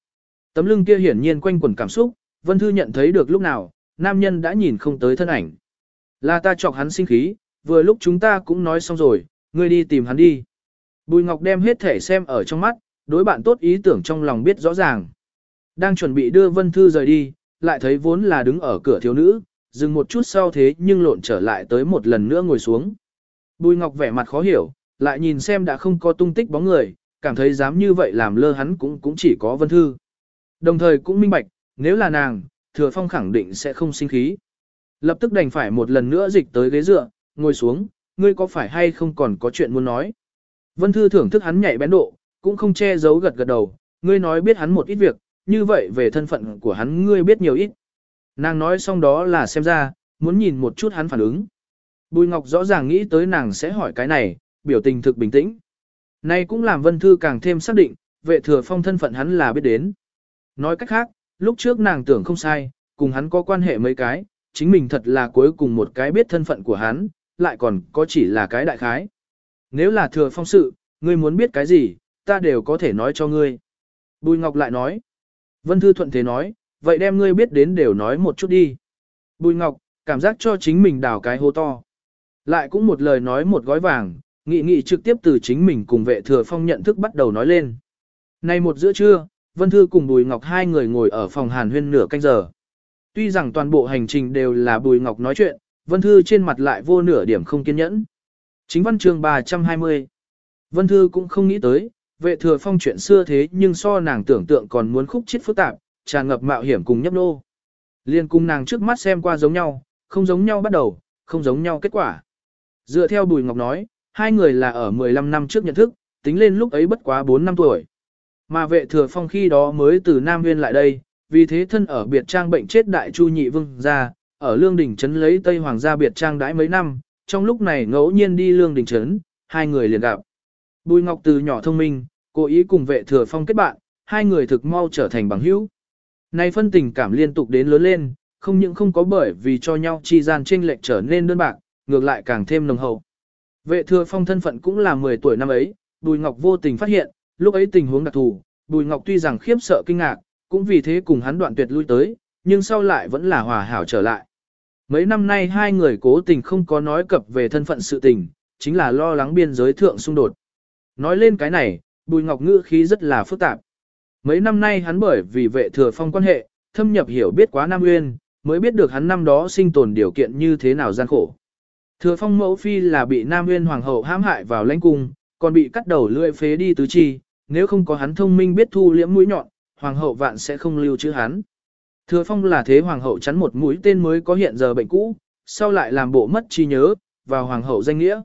Tấm lưng kia hiển nhiên quanh quẩn cảm xúc, Vân Thư nhận thấy được lúc nào, nam nhân đã nhìn không tới thân ảnh. Là ta chọc hắn sinh khí, vừa lúc chúng ta cũng nói xong rồi, ngươi đi tìm hắn đi. Bùi Ngọc đem hết thể xem ở trong mắt, đối bạn tốt ý tưởng trong lòng biết rõ ràng. Đang chuẩn bị đưa Vân Thư rời đi, lại thấy vốn là đứng ở cửa thiếu nữ, dừng một chút sau thế nhưng lộn trở lại tới một lần nữa ngồi xuống. Bùi Ngọc vẻ mặt khó hiểu, lại nhìn xem đã không có tung tích bóng người, cảm thấy dám như vậy làm lơ hắn cũng cũng chỉ có Vân Thư. Đồng thời cũng minh bạch, nếu là nàng, Thừa Phong khẳng định sẽ không sinh khí. Lập tức đành phải một lần nữa dịch tới ghế dựa, ngồi xuống, ngươi có phải hay không còn có chuyện muốn nói. Vân Thư thưởng thức hắn nhạy bén độ, cũng không che giấu gật gật đầu, ngươi nói biết hắn một ít việc, như vậy về thân phận của hắn ngươi biết nhiều ít. Nàng nói xong đó là xem ra, muốn nhìn một chút hắn phản ứng. Bùi Ngọc rõ ràng nghĩ tới nàng sẽ hỏi cái này, biểu tình thực bình tĩnh. Này cũng làm Vân Thư càng thêm xác định, vệ thừa phong thân phận hắn là biết đến. Nói cách khác, lúc trước nàng tưởng không sai, cùng hắn có quan hệ mấy cái, chính mình thật là cuối cùng một cái biết thân phận của hắn, lại còn có chỉ là cái đại khái. Nếu là thừa phong sự, ngươi muốn biết cái gì, ta đều có thể nói cho ngươi. Bùi Ngọc lại nói. Vân Thư thuận thế nói, vậy đem ngươi biết đến đều nói một chút đi. Bùi Ngọc, cảm giác cho chính mình đào cái hố to. Lại cũng một lời nói một gói vàng, nghị nghị trực tiếp từ chính mình cùng vệ thừa phong nhận thức bắt đầu nói lên. Nay một giữa trưa, Vân Thư cùng Bùi Ngọc hai người ngồi ở phòng hàn huyên nửa canh giờ. Tuy rằng toàn bộ hành trình đều là Bùi Ngọc nói chuyện, Vân Thư trên mặt lại vô nửa điểm không kiên nhẫn. Chính văn chương 320. Vân Thư cũng không nghĩ tới, vệ thừa phong chuyện xưa thế nhưng so nàng tưởng tượng còn muốn khúc chết phức tạp, tràn ngập mạo hiểm cùng nhấp nô. Liên cung nàng trước mắt xem qua giống nhau, không giống nhau bắt đầu, không giống nhau kết quả. Dựa theo Bùi Ngọc nói, hai người là ở 15 năm trước nhận thức, tính lên lúc ấy bất quá 4 năm tuổi. Mà vệ thừa phong khi đó mới từ Nam Nguyên lại đây, vì thế thân ở biệt trang bệnh chết đại chu nhị vương ra, ở Lương Đình Trấn lấy Tây Hoàng gia biệt trang đãi mấy năm, trong lúc này ngẫu nhiên đi Lương Đình Trấn, hai người liền gặp. Bùi Ngọc từ nhỏ thông minh, cố ý cùng vệ thừa phong kết bạn, hai người thực mau trở thành bằng hữu. Nay phân tình cảm liên tục đến lớn lên, không những không có bởi vì cho nhau chi gian tranh lệch trở nên đơn bạc, ngược lại càng thêm nồng hậu. Vệ thừa phong thân phận cũng là 10 tuổi năm ấy, Bùi Ngọc vô tình phát hiện, lúc ấy tình huống đặc thù, Bùi Ngọc tuy rằng khiếp sợ kinh ngạc, cũng vì thế cùng hắn đoạn tuyệt lui tới, nhưng sau lại vẫn là hòa hảo trở lại. Mấy năm nay hai người cố tình không có nói cập về thân phận sự tình, chính là lo lắng biên giới thượng xung đột. Nói lên cái này, Bùi Ngọc ngữ khí rất là phức tạp. Mấy năm nay hắn bởi vì vệ thừa phong quan hệ, thâm nhập hiểu biết quá Nam Nguyên, mới biết được hắn năm đó sinh tồn điều kiện như thế nào gian khổ. Thừa phong mẫu phi là bị Nam Nguyên hoàng hậu hãm hại vào lãnh cung, còn bị cắt đầu lưỡi phế đi tứ chi, nếu không có hắn thông minh biết thu liễm mũi nhọn, hoàng hậu vạn sẽ không lưu trữ hắn. Thừa phong là thế hoàng hậu chắn một mũi tên mới có hiện giờ bệnh cũ, sau lại làm bộ mất trí nhớ, vào hoàng hậu danh nghĩa.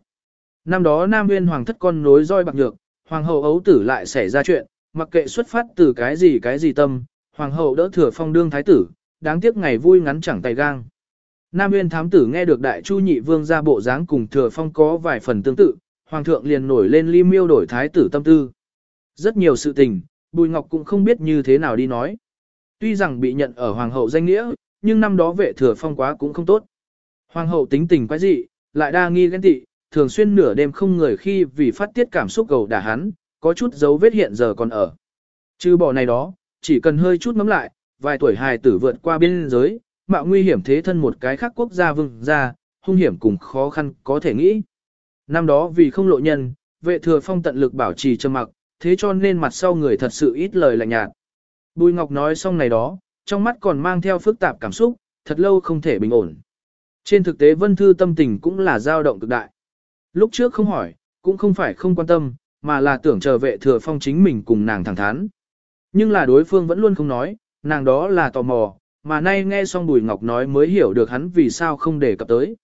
Năm đó Nam Nguyên hoàng thất con nối roi bạc nhược, hoàng hậu ấu tử lại xảy ra chuyện, mặc kệ xuất phát từ cái gì cái gì tâm, hoàng hậu đỡ thừa phong đương thái tử, đáng tiếc ngày vui ngắn chẳng tay gang. Nam Nguyên thám tử nghe được đại chu nhị vương ra bộ dáng cùng thừa phong có vài phần tương tự, hoàng thượng liền nổi lên ly miêu đổi thái tử tâm tư. Rất nhiều sự tình, Bùi Ngọc cũng không biết như thế nào đi nói. Tuy rằng bị nhận ở hoàng hậu danh nghĩa, nhưng năm đó vệ thừa phong quá cũng không tốt. Hoàng hậu tính tình quái dị, lại đa nghi ghen tị, thường xuyên nửa đêm không người khi vì phát tiết cảm xúc cầu đả hắn, có chút dấu vết hiện giờ còn ở. Trừ bỏ này đó, chỉ cần hơi chút ngắm lại, vài tuổi hài tử vượt qua biên giới, mạo nguy hiểm thế thân một cái khác quốc gia vương gia, hung hiểm cùng khó khăn có thể nghĩ. Năm đó vì không lộ nhân, vệ thừa phong tận lực bảo trì trầm mặc, thế cho nên mặt sau người thật sự ít lời lạnh nhạt. Bùi Ngọc nói xong này đó, trong mắt còn mang theo phức tạp cảm xúc, thật lâu không thể bình ổn. Trên thực tế Vân Thư tâm tình cũng là dao động cực đại. Lúc trước không hỏi, cũng không phải không quan tâm, mà là tưởng chờ vệ thừa phong chính mình cùng nàng thẳng thắn. Nhưng là đối phương vẫn luôn không nói, nàng đó là tò mò, mà nay nghe xong Bùi Ngọc nói mới hiểu được hắn vì sao không để cập tới.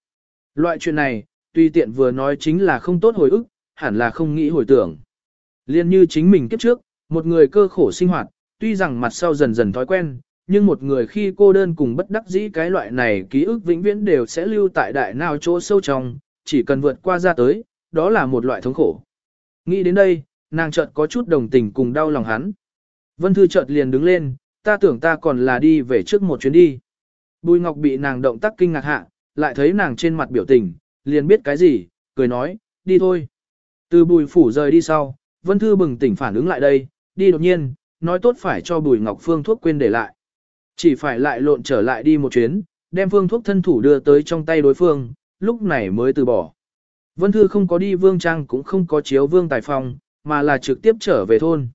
Loại chuyện này, tuy tiện vừa nói chính là không tốt hồi ức, hẳn là không nghĩ hồi tưởng. Liên như chính mình kiếp trước, một người cơ khổ sinh hoạt, tuy rằng mặt sau dần dần thói quen, nhưng một người khi cô đơn cùng bất đắc dĩ cái loại này ký ức vĩnh viễn đều sẽ lưu tại đại nào chỗ sâu trong, chỉ cần vượt qua ra tới, đó là một loại thống khổ. Nghĩ đến đây, nàng chợt có chút đồng tình cùng đau lòng hắn. Vân Thư chợt liền đứng lên, ta tưởng ta còn là đi về trước một chuyến đi. Bùi Ngọc bị nàng động tác kinh ngạc hạ, lại thấy nàng trên mặt biểu tình, liền biết cái gì, cười nói, đi thôi. Từ bùi phủ rời đi sau, Vân Thư bừng tỉnh phản ứng lại đây, đi đột nhiên, nói tốt phải cho bùi Ngọc Phương thuốc quên để lại. Chỉ phải lại lộn trở lại đi một chuyến, đem phương thuốc thân thủ đưa tới trong tay đối phương, lúc này mới từ bỏ. Vân Thư không có đi vương trang cũng không có chiếu vương tài phong, mà là trực tiếp trở về thôn.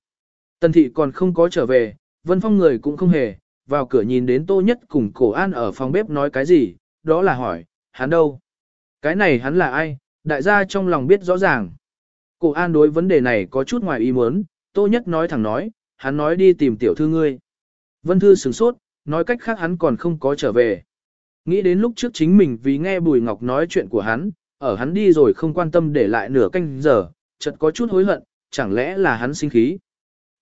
Tần thị còn không có trở về, Vân Phong người cũng không hề, vào cửa nhìn đến Tô Nhất cùng Cổ An ở phòng bếp nói cái gì, đó là hỏi, hắn đâu? Cái này hắn là ai? Đại gia trong lòng biết rõ ràng. Cổ An đối vấn đề này có chút ngoài ý muốn, Tô Nhất nói thẳng nói, hắn nói đi tìm tiểu thư ngươi. Vân Thư sửng sốt, nói cách khác hắn còn không có trở về. Nghĩ đến lúc trước chính mình vì nghe Bùi Ngọc nói chuyện của hắn, ở hắn đi rồi không quan tâm để lại nửa canh giờ, chợt có chút hối hận, chẳng lẽ là hắn sinh khí.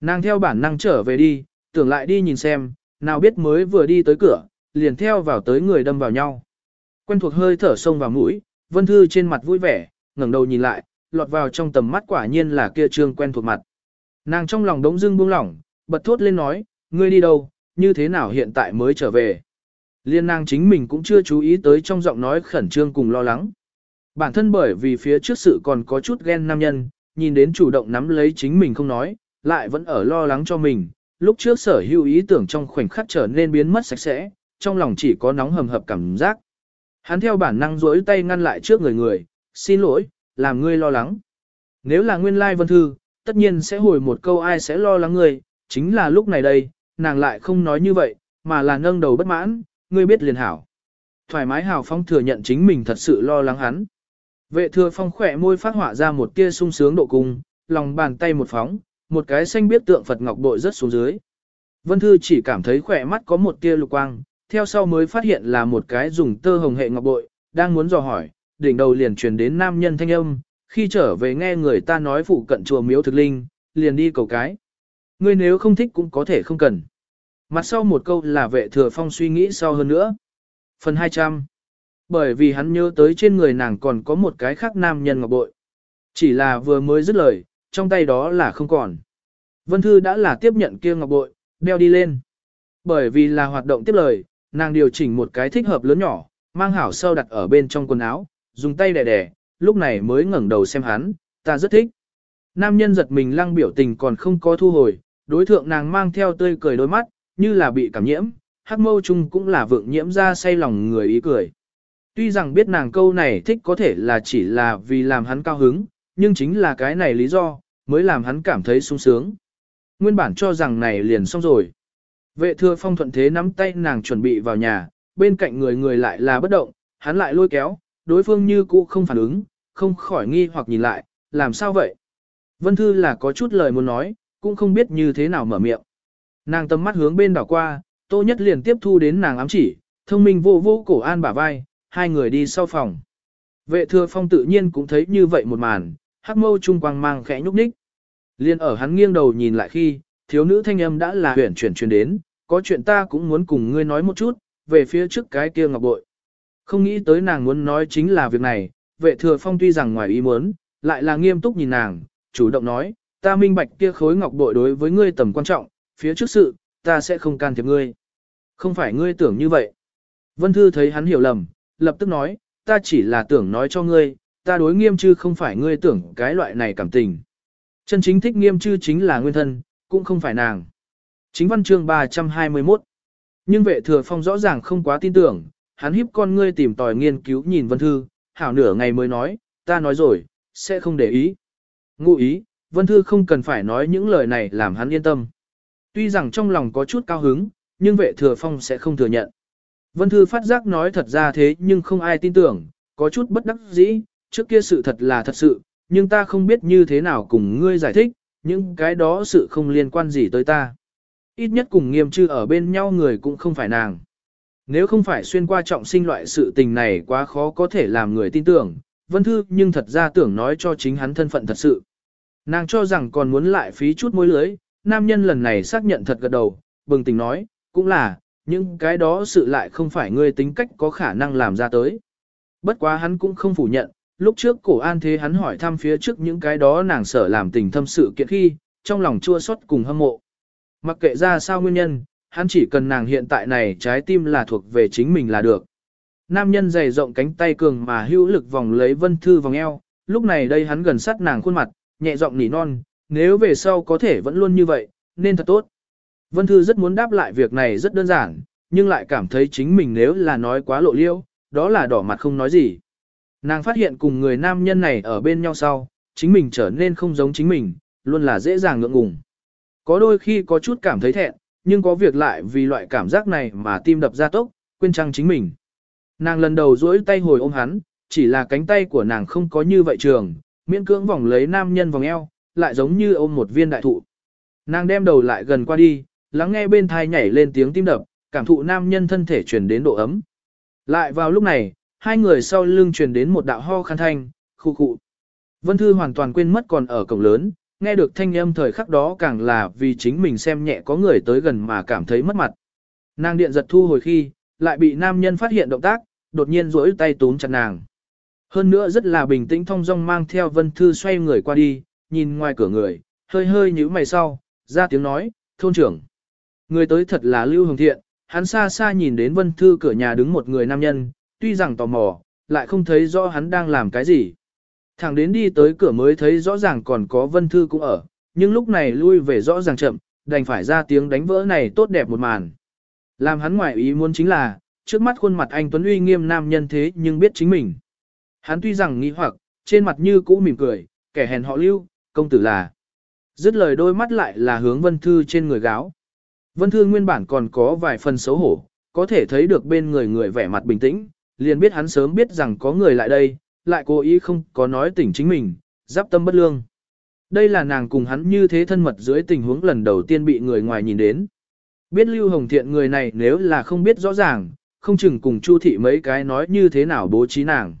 Nàng theo bản năng trở về đi, tưởng lại đi nhìn xem, nào biết mới vừa đi tới cửa, liền theo vào tới người đâm vào nhau. Quen thuộc hơi thở sông vào mũi, Vân Thư trên mặt vui vẻ, ngẩng đầu nhìn lại, lọt vào trong tầm mắt quả nhiên là kia trương quen thuộc mặt. Nàng trong lòng đống dưng buông lỏng, bật thốt lên nói, ngươi đi đâu, như thế nào hiện tại mới trở về. Liên nàng chính mình cũng chưa chú ý tới trong giọng nói khẩn trương cùng lo lắng. Bản thân bởi vì phía trước sự còn có chút ghen nam nhân, nhìn đến chủ động nắm lấy chính mình không nói, lại vẫn ở lo lắng cho mình, lúc trước sở hữu ý tưởng trong khoảnh khắc trở nên biến mất sạch sẽ, trong lòng chỉ có nóng hầm hập cảm giác. Hắn theo bản năng duỗi tay ngăn lại trước người người, xin lỗi, làm ngươi lo lắng. Nếu là nguyên lai vân thư, tất nhiên sẽ hồi một câu ai sẽ lo lắng ngươi, chính là lúc này đây, nàng lại không nói như vậy, mà là nâng đầu bất mãn, ngươi biết liền hảo. Thoải mái hào phong thừa nhận chính mình thật sự lo lắng hắn. Vệ thừa phong khỏe môi phát họa ra một tia sung sướng độ cung, lòng bàn tay một phóng, một cái xanh biết tượng Phật ngọc bội rất xuống dưới. Vân Thư chỉ cảm thấy khỏe mắt có một tia lục quang, theo sau mới phát hiện là một cái dùng tơ hồng hệ ngọc bội, đang muốn dò hỏi, đỉnh đầu liền truyền đến nam nhân thanh âm, khi trở về nghe người ta nói phụ cận chùa miếu thực linh, liền đi cầu cái. Ngươi nếu không thích cũng có thể không cần. Mặt sau một câu là vệ thừa phong suy nghĩ sau hơn nữa. Phần 200 Bởi vì hắn nhớ tới trên người nàng còn có một cái khác nam nhân ngọc bội. Chỉ là vừa mới dứt lời, trong tay đó là không còn. Vân Thư đã là tiếp nhận kia ngọc bội, đeo đi lên. Bởi vì là hoạt động tiếp lời, nàng điều chỉnh một cái thích hợp lớn nhỏ, mang hảo sâu đặt ở bên trong quần áo, dùng tay đè đè, lúc này mới ngẩng đầu xem hắn, ta rất thích. Nam nhân giật mình lăng biểu tình còn không có thu hồi, đối thượng nàng mang theo tươi cười đôi mắt, như là bị cảm nhiễm, hắc mâu chung cũng là vượng nhiễm ra say lòng người ý cười. Tuy rằng biết nàng câu này thích có thể là chỉ là vì làm hắn cao hứng, nhưng chính là cái này lý do, mới làm hắn cảm thấy sung sướng. Nguyên bản cho rằng này liền xong rồi. Vệ thừa phong thuận thế nắm tay nàng chuẩn bị vào nhà, bên cạnh người người lại là bất động, hắn lại lôi kéo, đối phương như cũ không phản ứng, không khỏi nghi hoặc nhìn lại, làm sao vậy? Vân Thư là có chút lời muốn nói, cũng không biết như thế nào mở miệng. Nàng tầm mắt hướng bên đảo qua, Tô Nhất liền tiếp thu đến nàng ám chỉ, thông minh vô vô cổ an bả vai, hai người đi sau phòng. Vệ thừa phong tự nhiên cũng thấy như vậy một màn, hắc mâu trung quang mang khẽ nhúc nhích. Liên ở hắn nghiêng đầu nhìn lại khi, thiếu nữ thanh âm đã là huyển chuyển truyền đến, có chuyện ta cũng muốn cùng ngươi nói một chút, về phía trước cái kia ngọc bội. Không nghĩ tới nàng muốn nói chính là việc này, vệ thừa phong tuy rằng ngoài ý muốn, lại là nghiêm túc nhìn nàng, chủ động nói, ta minh bạch kia khối ngọc bội đối với ngươi tầm quan trọng, phía trước sự, ta sẽ không can thiệp ngươi. Không phải ngươi tưởng như vậy. Vân Thư thấy hắn hiểu lầm, lập tức nói, ta chỉ là tưởng nói cho ngươi, ta đối nghiêm chư không phải ngươi tưởng cái loại này cảm tình. Chân chính thích nghiêm chư chính là nguyên thân, cũng không phải nàng. Chính văn chương 321 Nhưng vệ thừa phong rõ ràng không quá tin tưởng, hắn híp con ngươi tìm tòi nghiên cứu nhìn Vân Thư, hảo nửa ngày mới nói, ta nói rồi, sẽ không để ý. Ngụ ý, Vân Thư không cần phải nói những lời này làm hắn yên tâm. Tuy rằng trong lòng có chút cao hứng, nhưng vệ thừa phong sẽ không thừa nhận. Vân Thư phát giác nói thật ra thế nhưng không ai tin tưởng, có chút bất đắc dĩ, trước kia sự thật là thật sự, nhưng ta không biết như thế nào cùng ngươi giải thích, những cái đó sự không liên quan gì tới ta. Ít nhất cùng nghiêm trư ở bên nhau người cũng không phải nàng. Nếu không phải xuyên qua trọng sinh loại sự tình này quá khó có thể làm người tin tưởng, Vân Thư nhưng thật ra tưởng nói cho chính hắn thân phận thật sự. Nàng cho rằng còn muốn lại phí chút mối lưới, nam nhân lần này xác nhận thật gật đầu, bừng tỉnh nói, cũng là, những cái đó sự lại không phải ngươi tính cách có khả năng làm ra tới. Bất quá hắn cũng không phủ nhận, lúc trước cổ an thế hắn hỏi thăm phía trước những cái đó nàng sở làm tình thâm sự kiện khi, trong lòng chua xót cùng hâm mộ. Mặc kệ ra sao nguyên nhân, hắn chỉ cần nàng hiện tại này trái tim là thuộc về chính mình là được. Nam nhân dày rộng cánh tay cường mà hữu lực vòng lấy vân thư vòng eo, lúc này đây hắn gần sát nàng khuôn mặt, nhẹ giọng nỉ non, nếu về sau có thể vẫn luôn như vậy, nên thật tốt. Vân Thư rất muốn đáp lại việc này rất đơn giản, nhưng lại cảm thấy chính mình nếu là nói quá lộ liêu, đó là đỏ mặt không nói gì. Nàng phát hiện cùng người nam nhân này ở bên nhau sau, chính mình trở nên không giống chính mình, luôn là dễ dàng ngượng ngùng. Có đôi khi có chút cảm thấy thẹn, nhưng có việc lại vì loại cảm giác này mà tim đập ra tốc, quên trăng chính mình. Nàng lần đầu duỗi tay hồi ôm hắn, chỉ là cánh tay của nàng không có như vậy trường, miễn cưỡng vòng lấy nam nhân vòng eo, lại giống như ôm một viên đại thụ. Nàng đem đầu lại gần qua đi, lắng nghe bên thai nhảy lên tiếng tim đập, cảm thụ nam nhân thân thể truyền đến độ ấm. Lại vào lúc này, hai người sau lưng truyền đến một đạo ho khăn thanh, khu khụ. Vân Thư hoàn toàn quên mất còn ở cổng lớn, nghe được thanh âm thời khắc đó càng là vì chính mình xem nhẹ có người tới gần mà cảm thấy mất mặt. Nàng điện giật thu hồi khi, lại bị nam nhân phát hiện động tác, đột nhiên rỗi tay túm chặt nàng. Hơn nữa rất là bình tĩnh thong dong mang theo Vân Thư xoay người qua đi, nhìn ngoài cửa người, hơi hơi nhíu mày sau, ra tiếng nói, thôn trưởng. Người tới thật là Lưu Hồng Thiện, hắn xa xa nhìn đến Vân Thư cửa nhà đứng một người nam nhân, tuy rằng tò mò, lại không thấy rõ hắn đang làm cái gì. Thẳng đến đi tới cửa mới thấy rõ ràng còn có Vân Thư cũng ở, nhưng lúc này lui về rõ ràng chậm, đành phải ra tiếng đánh vỡ này tốt đẹp một màn. Làm hắn ngoại ý muốn chính là, trước mắt khuôn mặt anh Tuấn uy nghiêm nam nhân thế nhưng biết chính mình. Hắn tuy rằng nghĩ hoặc, trên mặt như cũ mỉm cười, kẻ hèn họ lưu, công tử là. Dứt lời đôi mắt lại là hướng Vân Thư trên người gáo. Vân Thư nguyên bản còn có vài phần xấu hổ, có thể thấy được bên người người vẻ mặt bình tĩnh, liền biết hắn sớm biết rằng có người lại đây, lại cố ý không có nói tỉnh chính mình, giáp tâm bất lương. Đây là nàng cùng hắn như thế thân mật dưới tình huống lần đầu tiên bị người ngoài nhìn đến. Biết Lưu Hồng Thiện người này nếu là không biết rõ ràng, không chừng cùng Chu thị mấy cái nói như thế nào bố trí nàng.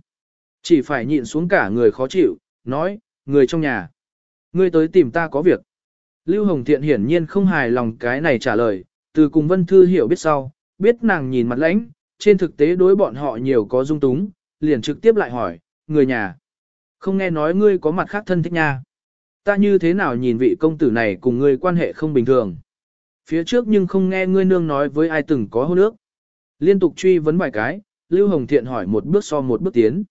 Chỉ phải nhịn xuống cả người khó chịu, nói, người trong nhà. Ngươi tới tìm ta có việc. Lưu Hồng Thiện hiển nhiên không hài lòng cái này trả lời, từ cùng Vân Thư hiểu biết sau, biết nàng nhìn mặt lãnh, trên thực tế đối bọn họ nhiều có dung túng, liền trực tiếp lại hỏi, người nhà. Không nghe nói ngươi có mặt khác thân thích nha. Ta như thế nào nhìn vị công tử này cùng ngươi quan hệ không bình thường. Phía trước nhưng không nghe ngươi nương nói với ai từng có hôn ước. Liên tục truy vấn vài cái, Lưu Hồng Thiện hỏi một bước so một bước tiến.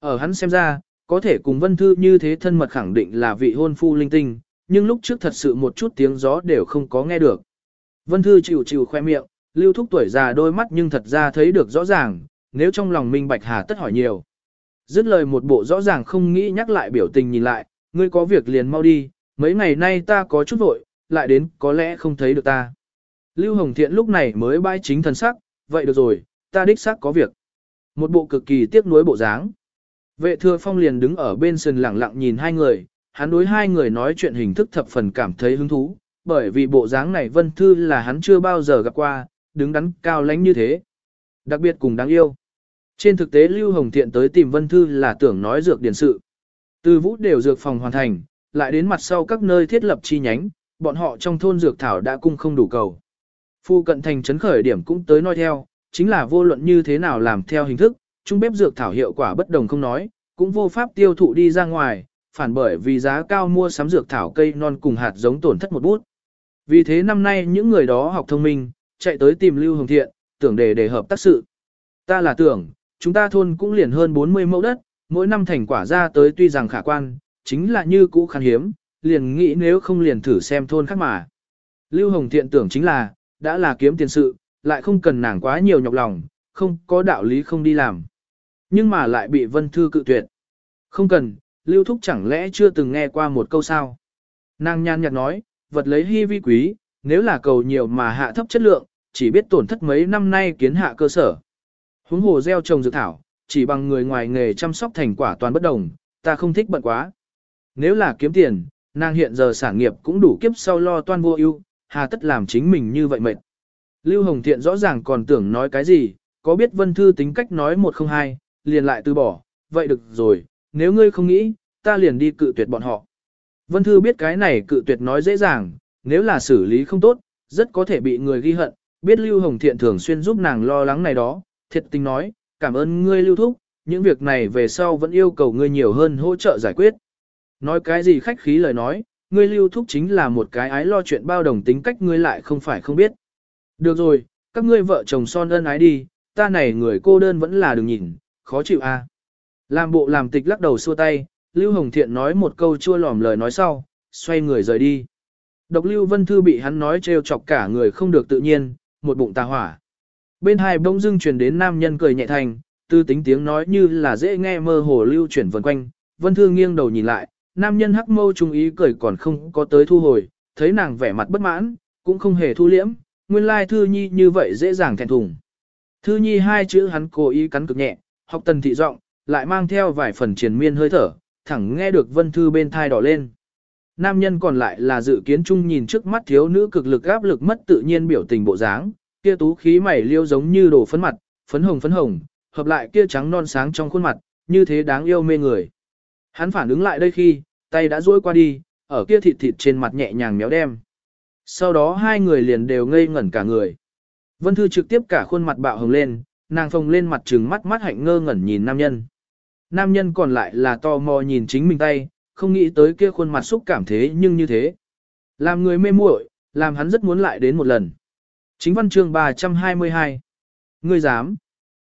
Ở hắn xem ra, có thể cùng Vân Thư như thế thân mật khẳng định là vị hôn phu linh tinh, nhưng lúc trước thật sự một chút tiếng gió đều không có nghe được. Vân Thư chịu chịu khoe miệng, lưu thúc tuổi già đôi mắt nhưng thật ra thấy được rõ ràng, nếu trong lòng minh bạch hà tất hỏi nhiều. Dứt lời một bộ rõ ràng không nghĩ nhắc lại biểu tình nhìn lại, ngươi có việc liền mau đi, mấy ngày nay ta có chút vội, lại đến có lẽ không thấy được ta. Lưu Hồng Thiện lúc này mới bãi chính thần sắc, vậy được rồi, ta đích xác có việc. Một bộ cực kỳ tiếc nuối bộ dáng. Vệ thừa phong liền đứng ở bên sân lặng lặng nhìn hai người, hắn đối hai người nói chuyện hình thức thập phần cảm thấy hứng thú, bởi vì bộ dáng này Vân Thư là hắn chưa bao giờ gặp qua, đứng đắn cao lãnh như thế. Đặc biệt cùng đáng yêu. Trên thực tế Lưu Hồng Thiện tới tìm Vân Thư là tưởng nói dược điển sự. Từ vũ đều dược phòng hoàn thành, lại đến mặt sau các nơi thiết lập chi nhánh, bọn họ trong thôn dược thảo đã cung không đủ cầu. Phu cận thành trấn khởi điểm cũng tới nói theo, chính là vô luận như thế nào làm theo hình thức, trung bếp dược thảo hiệu quả bất đồng không nói, cũng vô pháp tiêu thụ đi ra ngoài, phản bởi vì giá cao mua sắm dược thảo cây non cùng hạt giống tổn thất một bút. Vì thế năm nay những người đó học thông minh, chạy tới tìm Lưu Hồng Thiện, tưởng để để hợp tác sự. Ta là tưởng, chúng ta thôn cũng liền hơn 40 mẫu đất, mỗi năm thành quả ra tới tuy rằng khả quan, chính là như cũ khan hiếm, liền nghĩ nếu không liền thử xem thôn khác mà. Lưu Hồng Thiện tưởng chính là, đã là kiếm tiền sự, lại không cần nàng quá nhiều nhọc lòng, không có đạo lý không đi làm. Nhưng mà lại bị Vân Thư cự tuyệt. Không cần, Lưu Thúc chẳng lẽ chưa từng nghe qua một câu sao? Nàng nhan nhạt nói, vật lấy hy vi quý, nếu là cầu nhiều mà hạ thấp chất lượng, chỉ biết tổn thất mấy năm nay kiến hạ cơ sở. Huống hồ gieo trồng dược thảo, chỉ bằng người ngoài nghề chăm sóc thành quả toàn bất đồng, ta không thích bận quá. Nếu là kiếm tiền, nàng hiện giờ sản nghiệp cũng đủ kiếp sau lo toan vô ưu, hà tất làm chính mình như vậy mệt. Lưu Hồng Thiện rõ ràng còn tưởng nói cái gì, có biết Vân Thư tính cách nói một không hai, liền lại từ bỏ, vậy được rồi, nếu ngươi không nghĩ, ta liền đi cự tuyệt bọn họ. Vân Thư biết cái này cự tuyệt nói dễ dàng, nếu là xử lý không tốt, rất có thể bị người ghi hận, biết Lưu Hồng Thiện thường xuyên giúp nàng lo lắng này đó, thiệt tình nói, cảm ơn ngươi Lưu Thúc, những việc này về sau vẫn yêu cầu ngươi nhiều hơn hỗ trợ giải quyết. Nói cái gì khách khí lời nói, ngươi Lưu Thúc chính là một cái ái lo chuyện bao đồng tính cách ngươi lại không phải không biết. Được rồi, các ngươi vợ chồng son ân ái đi, ta này người cô đơn vẫn là đừng nhìn, khó chịu a. À. Làm bộ làm tịch lắc đầu xua tay, Lưu Hồng Thiện nói một câu chua lòm lời nói sau, xoay người rời đi. Độc Lưu Vân Thư bị hắn nói trêu chọc cả người không được tự nhiên, một bụng tà hỏa. Bên hai bỗng dưng truyền đến nam nhân cười nhẹ thành, tư tính tiếng nói như là dễ nghe mơ hồ lưu chuyển vần quanh. Vân Thư nghiêng đầu nhìn lại, nam nhân hắc mâu trung ý cười còn không có tới thu hồi, thấy nàng vẻ mặt bất mãn, cũng không hề thu liễm, nguyên lai Thư Nhi như vậy dễ dàng thẹn thùng. Thư Nhi hai chữ hắn cố ý cắn cực nhẹ, học tần thị giọng, lại mang theo vài phần triền miên hơi thở, thẳng nghe được Vân Thư bên thai đỏ lên. Nam nhân còn lại là dự kiến chung nhìn trước mắt thiếu nữ cực lực áp lực mất tự nhiên biểu tình bộ dáng, kia tú khí mày liêu giống như đổ phấn mặt, phấn hồng phấn hồng, hợp lại kia trắng non sáng trong khuôn mặt, như thế đáng yêu mê người. Hắn phản ứng lại đây khi, tay đã duỗi qua đi, ở kia thịt thịt trên mặt nhẹ nhàng méo đem. Sau đó hai người liền đều ngây ngẩn cả người. Vân Thư trực tiếp cả khuôn mặt bạo hồng lên, nàng phồng lên mặt trừng mắt mắt hạnh ngơ ngẩn nhìn nam nhân. Nam nhân còn lại là to mò nhìn chính mình tay, không nghĩ tới kia khuôn mặt xúc cảm thế nhưng như thế. Làm người mê muội, làm hắn rất muốn lại đến một lần. Chính văn chương 322. Ngươi dám.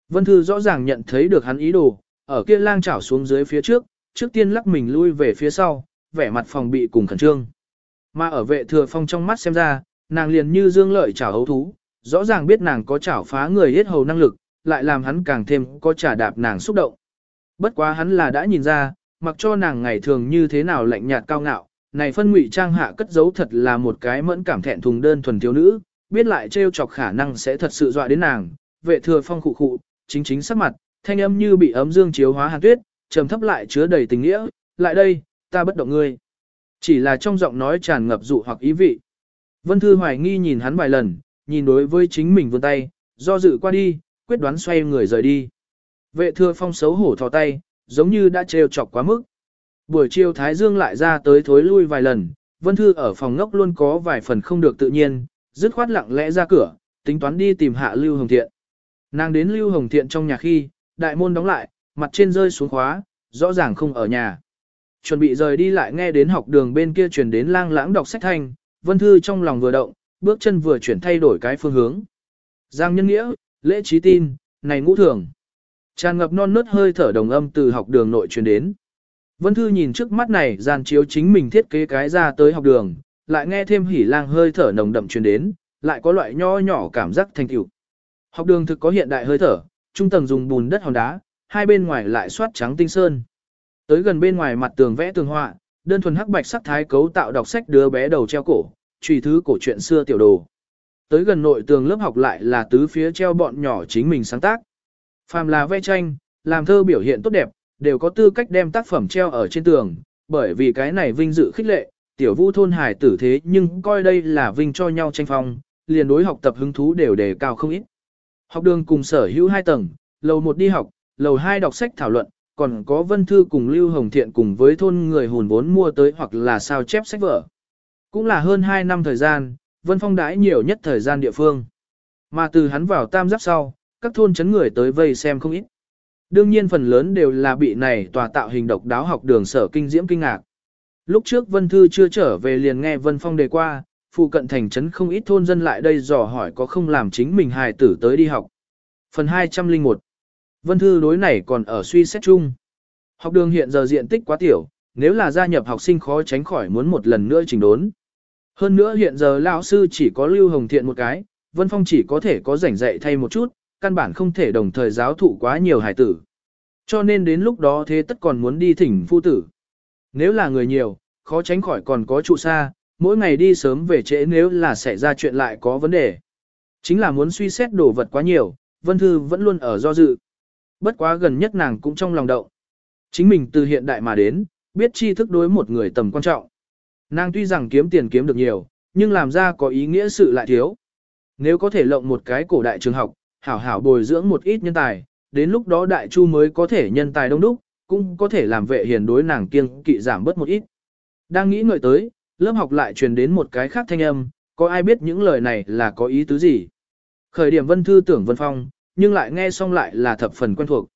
Vân Thư rõ ràng nhận thấy được hắn ý đồ, ở kia lang chảo xuống dưới phía trước, trước tiên lắc mình lui về phía sau, vẻ mặt phòng bị cùng khẩn trương. Mà ở vệ thừa phong trong mắt xem ra, nàng liền như dương lợi chảo hấu thú, rõ ràng biết nàng có chảo phá người hết hầu năng lực, lại làm hắn càng thêm có trả đạp nàng xúc động. Bất quá hắn là đã nhìn ra, mặc cho nàng ngày thường như thế nào lạnh nhạt cao ngạo, này phân ngụy trang hạ cất giấu thật là một cái mẫn cảm thẹn thùng đơn thuần thiếu nữ, biết lại trêu chọc khả năng sẽ thật sự dọa đến nàng, vệ thừa phong khụ khụ, chính chính sắc mặt, thanh âm như bị ấm dương chiếu hóa hàn tuyết, trầm thấp lại chứa đầy tình nghĩa, lại đây, ta bất động ngươi. Chỉ là trong giọng nói tràn ngập dụ hoặc ý vị. Vân Thư hoài nghi nhìn hắn vài lần, nhìn đối với chính mình vươn tay, do dự qua đi, quyết đoán xoay người rời đi. Vệ thừa phong xấu hổ thò tay, giống như đã trêu chọc quá mức. Buổi chiều Thái Dương lại ra tới thối lui vài lần, Vân Thư ở phòng ngốc luôn có vài phần không được tự nhiên, dứt khoát lặng lẽ ra cửa, tính toán đi tìm hạ Lưu Hồng Thiện. Nàng đến Lưu Hồng Thiện trong nhà khi, đại môn đóng lại, mặt trên rơi xuống khóa, rõ ràng không ở nhà. Chuẩn bị rời đi lại nghe đến học đường bên kia truyền đến lang lãng đọc sách thanh, Vân Thư trong lòng vừa động, bước chân vừa chuyển thay đổi cái phương hướng. Giang nhân nghĩa, lễ trí tin, này ngũ thường. Tràn ngập non nớt hơi thở đồng âm từ học đường nội truyền đến. Vân Thư nhìn trước mắt này gian chiếu chính mình thiết kế cái ra tới học đường, lại nghe thêm hỉ lang hơi thở nồng đậm truyền đến, lại có loại nho nhỏ cảm giác thành tựu. Học đường thực có hiện đại hơi thở, trung tầng dùng bùn đất hòn đá, hai bên ngoài lại soát trắng tinh sơn. Tới gần bên ngoài mặt tường vẽ tường họa, đơn thuần hắc bạch sắc thái cấu tạo đọc sách đứa bé đầu treo cổ, truy thứ cổ truyện xưa tiểu đồ. Tới gần nội tường lớp học lại là tứ phía treo bọn nhỏ chính mình sáng tác. Phàm là vẽ tranh, làm thơ biểu hiện tốt đẹp, đều có tư cách đem tác phẩm treo ở trên tường, bởi vì cái này vinh dự khích lệ, tiểu vu thôn hải tử thế nhưng coi đây là vinh cho nhau tranh phong, liền đối học tập hứng thú đều đề cao không ít. Học đường cùng sở hữu hai tầng, lầu một đi học, lầu hai đọc sách thảo luận, còn có Vân Thư cùng Lưu Hồng Thiện cùng với thôn người hồn vốn mua tới hoặc là sao chép sách vở. Cũng là hơn 2 năm thời gian, Vân Phong đãi nhiều nhất thời gian địa phương. Mà từ hắn vào tam giáp sau, các thôn chấn người tới vây xem không ít. Đương nhiên phần lớn đều là bị này tòa tạo hình độc đáo học đường sở kinh diễm kinh ngạc. Lúc trước Vân Thư chưa trở về liền nghe Vân Phong đề qua, phụ cận thành trấn không ít thôn dân lại đây dò hỏi có không làm chính mình hài tử tới đi học. Phần 201 Vân Thư đối này còn ở suy xét chung. Học đường hiện giờ diện tích quá tiểu, nếu là gia nhập học sinh khó tránh khỏi muốn một lần nữa chỉnh đốn. Hơn nữa hiện giờ lão sư chỉ có Lưu Hồng Thiện một cái, Vân Phong chỉ có thể có rảnh dạy thay một chút, căn bản không thể đồng thời giáo thụ quá nhiều hải tử. Cho nên đến lúc đó thế tất còn muốn đi thỉnh phu tử. Nếu là người nhiều, khó tránh khỏi còn có trụ xa, mỗi ngày đi sớm về trễ nếu là xảy ra chuyện lại có vấn đề. Chính là muốn suy xét đồ vật quá nhiều, Vân Thư vẫn luôn ở do dự. Bất quá gần nhất nàng cũng trong lòng động. Chính mình từ hiện đại mà đến, biết tri thức đối một người tầm quan trọng. Nàng tuy rằng kiếm tiền kiếm được nhiều, nhưng làm ra có ý nghĩa sự lại thiếu. Nếu có thể lộng một cái cổ đại trường học, hảo hảo bồi dưỡng một ít nhân tài, đến lúc đó đại chu mới có thể nhân tài đông đúc, cũng có thể làm vệ hiền đối nàng kiêng kỵ giảm bớt một ít. Đang nghĩ ngợi tới, lớp học lại truyền đến một cái khác thanh âm, có ai biết những lời này là có ý tứ gì. Khởi điểm vân thư tưởng vân phong, nhưng lại nghe xong lại là thập phần quen thuộc.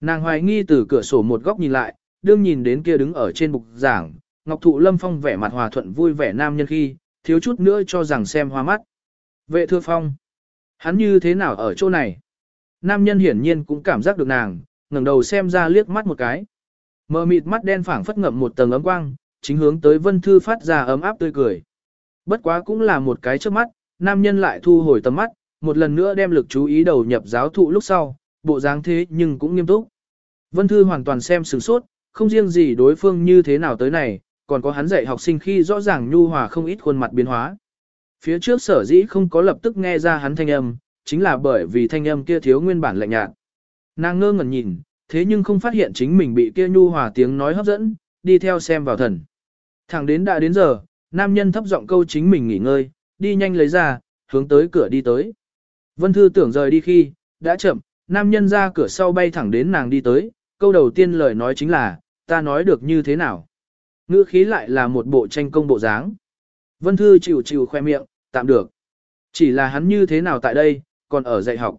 Nàng hoài nghi từ cửa sổ một góc nhìn lại, đương nhìn đến kia đứng ở trên bục giảng, Ngọc Thụ Lâm Phong vẻ mặt hòa thuận vui vẻ nam nhân khi, thiếu chút nữa cho rằng xem hoa mắt. Vệ thưa phong, hắn như thế nào ở chỗ này? Nam nhân hiển nhiên cũng cảm giác được nàng, ngẩng đầu xem ra liếc mắt một cái. Mờ mịt mắt đen phảng phất ngậm một tầng ấm quang, chính hướng tới Vân Thư phát ra ấm áp tươi cười. Bất quá cũng là một cái trước mắt, nam nhân lại thu hồi tầm mắt, một lần nữa đem lực chú ý đầu nhập giáo thụ lúc sau, bộ dáng thế nhưng cũng nghiêm túc. Vân Thư hoàn toàn xem sửng sốt, không riêng gì đối phương như thế nào tới này, còn có hắn dạy học sinh khi rõ ràng nhu hòa không ít khuôn mặt biến hóa. Phía trước sở dĩ không có lập tức nghe ra hắn thanh âm, chính là bởi vì thanh âm kia thiếu nguyên bản lạnh nhạt. Nàng ngơ ngẩn nhìn, thế nhưng không phát hiện chính mình bị kia nhu hòa tiếng nói hấp dẫn, đi theo xem vào thần. Thẳng đến đã đến giờ, nam nhân thấp giọng câu chính mình nghỉ ngơi, đi nhanh lấy ra, hướng tới cửa đi tới. Vân Thư tưởng rời đi khi, đã chậm, nam nhân ra cửa sau bay thẳng đến nàng đi tới, câu đầu tiên lời nói chính là, ta nói được như thế nào. Ngữ khí lại là một bộ tranh công bộ dáng. Vân Thư chịu chịu khoe miệng, tạm được. Chỉ là hắn như thế nào tại đây, còn ở dạy học.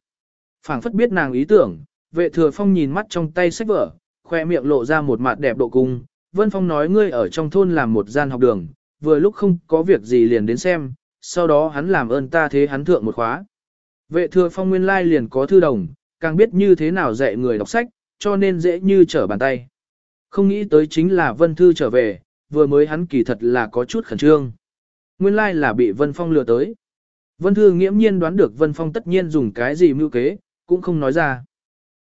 phảng phất biết nàng ý tưởng, vệ thừa phong nhìn mắt trong tay sách vở, khoe miệng lộ ra một mặt đẹp độ cung. Vân Phong nói ngươi ở trong thôn làm một gian học đường, vừa lúc không có việc gì liền đến xem, sau đó hắn làm ơn ta thế hắn thượng một khóa. Vệ thừa phong nguyên lai liền có thư đồng, càng biết như thế nào dạy người đọc sách, cho nên dễ như trở bàn tay. Không nghĩ tới chính là Vân Thư trở về, vừa mới hắn kỳ thật là có chút khẩn trương. Nguyên lai là bị Vân Phong lừa tới. Vân Thư nghiễm nhiên đoán được Vân Phong tất nhiên dùng cái gì mưu kế, cũng không nói ra.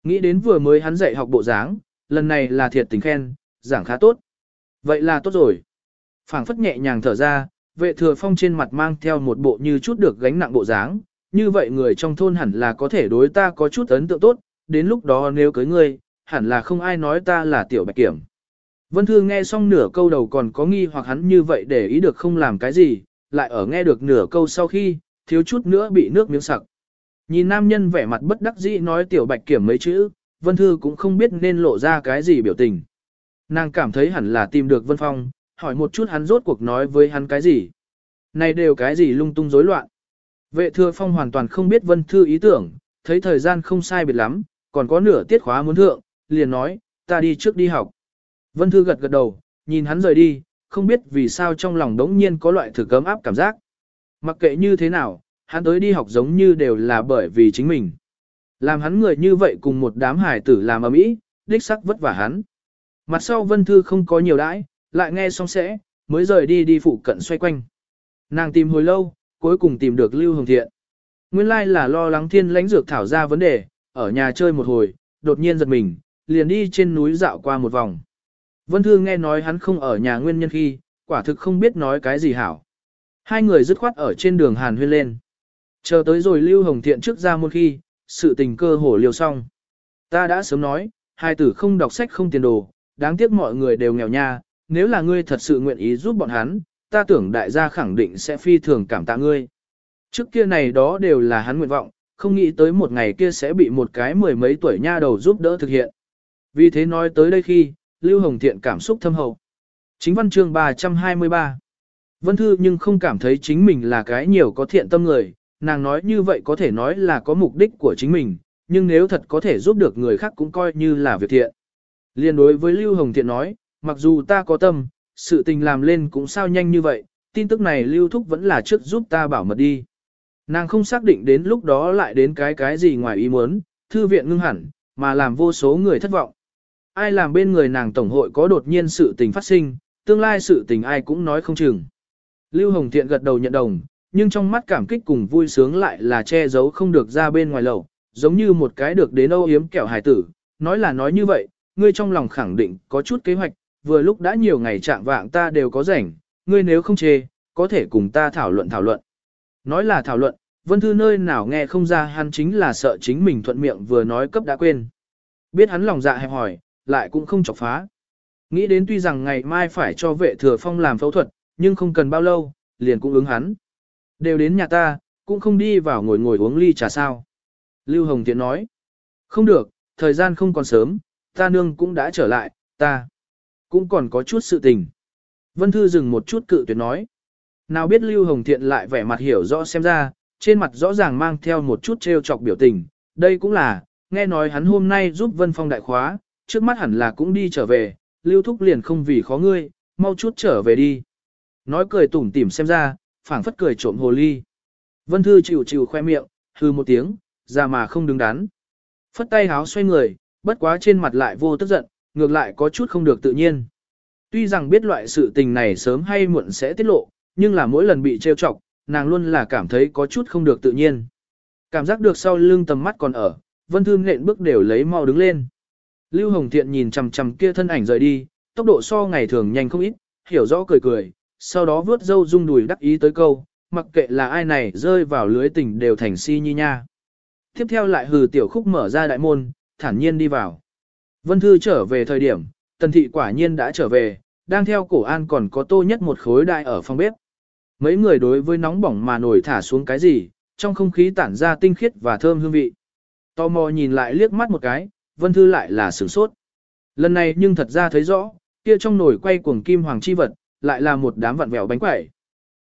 Nghĩ đến vừa mới hắn dạy học bộ dáng, lần này là thiệt tình khen, giảng khá tốt. Vậy là tốt rồi. phảng phất nhẹ nhàng thở ra, vệ thừa phong trên mặt mang theo một bộ như chút được gánh nặng bộ dáng, như vậy người trong thôn hẳn là có thể đối ta có chút ấn tượng tốt, đến lúc đó nếu cưới ngươi, hẳn là không ai nói ta là tiểu bạch kiểm. Vân Thư nghe xong nửa câu đầu còn có nghi hoặc hắn như vậy để ý được không làm cái gì, lại ở nghe được nửa câu sau khi, thiếu chút nữa bị nước miếng sặc. Nhìn nam nhân vẻ mặt bất đắc dĩ nói tiểu bạch kiểm mấy chữ, Vân Thư cũng không biết nên lộ ra cái gì biểu tình. Nàng cảm thấy hẳn là tìm được Vân Phong, hỏi một chút hắn rốt cuộc nói với hắn cái gì. Này đều cái gì lung tung rối loạn. Vệ thừa Phong hoàn toàn không biết Vân Thư ý tưởng, thấy thời gian không sai biệt lắm, còn có nửa tiết khóa muốn thượng, liền nói, ta đi trước đi học. Vân Thư gật gật đầu, nhìn hắn rời đi, không biết vì sao trong lòng đống nhiên có loại thử cấm áp cảm giác. Mặc kệ như thế nào, hắn tới đi học giống như đều là bởi vì chính mình. Làm hắn người như vậy cùng một đám hải tử làm ở mỹ, đích sắc vất vả hắn. Mặt sau Vân Thư không có nhiều đãi, lại nghe xong sẽ, mới rời đi đi phụ cận xoay quanh. Nàng tìm hồi lâu, cuối cùng tìm được Lưu Hồng Thiện. Nguyên lai là lo lắng thiên lãnh dược thảo ra vấn đề, ở nhà chơi một hồi, đột nhiên giật mình, liền đi trên núi dạo qua một vòng. Vân Thư nghe nói hắn không ở nhà nguyên nhân khi, quả thực không biết nói cái gì hảo. Hai người dứt khoát ở trên đường Hàn huyên lên. Chờ tới rồi Lưu Hồng Thiện trước ra một khi, sự tình cơ hồ liều xong. Ta đã sớm nói, hai tử không đọc sách không tiền đồ, đáng tiếc mọi người đều nghèo nha, nếu là ngươi thật sự nguyện ý giúp bọn hắn, ta tưởng đại gia khẳng định sẽ phi thường cảm tạ ngươi. Trước kia này đó đều là hắn nguyện vọng, không nghĩ tới một ngày kia sẽ bị một cái mười mấy tuổi nha đầu giúp đỡ thực hiện. Vì thế nói tới đây khi, Lưu Hồng Thiện cảm xúc thâm hậu. Chính văn chương 323 Vân Thư nhưng không cảm thấy chính mình là cái nhiều có thiện tâm người, nàng nói như vậy có thể nói là có mục đích của chính mình, nhưng nếu thật có thể giúp được người khác cũng coi như là việc thiện. Liên đối với Lưu Hồng Thiện nói, mặc dù ta có tâm, sự tình làm lên cũng sao nhanh như vậy, tin tức này Lưu Thúc vẫn là trước giúp ta bảo mật đi. Nàng không xác định đến lúc đó lại đến cái cái gì ngoài ý muốn, thư viện ngưng hẳn, mà làm vô số người thất vọng. Ai làm bên người nàng tổng hội có đột nhiên sự tình phát sinh, tương lai sự tình ai cũng nói không chừng. Lưu Hồng Thiện gật đầu nhận đồng, nhưng trong mắt cảm kích cùng vui sướng lại là che giấu không được ra bên ngoài lầu, giống như một cái được đến âu yếm kẹo hài tử, nói là nói như vậy, ngươi trong lòng khẳng định có chút kế hoạch, vừa lúc đã nhiều ngày trạng vạng ta đều có rảnh, ngươi nếu không chê, có thể cùng ta thảo luận thảo luận. Nói là thảo luận, Vân Thư nơi nào nghe không ra hắn chính là sợ chính mình thuận miệng vừa nói cấp đã quên. Biết hắn lòng dạ hẹp hỏi, lại cũng không chọc phá. Nghĩ đến tuy rằng ngày mai phải cho vệ thừa phong làm phẫu thuật, nhưng không cần bao lâu, liền cũng ứng hắn. Đều đến nhà ta, cũng không đi vào ngồi ngồi uống ly trà sao. Lưu Hồng Tiện nói, không được, thời gian không còn sớm, ta nương cũng đã trở lại, ta cũng còn có chút sự tình. Vân Thư dừng một chút cự tuyệt nói. Nào biết Lưu Hồng Thiện lại vẻ mặt hiểu rõ xem ra, trên mặt rõ ràng mang theo một chút trêu chọc biểu tình. Đây cũng là, nghe nói hắn hôm nay giúp Vân Phong đại khóa, trước mắt hẳn là cũng đi trở về, Lưu Thúc liền không vì khó ngươi, mau chút trở về đi. Nói cười tủm tỉm xem ra, phảng phất cười trộm hồ ly. Vân Thư chịu chịu khoe miệng, hư một tiếng, ra mà không đứng đắn. Phất tay háo xoay người, bất quá trên mặt lại vô tức giận, ngược lại có chút không được tự nhiên. Tuy rằng biết loại sự tình này sớm hay muộn sẽ tiết lộ, nhưng là mỗi lần bị trêu chọc, nàng luôn là cảm thấy có chút không được tự nhiên. Cảm giác được sau lưng tầm mắt còn ở, Vân Thư nện bước đều lấy mau đứng lên. Lưu Hồng Thiện nhìn chằm chằm kia thân ảnh rời đi, tốc độ so ngày thường nhanh không ít, hiểu rõ cười cười, sau đó vướt dâu rung đùi đắc ý tới câu, mặc kệ là ai này rơi vào lưới tình đều thành si nhi nha. Tiếp theo lại hừ tiểu khúc mở ra đại môn, thản nhiên đi vào. Vân Thư trở về thời điểm, tần thị quả nhiên đã trở về, đang theo cổ an còn có tô nhất một khối đại ở phòng bếp. Mấy người đối với nóng bỏng mà nổi thả xuống cái gì, trong không khí tản ra tinh khiết và thơm hương vị. Tò mò nhìn lại liếc mắt một cái, Vân Thư lại là sửng sốt. Lần này nhưng thật ra thấy rõ, kia trong nồi quay cuồng kim hoàng chi vật, lại là một đám vặn vẹo bánh quẩy.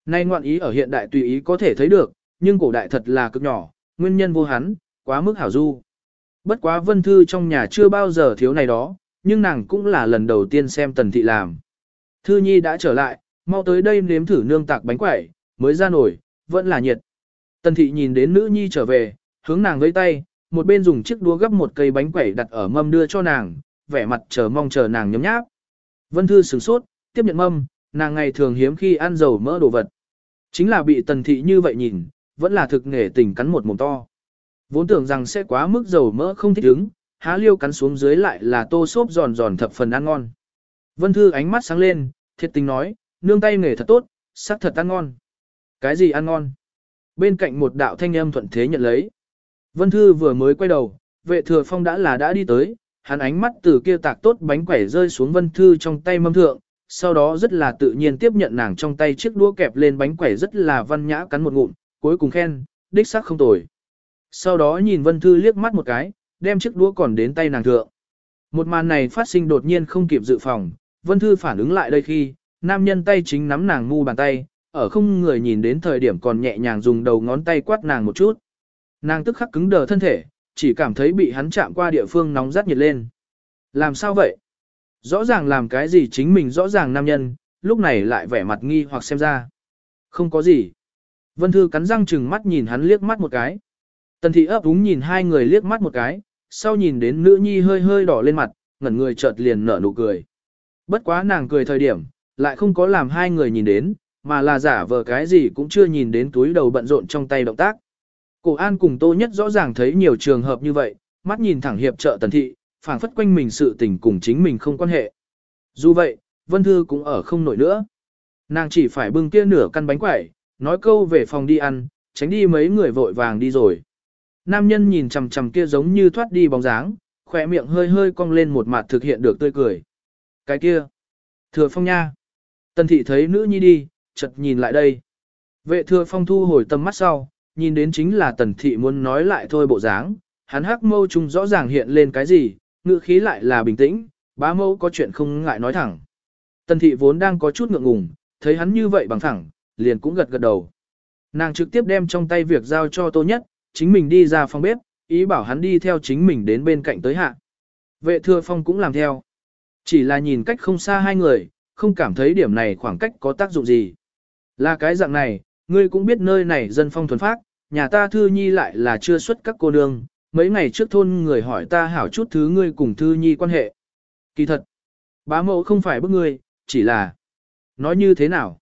Nay ngoạn ý ở hiện đại tùy ý có thể thấy được, nhưng cổ đại thật là cực nhỏ, nguyên nhân vô hắn, quá mức hảo du. Bất quá Vân Thư trong nhà chưa bao giờ thiếu này đó, nhưng nàng cũng là lần đầu tiên xem Tần Thị làm. Thư Nhi đã trở lại, mau tới đây nếm thử nương tạc bánh quẩy, mới ra nổi, vẫn là nhiệt. Tần Thị nhìn đến nữ nhi trở về, hướng nàng với tay, một bên dùng chiếc đũa gấp một cây bánh quẩy đặt ở mâm đưa cho nàng, vẻ mặt chờ mong chờ nàng nhấm nháp. Vân Thư sửng sốt, tiếp nhận mâm, nàng ngày thường hiếm khi ăn dầu mỡ đồ vật. Chính là bị Tần Thị như vậy nhìn, vẫn là thực nghề tình cắn một mồm to. Vốn tưởng rằng sẽ quá mức dầu mỡ không thích ứng, há liêu cắn xuống dưới lại là tô xốp giòn giòn thập phần ăn ngon. Vân Thư ánh mắt sáng lên, thiệt tình nói, nương tay nghề thật tốt, sắc thật ăn ngon. Cái gì ăn ngon? Bên cạnh một đạo thanh âm thuận thế nhận lấy. Vân Thư vừa mới quay đầu, vệ thừa phong đã là đã đi tới, hắn ánh mắt từ kia tạc tốt bánh quẩy rơi xuống Vân Thư trong tay mâm thượng, sau đó rất là tự nhiên tiếp nhận nàng trong tay chiếc đũa kẹp lên bánh quẩy rất là văn nhã cắn một ngụm, cuối cùng khen, đích xác không tồi. Sau đó nhìn Vân Thư liếc mắt một cái, đem chiếc đũa còn đến tay nàng thượng. Một màn này phát sinh đột nhiên không kịp dự phòng, Vân Thư phản ứng lại đây khi, nam nhân tay chính nắm nàng ngu bàn tay, ở không người nhìn đến thời điểm còn nhẹ nhàng dùng đầu ngón tay quát nàng một chút. Nàng tức khắc cứng đờ thân thể, chỉ cảm thấy bị hắn chạm qua địa phương nóng rát nhiệt lên. Làm sao vậy? Rõ ràng làm cái gì chính mình rõ ràng nam nhân, lúc này lại vẻ mặt nghi hoặc xem ra. Không có gì. Vân Thư cắn răng chừng mắt nhìn hắn liếc mắt một cái. Tần thị ấp úng nhìn hai người liếc mắt một cái, sau nhìn đến nữ nhi hơi hơi đỏ lên mặt, ngẩn người chợt liền nở nụ cười. Bất quá nàng cười thời điểm, lại không có làm hai người nhìn đến, mà là giả vờ cái gì cũng chưa nhìn đến túi đầu bận rộn trong tay động tác. Cổ an cùng tô nhất rõ ràng thấy nhiều trường hợp như vậy, mắt nhìn thẳng hiệp trợ tần thị, phảng phất quanh mình sự tình cùng chính mình không quan hệ. Dù vậy, Vân Thư cũng ở không nổi nữa. Nàng chỉ phải bưng kia nửa căn bánh quẩy, nói câu về phòng đi ăn, tránh đi mấy người vội vàng đi rồi. Nam nhân nhìn chằm chằm kia giống như thoát đi bóng dáng, khỏe miệng hơi hơi cong lên một mặt thực hiện được tươi cười. Cái kia, thừa phong nha. Tần thị thấy nữ nhi đi, chợt nhìn lại đây. Vệ thừa phong thu hồi tầm mắt sau, nhìn đến chính là tần thị muốn nói lại thôi bộ dáng, hắn hắc mâu trung rõ ràng hiện lên cái gì, ngữ khí lại là bình tĩnh, bá mâu có chuyện không ngại nói thẳng. Tần thị vốn đang có chút ngượng ngùng, thấy hắn như vậy bằng thẳng, liền cũng gật gật đầu. Nàng trực tiếp đem trong tay việc giao cho tô nhất, chính mình đi ra phòng bếp, ý bảo hắn đi theo chính mình đến bên cạnh tới hạ. Vệ thừa phong cũng làm theo. Chỉ là nhìn cách không xa hai người, không cảm thấy điểm này khoảng cách có tác dụng gì. Là cái dạng này, ngươi cũng biết nơi này dân phong thuần phát, nhà ta thư nhi lại là chưa xuất các cô nương, mấy ngày trước thôn người hỏi ta hảo chút thứ ngươi cùng Thư Nhi quan hệ. Kỳ thật, bá mẫu không phải bức ngươi, chỉ là... Nói như thế nào?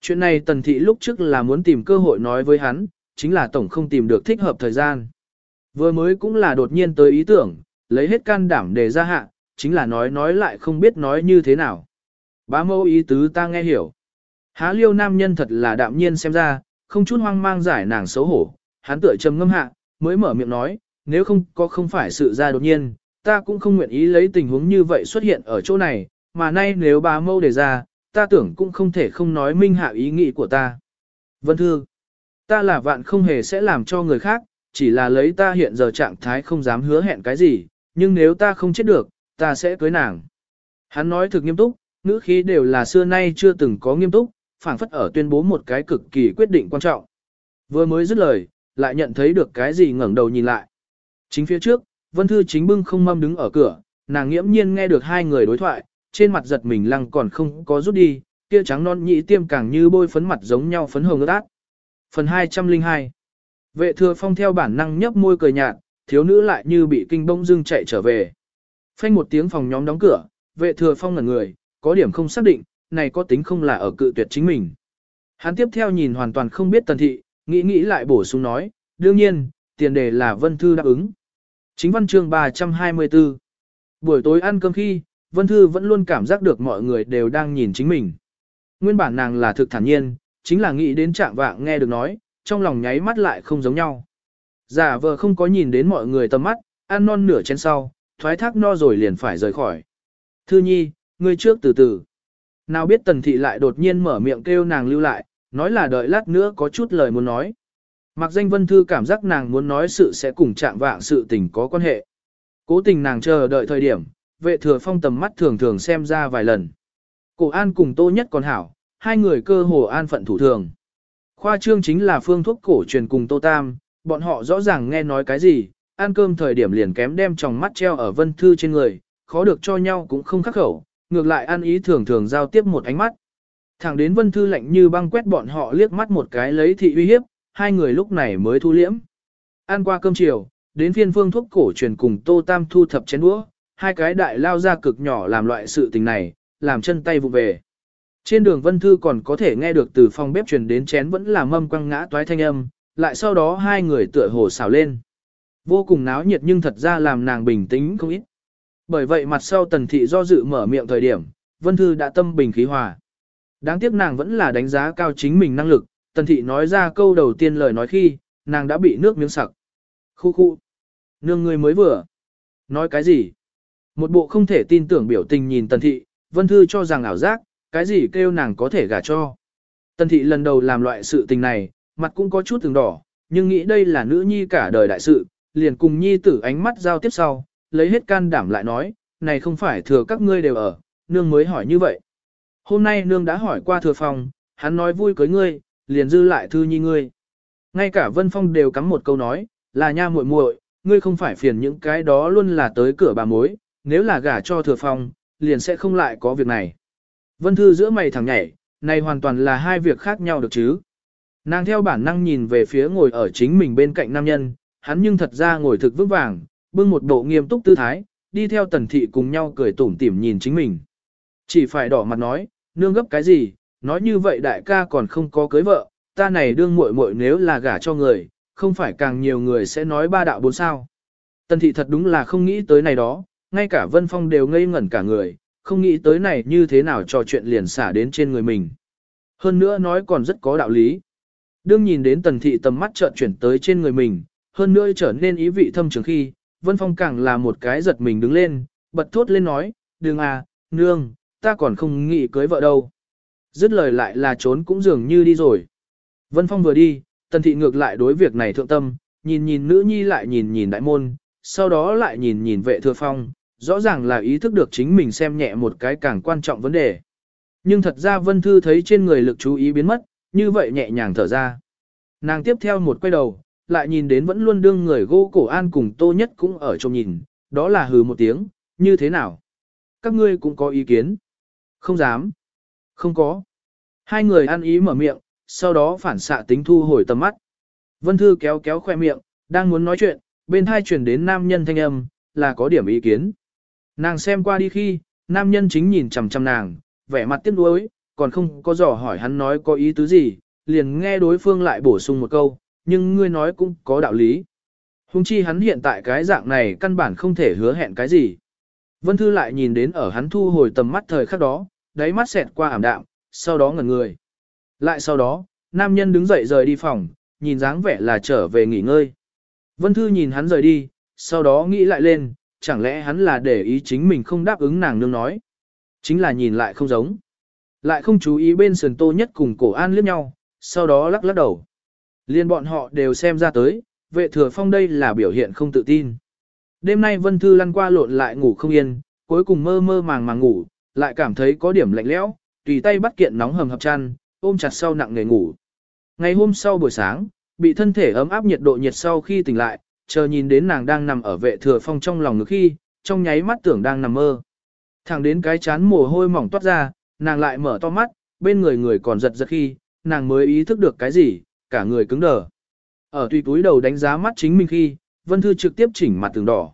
Chuyện này tần thị lúc trước là muốn tìm cơ hội nói với hắn, chính là tổng không tìm được thích hợp thời gian. Vừa mới cũng là đột nhiên tới ý tưởng, lấy hết can đảm để ra hạ, chính là nói nói lại không biết nói như thế nào. Bá mẫu ý tứ ta nghe hiểu. Há liêu nam nhân thật là đạm nhiên xem ra, không chút hoang mang giải nàng xấu hổ, hắn tựa trầm ngâm hạ, mới mở miệng nói, nếu không có không phải sự ra đột nhiên, ta cũng không nguyện ý lấy tình huống như vậy xuất hiện ở chỗ này, mà nay nếu bà mâu đề ra, ta tưởng cũng không thể không nói minh hạ ý nghĩ của ta. Vân Thư, ta là vạn không hề sẽ làm cho người khác, chỉ là lấy ta hiện giờ trạng thái không dám hứa hẹn cái gì, nhưng nếu ta không chết được, ta sẽ cưới nàng. Hắn nói thực nghiêm túc, ngữ khí đều là xưa nay chưa từng có nghiêm túc, phảng phất ở tuyên bố một cái cực kỳ quyết định quan trọng. Vừa mới dứt lời, lại nhận thấy được cái gì ngẩng đầu nhìn lại. Chính phía trước, Vân Thư chính bưng không mâm đứng ở cửa, nàng nghiễm nhiên nghe được hai người đối thoại, trên mặt giật mình lăng còn không có rút đi, kia trắng non nhị tiêm càng như bôi phấn mặt giống nhau phấn hồng ướt át. Phần 202 Vệ thừa phong theo bản năng nhấp môi cười nhạt, thiếu nữ lại như bị kinh bông dưng chạy trở về. Phanh một tiếng phòng nhóm đóng cửa, vệ thừa phong ngẩn người, có điểm không xác định, này có tính không là ở cự tuyệt chính mình. Hắn tiếp theo nhìn hoàn toàn không biết tần thị, nghĩ nghĩ lại bổ sung nói, đương nhiên, tiền đề là Vân Thư đáp ứng. Chính văn chương 324 Buổi tối ăn cơm khi, Vân Thư vẫn luôn cảm giác được mọi người đều đang nhìn chính mình. Nguyên bản nàng là thực thản nhiên, chính là nghĩ đến trạng vạng nghe được nói, trong lòng nháy mắt lại không giống nhau. Giả vờ không có nhìn đến mọi người tầm mắt, ăn non nửa chén sau, thoái thác no rồi liền phải rời khỏi. Thư nhi, ngươi trước từ từ. Nào biết tần thị lại đột nhiên mở miệng kêu nàng lưu lại, nói là đợi lát nữa có chút lời muốn nói. Mặc danh vân thư cảm giác nàng muốn nói sự sẽ cùng chạm vạng sự tình có quan hệ. Cố tình nàng chờ đợi thời điểm, vệ thừa phong tầm mắt thường thường xem ra vài lần. Cổ an cùng tô nhất còn hảo, hai người cơ hồ an phận thủ thường. Khoa trương chính là phương thuốc cổ truyền cùng tô tam, bọn họ rõ ràng nghe nói cái gì, ăn cơm thời điểm liền kém đem tròng mắt treo ở vân thư trên người, khó được cho nhau cũng không khắc khẩu, ngược lại ăn ý thường thường giao tiếp một ánh mắt. Thẳng đến vân thư lạnh như băng quét bọn họ liếc mắt một cái lấy thị uy hiếp, hai người lúc này mới thu liễm. Ăn qua cơm chiều, đến phiên phương thuốc cổ truyền cùng tô tam thu thập chén đũa, hai cái đại lao ra cực nhỏ làm loại sự tình này, làm chân tay vụ về. Trên đường Vân Thư còn có thể nghe được từ phòng bếp truyền đến chén vẫn là mâm quăng ngã toái thanh âm, lại sau đó hai người tựa hồ xào lên. Vô cùng náo nhiệt nhưng thật ra làm nàng bình tĩnh không ít. Bởi vậy mặt sau tần thị do dự mở miệng thời điểm, Vân Thư đã tâm bình khí hòa. Đáng tiếc nàng vẫn là đánh giá cao chính mình năng lực, tần thị nói ra câu đầu tiên lời nói khi, nàng đã bị nước miếng sặc. Khu khu. Nương người mới vừa. Nói cái gì? Một bộ không thể tin tưởng biểu tình nhìn tần thị, Vân Thư cho rằng ảo giác, cái gì kêu nàng có thể gả cho. Tần thị lần đầu làm loại sự tình này, mặt cũng có chút từng đỏ, nhưng nghĩ đây là nữ nhi cả đời đại sự, liền cùng nhi tử ánh mắt giao tiếp sau, lấy hết can đảm lại nói, này không phải thừa các ngươi đều ở, nương mới hỏi như vậy. Hôm nay nương đã hỏi qua thừa phòng, hắn nói vui cưới ngươi, liền dư lại thư nhi ngươi. Ngay cả Vân Phong đều cắm một câu nói, là nha muội muội, ngươi không phải phiền những cái đó luôn là tới cửa bà mối, nếu là gả cho thừa phong, liền sẽ không lại có việc này. Vân Thư giữa mày thẳng nhảy, này hoàn toàn là hai việc khác nhau được chứ. Nàng theo bản năng nhìn về phía ngồi ở chính mình bên cạnh nam nhân, hắn nhưng thật ra ngồi thực vững vàng, bưng một bộ nghiêm túc tư thái, đi theo tần thị cùng nhau cười tủm tỉm nhìn chính mình. Chỉ phải đỏ mặt nói, nương gấp cái gì, nói như vậy đại ca còn không có cưới vợ, ta này đương muội muội nếu là gả cho người, không phải càng nhiều người sẽ nói ba đạo bốn sao. Tần thị thật đúng là không nghĩ tới này đó, ngay cả Vân Phong đều ngây ngẩn cả người, không nghĩ tới này như thế nào trò chuyện liền xả đến trên người mình. Hơn nữa nói còn rất có đạo lý. Đương nhìn đến tần thị tầm mắt chợt chuyển tới trên người mình, hơn nữa trở nên ý vị thâm trường khi, Vân Phong càng là một cái giật mình đứng lên, bật thốt lên nói, đừng à, nương, ta còn không nghĩ cưới vợ đâu. Dứt lời lại là trốn cũng dường như đi rồi. Vân Phong vừa đi, tần thị ngược lại đối việc này thượng tâm, nhìn nhìn nữ nhi lại nhìn nhìn đại môn, sau đó lại nhìn nhìn vệ thừa phong, rõ ràng là ý thức được chính mình xem nhẹ một cái càng quan trọng vấn đề. Nhưng thật ra Vân Thư thấy trên người lực chú ý biến mất, như vậy nhẹ nhàng thở ra. Nàng tiếp theo một quay đầu, lại nhìn đến vẫn luôn đương người gô cổ an cùng tô nhất cũng ở trong nhìn, đó là hừ một tiếng, như thế nào? Các ngươi cũng có ý kiến. Không dám. Không có. Hai người ăn ý mở miệng, sau đó phản xạ tính thu hồi tầm mắt. Vân Thư kéo kéo khoe miệng, đang muốn nói chuyện, bên thai truyền đến nam nhân thanh âm, là có điểm ý kiến. Nàng xem qua đi khi, nam nhân chính nhìn chằm chằm nàng, vẻ mặt tiếc nuối, còn không có dò hỏi hắn nói có ý tứ gì, liền nghe đối phương lại bổ sung một câu, nhưng ngươi nói cũng có đạo lý. Hùng chi hắn hiện tại cái dạng này căn bản không thể hứa hẹn cái gì. Vân Thư lại nhìn đến ở hắn thu hồi tầm mắt thời khắc đó, đáy mắt xẹt qua ảm đạm, sau đó ngẩn người. Lại sau đó, nam nhân đứng dậy rời đi phòng, nhìn dáng vẻ là trở về nghỉ ngơi. Vân Thư nhìn hắn rời đi, sau đó nghĩ lại lên, chẳng lẽ hắn là để ý chính mình không đáp ứng nàng nương nói. Chính là nhìn lại không giống. Lại không chú ý bên sườn tô nhất cùng cổ an liếc nhau, sau đó lắc lắc đầu. Liên bọn họ đều xem ra tới, vệ thừa phong đây là biểu hiện không tự tin. Đêm nay Vân Thư lăn qua lộn lại ngủ không yên, cuối cùng mơ mơ màng màng ngủ, lại cảm thấy có điểm lạnh lẽo, tùy tay bắt kiện nóng hầm hập chăn, ôm chặt sau nặng nề ngủ. Ngày hôm sau buổi sáng, bị thân thể ấm áp nhiệt độ nhiệt sau khi tỉnh lại, chờ nhìn đến nàng đang nằm ở vệ thừa phong trong lòng ngực khi, trong nháy mắt tưởng đang nằm mơ. Thẳng đến cái chán mồ hôi mỏng toát ra, nàng lại mở to mắt, bên người người còn giật giật khi, nàng mới ý thức được cái gì, cả người cứng đờ. Ở tùy túi đầu đánh giá mắt chính mình khi, Vân Thư trực tiếp chỉnh mặt tường đỏ.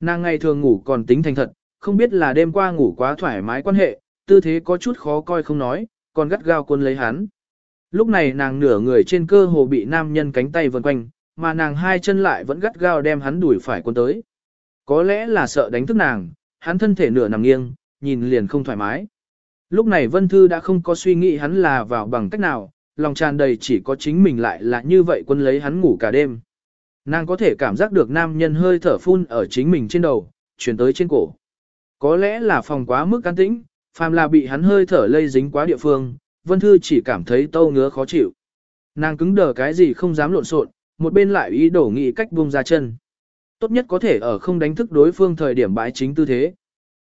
Nàng ngày thường ngủ còn tính thành thật, không biết là đêm qua ngủ quá thoải mái quan hệ, tư thế có chút khó coi không nói, còn gắt gao quân lấy hắn. Lúc này nàng nửa người trên cơ hồ bị nam nhân cánh tay vần quanh, mà nàng hai chân lại vẫn gắt gao đem hắn đuổi phải quân tới. Có lẽ là sợ đánh thức nàng, hắn thân thể nửa nằm nghiêng, nhìn liền không thoải mái. Lúc này Vân Thư đã không có suy nghĩ hắn là vào bằng cách nào, lòng tràn đầy chỉ có chính mình lại là như vậy quân lấy hắn ngủ cả đêm. Nàng có thể cảm giác được nam nhân hơi thở phun ở chính mình trên đầu, chuyển tới trên cổ. Có lẽ là phòng quá mức can tĩnh, phàm là bị hắn hơi thở lây dính quá địa phương, Vân Thư chỉ cảm thấy tâu ngứa khó chịu. Nàng cứng đờ cái gì không dám lộn xộn, một bên lại ý đổ nghị cách buông ra chân. Tốt nhất có thể ở không đánh thức đối phương thời điểm bãi chính tư thế.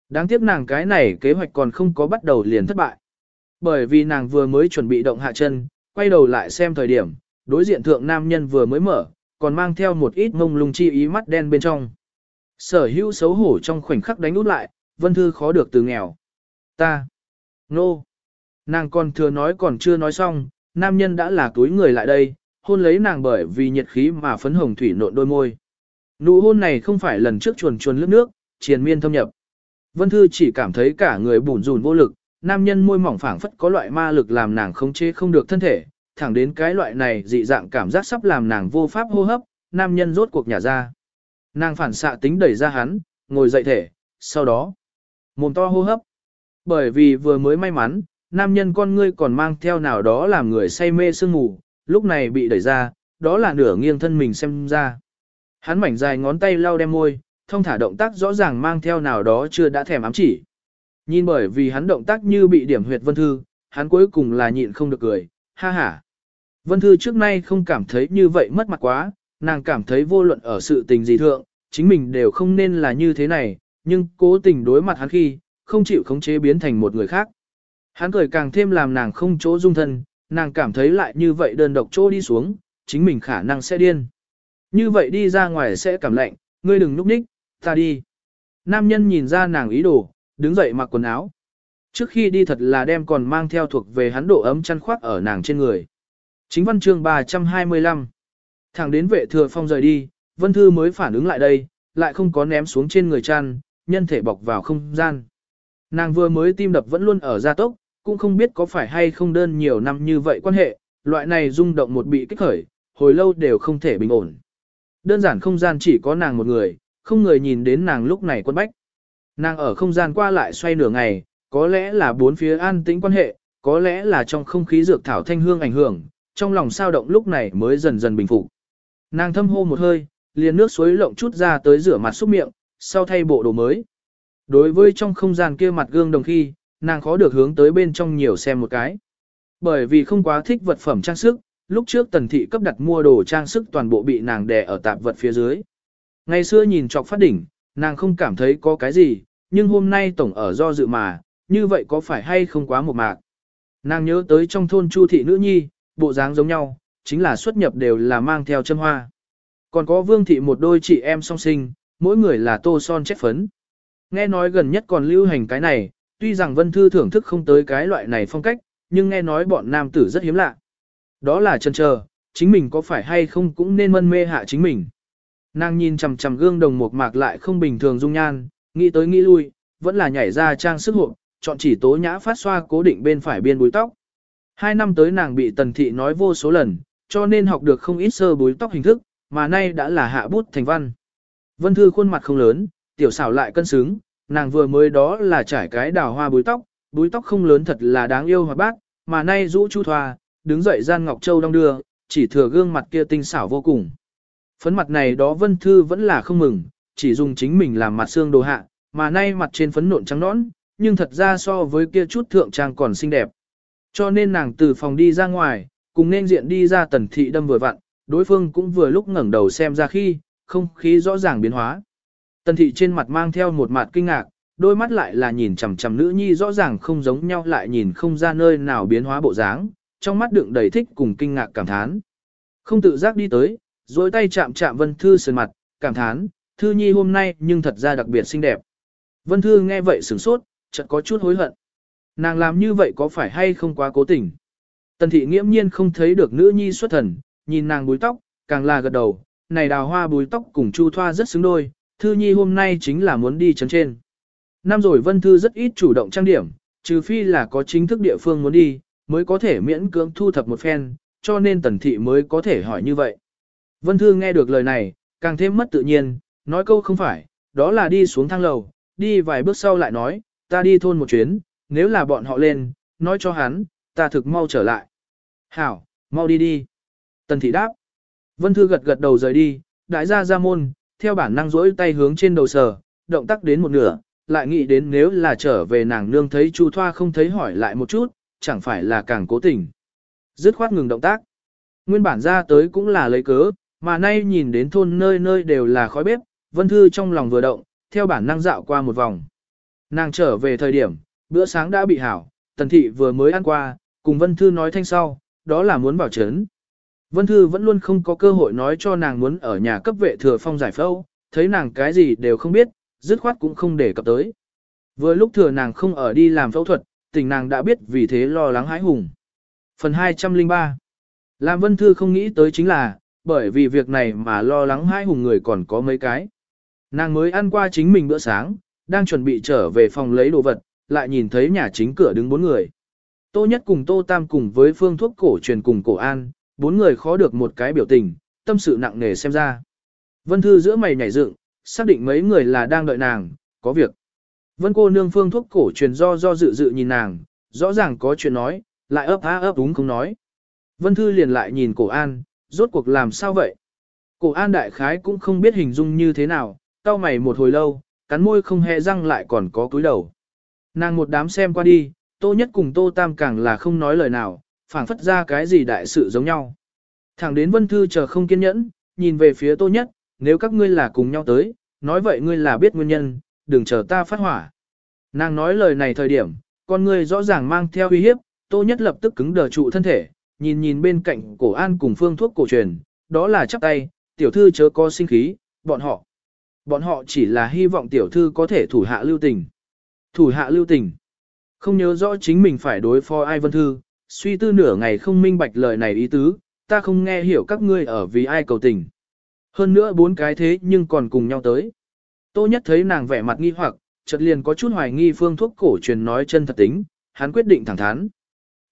Đáng tiếc nàng cái này kế hoạch còn không có bắt đầu liền thất bại. Bởi vì nàng vừa mới chuẩn bị động hạ chân, quay đầu lại xem thời điểm, đối diện thượng nam nhân vừa mới mở, còn mang theo một ít mông lung chi ý mắt đen bên trong. Sở hữu xấu hổ trong khoảnh khắc đánh út lại, Vân Thư khó được từ nghèo. Ta. Nô. Nàng còn thừa nói còn chưa nói xong, nam nhân đã là túi người lại đây, hôn lấy nàng bởi vì nhiệt khí mà phấn hồng thủy nộn đôi môi. Nụ hôn này không phải lần trước chuồn chuồn lướt nước, triền miên thâm nhập. Vân Thư chỉ cảm thấy cả người bùn rùn vô lực, nam nhân môi mỏng phảng phất có loại ma lực làm nàng không chế không được thân thể, thẳng đến cái loại này dị dạng cảm giác sắp làm nàng vô pháp hô hấp, nam nhân rốt cuộc nhả ra. Nàng phản xạ tính đẩy ra hắn, ngồi dậy thể, sau đó, mồm to hô hấp. Bởi vì vừa mới may mắn, nam nhân con ngươi còn mang theo nào đó làm người say mê sương ngủ, lúc này bị đẩy ra, đó là nửa nghiêng thân mình xem ra. Hắn mảnh dài ngón tay lau đem môi, thông thả động tác rõ ràng mang theo nào đó chưa đã thèm ám chỉ. Nhìn bởi vì hắn động tác như bị điểm huyệt vân thư, hắn cuối cùng là nhịn không được cười, ha ha. Vân thư trước nay không cảm thấy như vậy mất mặt quá, nàng cảm thấy vô luận ở sự tình gì thượng, chính mình đều không nên là như thế này, nhưng cố tình đối mặt hắn khi, không chịu khống chế biến thành một người khác. Hắn cười càng thêm làm nàng không chỗ dung thân, nàng cảm thấy lại như vậy đơn độc chỗ đi xuống, chính mình khả năng sẽ điên. Như vậy đi ra ngoài sẽ cảm lạnh, ngươi đừng núp ních, ta đi. Nam nhân nhìn ra nàng ý đồ, đứng dậy mặc quần áo. Trước khi đi thật là đem còn mang theo thuộc về hắn độ ấm chăn khoác ở nàng trên người. Chính văn chương 325. Thẳng đến vệ thừa phong rời đi, Vân Thư mới phản ứng lại đây, lại không có ném xuống trên người chăn, nhân thể bọc vào không gian. Nàng vừa mới tim đập vẫn luôn ở gia tốc, cũng không biết có phải hay không đơn nhiều năm như vậy quan hệ, loại này rung động một bị kích khởi, hồi lâu đều không thể bình ổn. Đơn giản không gian chỉ có nàng một người, không người nhìn đến nàng lúc này quân bách. Nàng ở không gian qua lại xoay nửa ngày, có lẽ là bốn phía an tĩnh quan hệ, có lẽ là trong không khí dược thảo thanh hương ảnh hưởng, trong lòng sao động lúc này mới dần dần bình phục. Nàng thâm hô một hơi, liền nước suối lộng chút ra tới rửa mặt xúc miệng, sau thay bộ đồ mới. Đối với trong không gian kia mặt gương đồng khi, nàng khó được hướng tới bên trong nhiều xem một cái. Bởi vì không quá thích vật phẩm trang sức, lúc trước tần thị cấp đặt mua đồ trang sức toàn bộ bị nàng đè ở tạp vật phía dưới. Ngày xưa nhìn chọc phát đỉnh, nàng không cảm thấy có cái gì, nhưng hôm nay tổng ở do dự mà, như vậy có phải hay không quá một mạc. Nàng nhớ tới trong thôn Chu thị nữ nhi, bộ dáng giống nhau, chính là xuất nhập đều là mang theo châm hoa. Còn có vương thị một đôi chị em song sinh, mỗi người là tô son chết phấn. Nghe nói gần nhất còn lưu hành cái này, tuy rằng Vân Thư thưởng thức không tới cái loại này phong cách, nhưng nghe nói bọn nam tử rất hiếm lạ. Đó là chân chờ, chính mình có phải hay không cũng nên mân mê hạ chính mình. Nàng nhìn chằm chằm gương đồng một mạc lại không bình thường dung nhan, nghĩ tới nghĩ lui, vẫn là nhảy ra trang sức hộp, chọn chỉ tố nhã phát xoa cố định bên phải biên búi tóc. Hai năm tới nàng bị tần thị nói vô số lần, cho nên học được không ít sơ búi tóc hình thức, mà nay đã là hạ bút thành văn. Vân Thư khuôn mặt không lớn, tiểu xảo lại cân xứng, nàng vừa mới đó là trải cái đào hoa búi tóc, búi tóc không lớn thật là đáng yêu hoạt bác, mà nay rũ chu thoa, đứng dậy gian Ngọc Châu đong đưa, chỉ thừa gương mặt kia tinh xảo vô cùng. Phấn mặt này đó Vân Thư vẫn là không mừng, chỉ dùng chính mình làm mặt xương đồ hạ, mà nay mặt trên phấn nộn trắng nõn, nhưng thật ra so với kia chút thượng trang còn xinh đẹp. Cho nên nàng từ phòng đi ra ngoài, cùng nên diện đi ra tần thị đâm vừa vặn, đối phương cũng vừa lúc ngẩng đầu xem ra khi, không khí rõ ràng biến hóa. Tần thị trên mặt mang theo một mặt kinh ngạc, đôi mắt lại là nhìn chằm chằm nữ nhi rõ ràng không giống nhau lại nhìn không ra nơi nào biến hóa bộ dáng, trong mắt đựng đầy thích cùng kinh ngạc cảm thán. Không tự giác đi tới, dối tay chạm chạm Vân Thư sườn mặt, cảm thán, Thư Nhi hôm nay nhưng thật ra đặc biệt xinh đẹp. Vân Thư nghe vậy sửng sốt, chợt có chút hối hận. Nàng làm như vậy có phải hay không quá cố tình? Tần thị nghiễm nhiên không thấy được nữ nhi xuất thần, nhìn nàng búi tóc, càng là gật đầu, này đào hoa búi tóc cùng chu thoa rất xứng đôi, Thư Nhi hôm nay chính là muốn đi chấn trên. Năm rồi Vân Thư rất ít chủ động trang điểm, trừ phi là có chính thức địa phương muốn đi, mới có thể miễn cưỡng thu thập một phen, cho nên tần thị mới có thể hỏi như vậy. Vân Thư nghe được lời này, càng thêm mất tự nhiên, nói câu không phải, đó là đi xuống thang lầu, đi vài bước sau lại nói, ta đi thôn một chuyến, nếu là bọn họ lên, nói cho hắn, ta thực mau trở lại. Hảo, mau đi đi. Tần thị đáp. Vân Thư gật gật đầu rời đi, đại gia ra môn, theo bản năng rỗi tay hướng trên đầu sờ, động tác đến một nửa, lại nghĩ đến nếu là trở về nàng nương thấy Chu Thoa không thấy hỏi lại một chút, chẳng phải là càng cố tình. Dứt khoát ngừng động tác. Nguyên bản ra tới cũng là lấy cớ, mà nay nhìn đến thôn nơi nơi đều là khói bếp, Vân Thư trong lòng vừa động, theo bản năng dạo qua một vòng. Nàng trở về thời điểm, bữa sáng đã bị hảo, Tần Thị vừa mới ăn qua, cùng Vân Thư nói thanh sau, đó là muốn bảo trấn. Vân Thư vẫn luôn không có cơ hội nói cho nàng muốn ở nhà cấp vệ thừa phong giải phẫu, thấy nàng cái gì đều không biết, dứt khoát cũng không để cập tới. Vừa lúc thừa nàng không ở đi làm phẫu thuật, tình nàng đã biết vì thế lo lắng hãi hùng. Phần 203 làm Vân Thư không nghĩ tới chính là, bởi vì việc này mà lo lắng hãi hùng người còn có mấy cái. Nàng mới ăn qua chính mình bữa sáng, đang chuẩn bị trở về phòng lấy đồ vật, lại nhìn thấy nhà chính cửa đứng bốn người. Tô Nhất cùng Tô Tam cùng với phương thuốc cổ truyền cùng cổ an, bốn người khó được một cái biểu tình, tâm sự nặng nề xem ra. Vân Thư giữa mày nhảy dựng, xác định mấy người là đang đợi nàng, có việc. Vân cô nương phương thuốc cổ truyền do do dự dự nhìn nàng, rõ ràng có chuyện nói, lại ấp há ấp đúng không nói. Vân Thư liền lại nhìn cổ an, rốt cuộc làm sao vậy? Cổ an đại khái cũng không biết hình dung như thế nào, cau mày một hồi lâu, cắn môi không hề răng lại còn có cúi đầu. Nàng một đám xem qua đi, tô nhất cùng tô tam càng là không nói lời nào, phảng phất ra cái gì đại sự giống nhau. Thẳng đến Vân Thư chờ không kiên nhẫn, nhìn về phía tô nhất, nếu các ngươi là cùng nhau tới, nói vậy ngươi là biết nguyên nhân, đừng chờ ta phát hỏa. Nàng nói lời này thời điểm, con ngươi rõ ràng mang theo uy hiếp, tô nhất lập tức cứng đờ trụ thân thể, nhìn nhìn bên cạnh cổ an cùng phương thuốc cổ truyền, đó là chắp tay, tiểu thư chớ có sinh khí, bọn họ. Bọn họ chỉ là hy vọng tiểu thư có thể thủ hạ lưu tình. Thủ hạ lưu tình. Không nhớ rõ chính mình phải đối phó ai vân thư, suy tư nửa ngày không minh bạch lời này ý tứ, ta không nghe hiểu các ngươi ở vì ai cầu tình. Hơn nữa bốn cái thế nhưng còn cùng nhau tới. Tô nhất thấy nàng vẻ mặt nghi hoặc, chợt liền có chút hoài nghi phương thuốc cổ truyền nói chân thật tính, hắn quyết định thẳng thắn.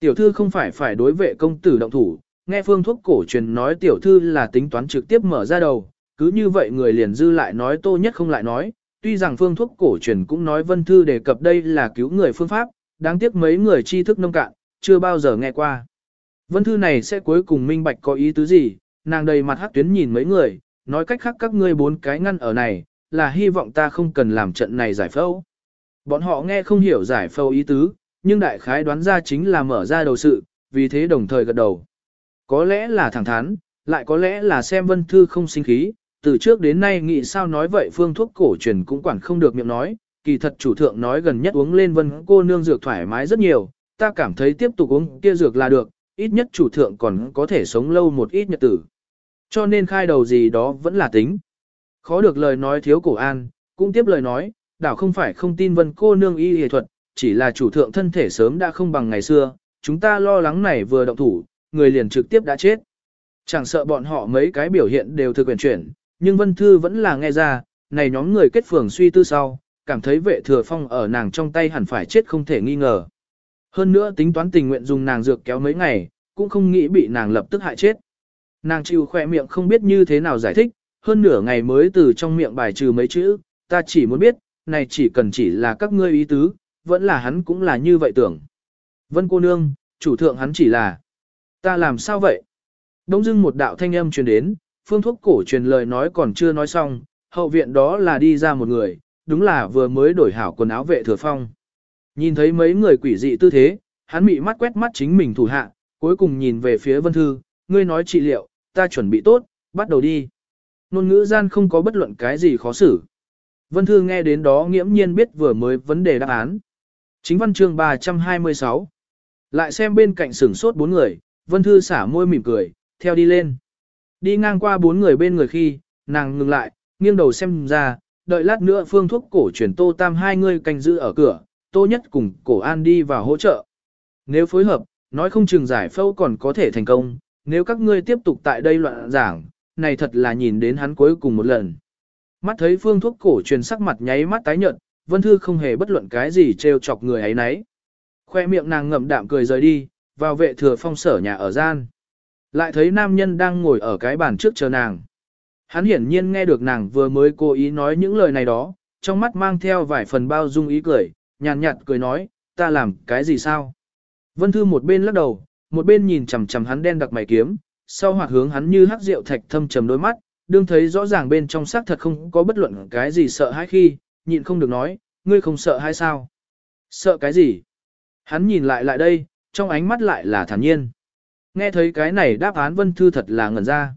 Tiểu thư không phải phải đối vệ công tử động thủ, nghe phương thuốc cổ truyền nói tiểu thư là tính toán trực tiếp mở ra đầu, cứ như vậy người liền dư lại nói tô nhất không lại nói, tuy rằng phương thuốc cổ truyền cũng nói vân thư đề cập đây là cứu người phương pháp, đáng tiếc mấy người tri thức nông cạn, chưa bao giờ nghe qua. Vân thư này sẽ cuối cùng minh bạch có ý tứ gì, nàng đầy mặt hắc tuyến nhìn mấy người, nói cách khác các ngươi bốn cái ngăn ở này, là hy vọng ta không cần làm trận này giải phẫu. Bọn họ nghe không hiểu giải phẫu ý tứ, nhưng đại khái đoán ra chính là mở ra đầu sự, vì thế đồng thời gật đầu. Có lẽ là thẳng thắn, lại có lẽ là xem vân thư không sinh khí, từ trước đến nay nghĩ sao nói vậy phương thuốc cổ truyền cũng quản không được miệng nói, kỳ thật chủ thượng nói gần nhất uống lên vân cô nương dược thoải mái rất nhiều, ta cảm thấy tiếp tục uống kia dược là được, ít nhất chủ thượng còn có thể sống lâu một ít nhật tử. Cho nên khai đầu gì đó vẫn là tính. Khó được lời nói thiếu cổ an, cũng tiếp lời nói, đảo không phải không tin vân cô nương y y thuật, chỉ là chủ thượng thân thể sớm đã không bằng ngày xưa, chúng ta lo lắng này vừa động thủ, người liền trực tiếp đã chết. Chẳng sợ bọn họ mấy cái biểu hiện đều thực quyền chuyển, nhưng Vân Thư vẫn là nghe ra, này nhóm người kết phường suy tư sau, cảm thấy vệ thừa phong ở nàng trong tay hẳn phải chết không thể nghi ngờ. Hơn nữa tính toán tình nguyện dùng nàng dược kéo mấy ngày, cũng không nghĩ bị nàng lập tức hại chết. Nàng chịu khỏe miệng không biết như thế nào giải thích, hơn nửa ngày mới từ trong miệng bài trừ mấy chữ, ta chỉ muốn biết, này chỉ cần chỉ là các ngươi ý tứ, vẫn là hắn cũng là như vậy tưởng. Vân cô nương, chủ thượng hắn chỉ là, ta làm sao vậy? Đông dưng một đạo thanh âm truyền đến, phương thuốc cổ truyền lời nói còn chưa nói xong, hậu viện đó là đi ra một người, đúng là vừa mới đổi hảo quần áo vệ thừa phong. Nhìn thấy mấy người quỷ dị tư thế, hắn mị mắt quét mắt chính mình thủ hạ, cuối cùng nhìn về phía vân thư, ngươi nói trị liệu, ta chuẩn bị tốt, bắt đầu đi. Nôn ngữ gian không có bất luận cái gì khó xử. Vân Thư nghe đến đó nghiễm nhiên biết vừa mới vấn đề đáp án. Chính văn chương 326. Lại xem bên cạnh sửng sốt bốn người, Vân Thư xả môi mỉm cười, theo đi lên. Đi ngang qua bốn người bên người khi, nàng ngừng lại, nghiêng đầu xem ra, đợi lát nữa phương thuốc cổ truyền tô tam hai người canh giữ ở cửa, tô nhất cùng cổ an đi vào hỗ trợ. Nếu phối hợp, nói không chừng giải phẫu còn có thể thành công, nếu các ngươi tiếp tục tại đây loạn giảng, này thật là nhìn đến hắn cuối cùng một lần. Mắt thấy phương thuốc cổ truyền sắc mặt nháy mắt tái nhợt, Vân Thư không hề bất luận cái gì trêu chọc người ấy nấy. Khoe miệng nàng ngậm đạm cười rời đi, vào vệ thừa phong sở nhà ở gian. Lại thấy nam nhân đang ngồi ở cái bàn trước chờ nàng. Hắn hiển nhiên nghe được nàng vừa mới cố ý nói những lời này đó, trong mắt mang theo vài phần bao dung ý cười, nhàn nhạt cười nói, ta làm cái gì sao? Vân Thư một bên lắc đầu, một bên nhìn chằm chằm hắn đen đặc mày kiếm, sau hoặc hướng hắn như hắc rượu thạch thâm trầm đôi mắt, đương thấy rõ ràng bên trong xác thật không có bất luận cái gì sợ hãi khi, nhịn không được nói, ngươi không sợ hay sao? Sợ cái gì? Hắn nhìn lại lại đây, trong ánh mắt lại là thản nhiên. Nghe thấy cái này đáp án Vân Thư thật là ngẩn ra.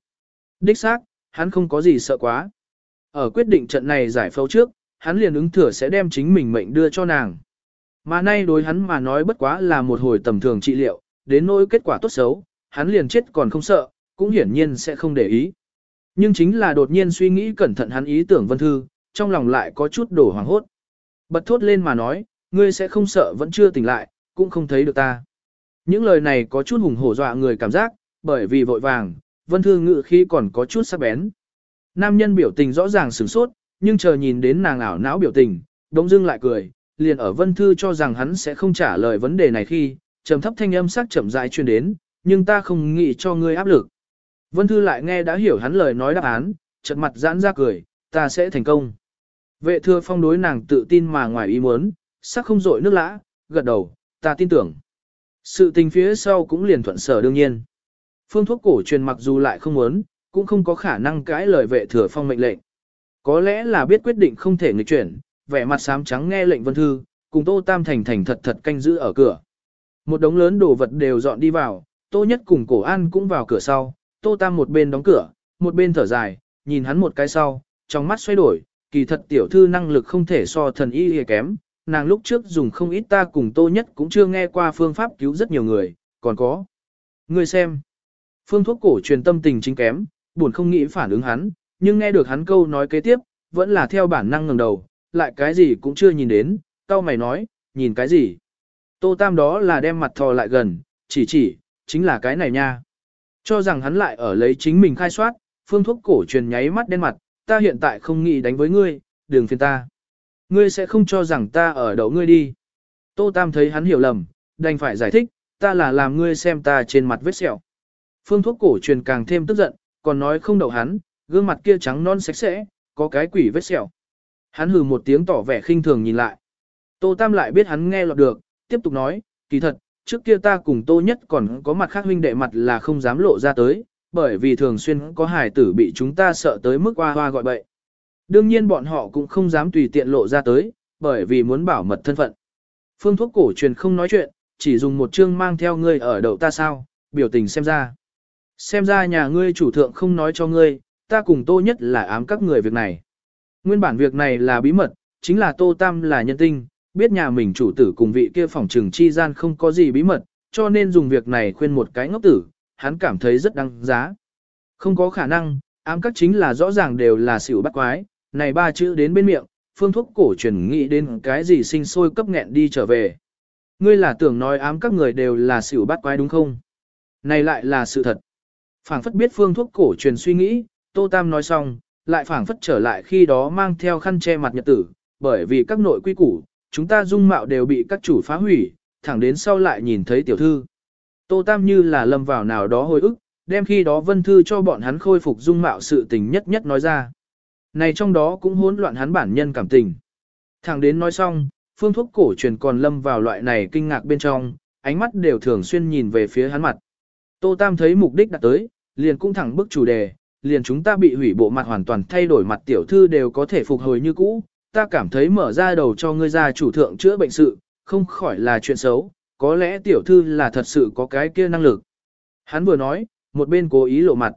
Đích xác, hắn không có gì sợ quá. Ở quyết định trận này giải phẫu trước, hắn liền ứng thừa sẽ đem chính mình mệnh đưa cho nàng. Mà nay đối hắn mà nói bất quá là một hồi tầm thường trị liệu, đến nỗi kết quả tốt xấu, hắn liền chết còn không sợ, cũng hiển nhiên sẽ không để ý. Nhưng chính là đột nhiên suy nghĩ cẩn thận hắn ý tưởng Vân Thư, trong lòng lại có chút đổ hoàng hốt. Bật thốt lên mà nói, ngươi sẽ không sợ vẫn chưa tỉnh lại, cũng không thấy được ta. Những lời này có chút hùng hổ dọa người cảm giác, bởi vì vội vàng, Vân Thư ngự khi còn có chút sắc bén. Nam nhân biểu tình rõ ràng sửng sốt, nhưng chờ nhìn đến nàng ảo não biểu tình, đống dưng lại cười, liền ở Vân Thư cho rằng hắn sẽ không trả lời vấn đề này khi, trầm thấp thanh âm sắc chậm rãi truyền đến, nhưng ta không nghĩ cho ngươi áp lực. Vân Thư lại nghe đã hiểu hắn lời nói đáp án, chợt mặt giãn ra cười, ta sẽ thành công. Vệ thừa phong đối nàng tự tin mà ngoài ý muốn, sắc không dội nước lã, gật đầu, ta tin tưởng. Sự tình phía sau cũng liền thuận sở đương nhiên. Phương thuốc cổ truyền mặc dù lại không muốn, cũng không có khả năng cãi lời vệ thừa phong mệnh lệnh. Có lẽ là biết quyết định không thể nghịch chuyển, vẻ mặt xám trắng nghe lệnh vân thư, cùng Tô Tam Thành thành thật thật canh giữ ở cửa. Một đống lớn đồ vật đều dọn đi vào, Tô Nhất cùng Cổ An cũng vào cửa sau, Tô Tam một bên đóng cửa, một bên thở dài, nhìn hắn một cái sau, trong mắt xoay đổi, kỳ thật tiểu thư năng lực không thể so thần y hề kém, nàng lúc trước dùng không ít ta cùng Tô Nhất cũng chưa nghe qua phương pháp cứu rất nhiều người, còn có. Người xem, phương thuốc cổ truyền tâm tình chính kém, buồn không nghĩ phản ứng hắn, nhưng nghe được hắn câu nói kế tiếp, vẫn là theo bản năng ngẩng đầu, lại cái gì cũng chưa nhìn đến, tao mày nói, nhìn cái gì. Tô Tam đó là đem mặt thò lại gần, chỉ chỉ, chính là cái này nha. Cho rằng hắn lại ở lấy chính mình khai soát, phương thuốc cổ truyền nháy mắt đen mặt, ta hiện tại không nghĩ đánh với ngươi, đường phiền ta. Ngươi sẽ không cho rằng ta ở đậu ngươi đi. Tô Tam thấy hắn hiểu lầm, đành phải giải thích, ta là làm ngươi xem ta trên mặt vết sẹo. Phương thuốc cổ truyền càng thêm tức giận, còn nói không đậu hắn, gương mặt kia trắng non sạch sẽ, có cái quỷ vết sẹo. Hắn hừ một tiếng tỏ vẻ khinh thường nhìn lại. Tô Tam lại biết hắn nghe lọt được, tiếp tục nói, kỳ thật, trước kia ta cùng Tô Nhất còn có mặt khác huynh đệ mặt là không dám lộ ra tới, bởi vì thường xuyên có hài tử bị chúng ta sợ tới mức hoa hoa gọi bậy. Đương nhiên bọn họ cũng không dám tùy tiện lộ ra tới, bởi vì muốn bảo mật thân phận. Phương thuốc cổ truyền không nói chuyện, chỉ dùng một chương mang theo ngươi ở đầu ta sao, biểu tình xem ra. Xem ra nhà ngươi chủ thượng không nói cho ngươi, ta cùng Tô Nhất là ám các người việc này. Nguyên bản việc này là bí mật, chính là Tô Tam là nhân tinh, biết nhà mình chủ tử cùng vị kia phòng trừng chi gian không có gì bí mật, cho nên dùng việc này khuyên một cái ngốc tử, hắn cảm thấy rất đăng giá. Không có khả năng, ám các chính là rõ ràng đều là xỉu bắt quái, này ba chữ đến bên miệng, phương thuốc cổ truyền nghĩ đến cái gì sinh sôi cấp nghẹn đi trở về. Ngươi là tưởng nói ám các người đều là xỉu bắt quái đúng không? Này lại là sự thật. phảng phất biết phương thuốc cổ truyền suy nghĩ, Tô Tam nói xong, lại phảng phất trở lại khi đó mang theo khăn che mặt nhật tử, bởi vì các nội quy củ, chúng ta dung mạo đều bị các chủ phá hủy, thẳng đến sau lại nhìn thấy tiểu thư. Tô Tam như là lâm vào nào đó hồi ức, đem khi đó vân thư cho bọn hắn khôi phục dung mạo sự tình nhất nhất nói ra. Này trong đó cũng hỗn loạn hắn bản nhân cảm tình. Thẳng đến nói xong, phương thuốc cổ truyền còn lâm vào loại này kinh ngạc bên trong, ánh mắt đều thường xuyên nhìn về phía hắn mặt. Tô Tam thấy mục đích đã tới, liền cũng thẳng bức chủ đề, liền chúng ta bị hủy bộ mặt hoàn toàn thay đổi mặt tiểu thư đều có thể phục hồi như cũ, ta cảm thấy mở ra đầu cho ngươi ra chủ thượng chữa bệnh sự, không khỏi là chuyện xấu, có lẽ tiểu thư là thật sự có cái kia năng lực. Hắn vừa nói, một bên cố ý lộ mặt.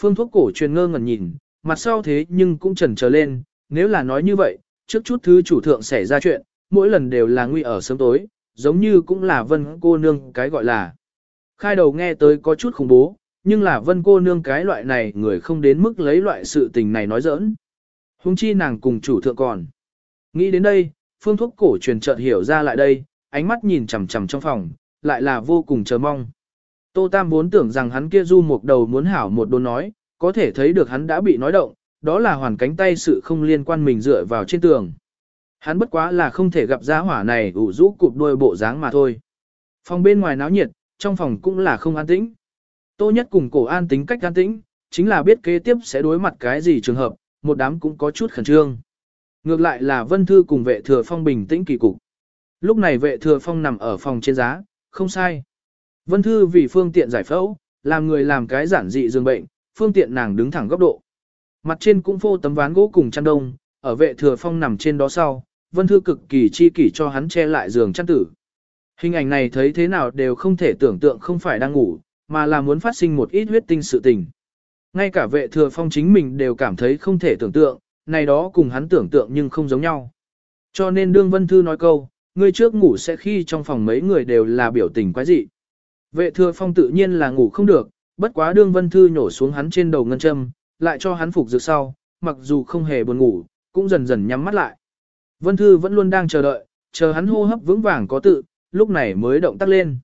Phương thuốc cổ truyền ngơ ngẩn nhìn, mặt sau thế nhưng cũng trần trở lên, nếu là nói như vậy, trước chút thứ chủ thượng xảy ra chuyện, mỗi lần đều là nguy ở sớm tối, giống như cũng là vân cô nương cái gọi là. Khai đầu nghe tới có chút khủng bố, nhưng là vân cô nương cái loại này người không đến mức lấy loại sự tình này nói giỡn. Hùng chi nàng cùng chủ thượng còn. Nghĩ đến đây, phương thuốc cổ truyền chợt hiểu ra lại đây, ánh mắt nhìn chằm chằm trong phòng, lại là vô cùng chờ mong. Tô Tam vốn tưởng rằng hắn kia du một đầu muốn hảo một đồn nói, có thể thấy được hắn đã bị nói động, đó là hoàn cánh tay sự không liên quan mình dựa vào trên tường. Hắn bất quá là không thể gặp giá hỏa này ủ rũ cụp đuôi bộ dáng mà thôi. Phòng bên ngoài náo nhiệt, trong phòng cũng là không an tĩnh. Tô nhất cùng cổ an tính cách an tĩnh, chính là biết kế tiếp sẽ đối mặt cái gì trường hợp, một đám cũng có chút khẩn trương. Ngược lại là Vân Thư cùng vệ thừa phong bình tĩnh kỳ cục. Lúc này vệ thừa phong nằm ở phòng trên giá, không sai. Vân Thư vì phương tiện giải phẫu, làm người làm cái giản dị giường bệnh, phương tiện nàng đứng thẳng góc độ. Mặt trên cũng phô tấm ván gỗ cùng chăn đông, ở vệ thừa phong nằm trên đó sau, Vân Thư cực kỳ chi kỷ cho hắn che lại giường chăn tử. Hình ảnh này thấy thế nào đều không thể tưởng tượng không phải đang ngủ, mà là muốn phát sinh một ít huyết tinh sự tình. Ngay cả vệ thừa phong chính mình đều cảm thấy không thể tưởng tượng, này đó cùng hắn tưởng tượng nhưng không giống nhau. Cho nên đương Vân Thư nói câu, người trước ngủ sẽ khi trong phòng mấy người đều là biểu tình quái dị. Vệ thừa phong tự nhiên là ngủ không được, bất quá đương Vân Thư nhổ xuống hắn trên đầu ngân châm, lại cho hắn phục dược sau, mặc dù không hề buồn ngủ, cũng dần dần nhắm mắt lại. Vân Thư vẫn luôn đang chờ đợi, chờ hắn hô hấp vững vàng có tự, lúc này mới động tác lên.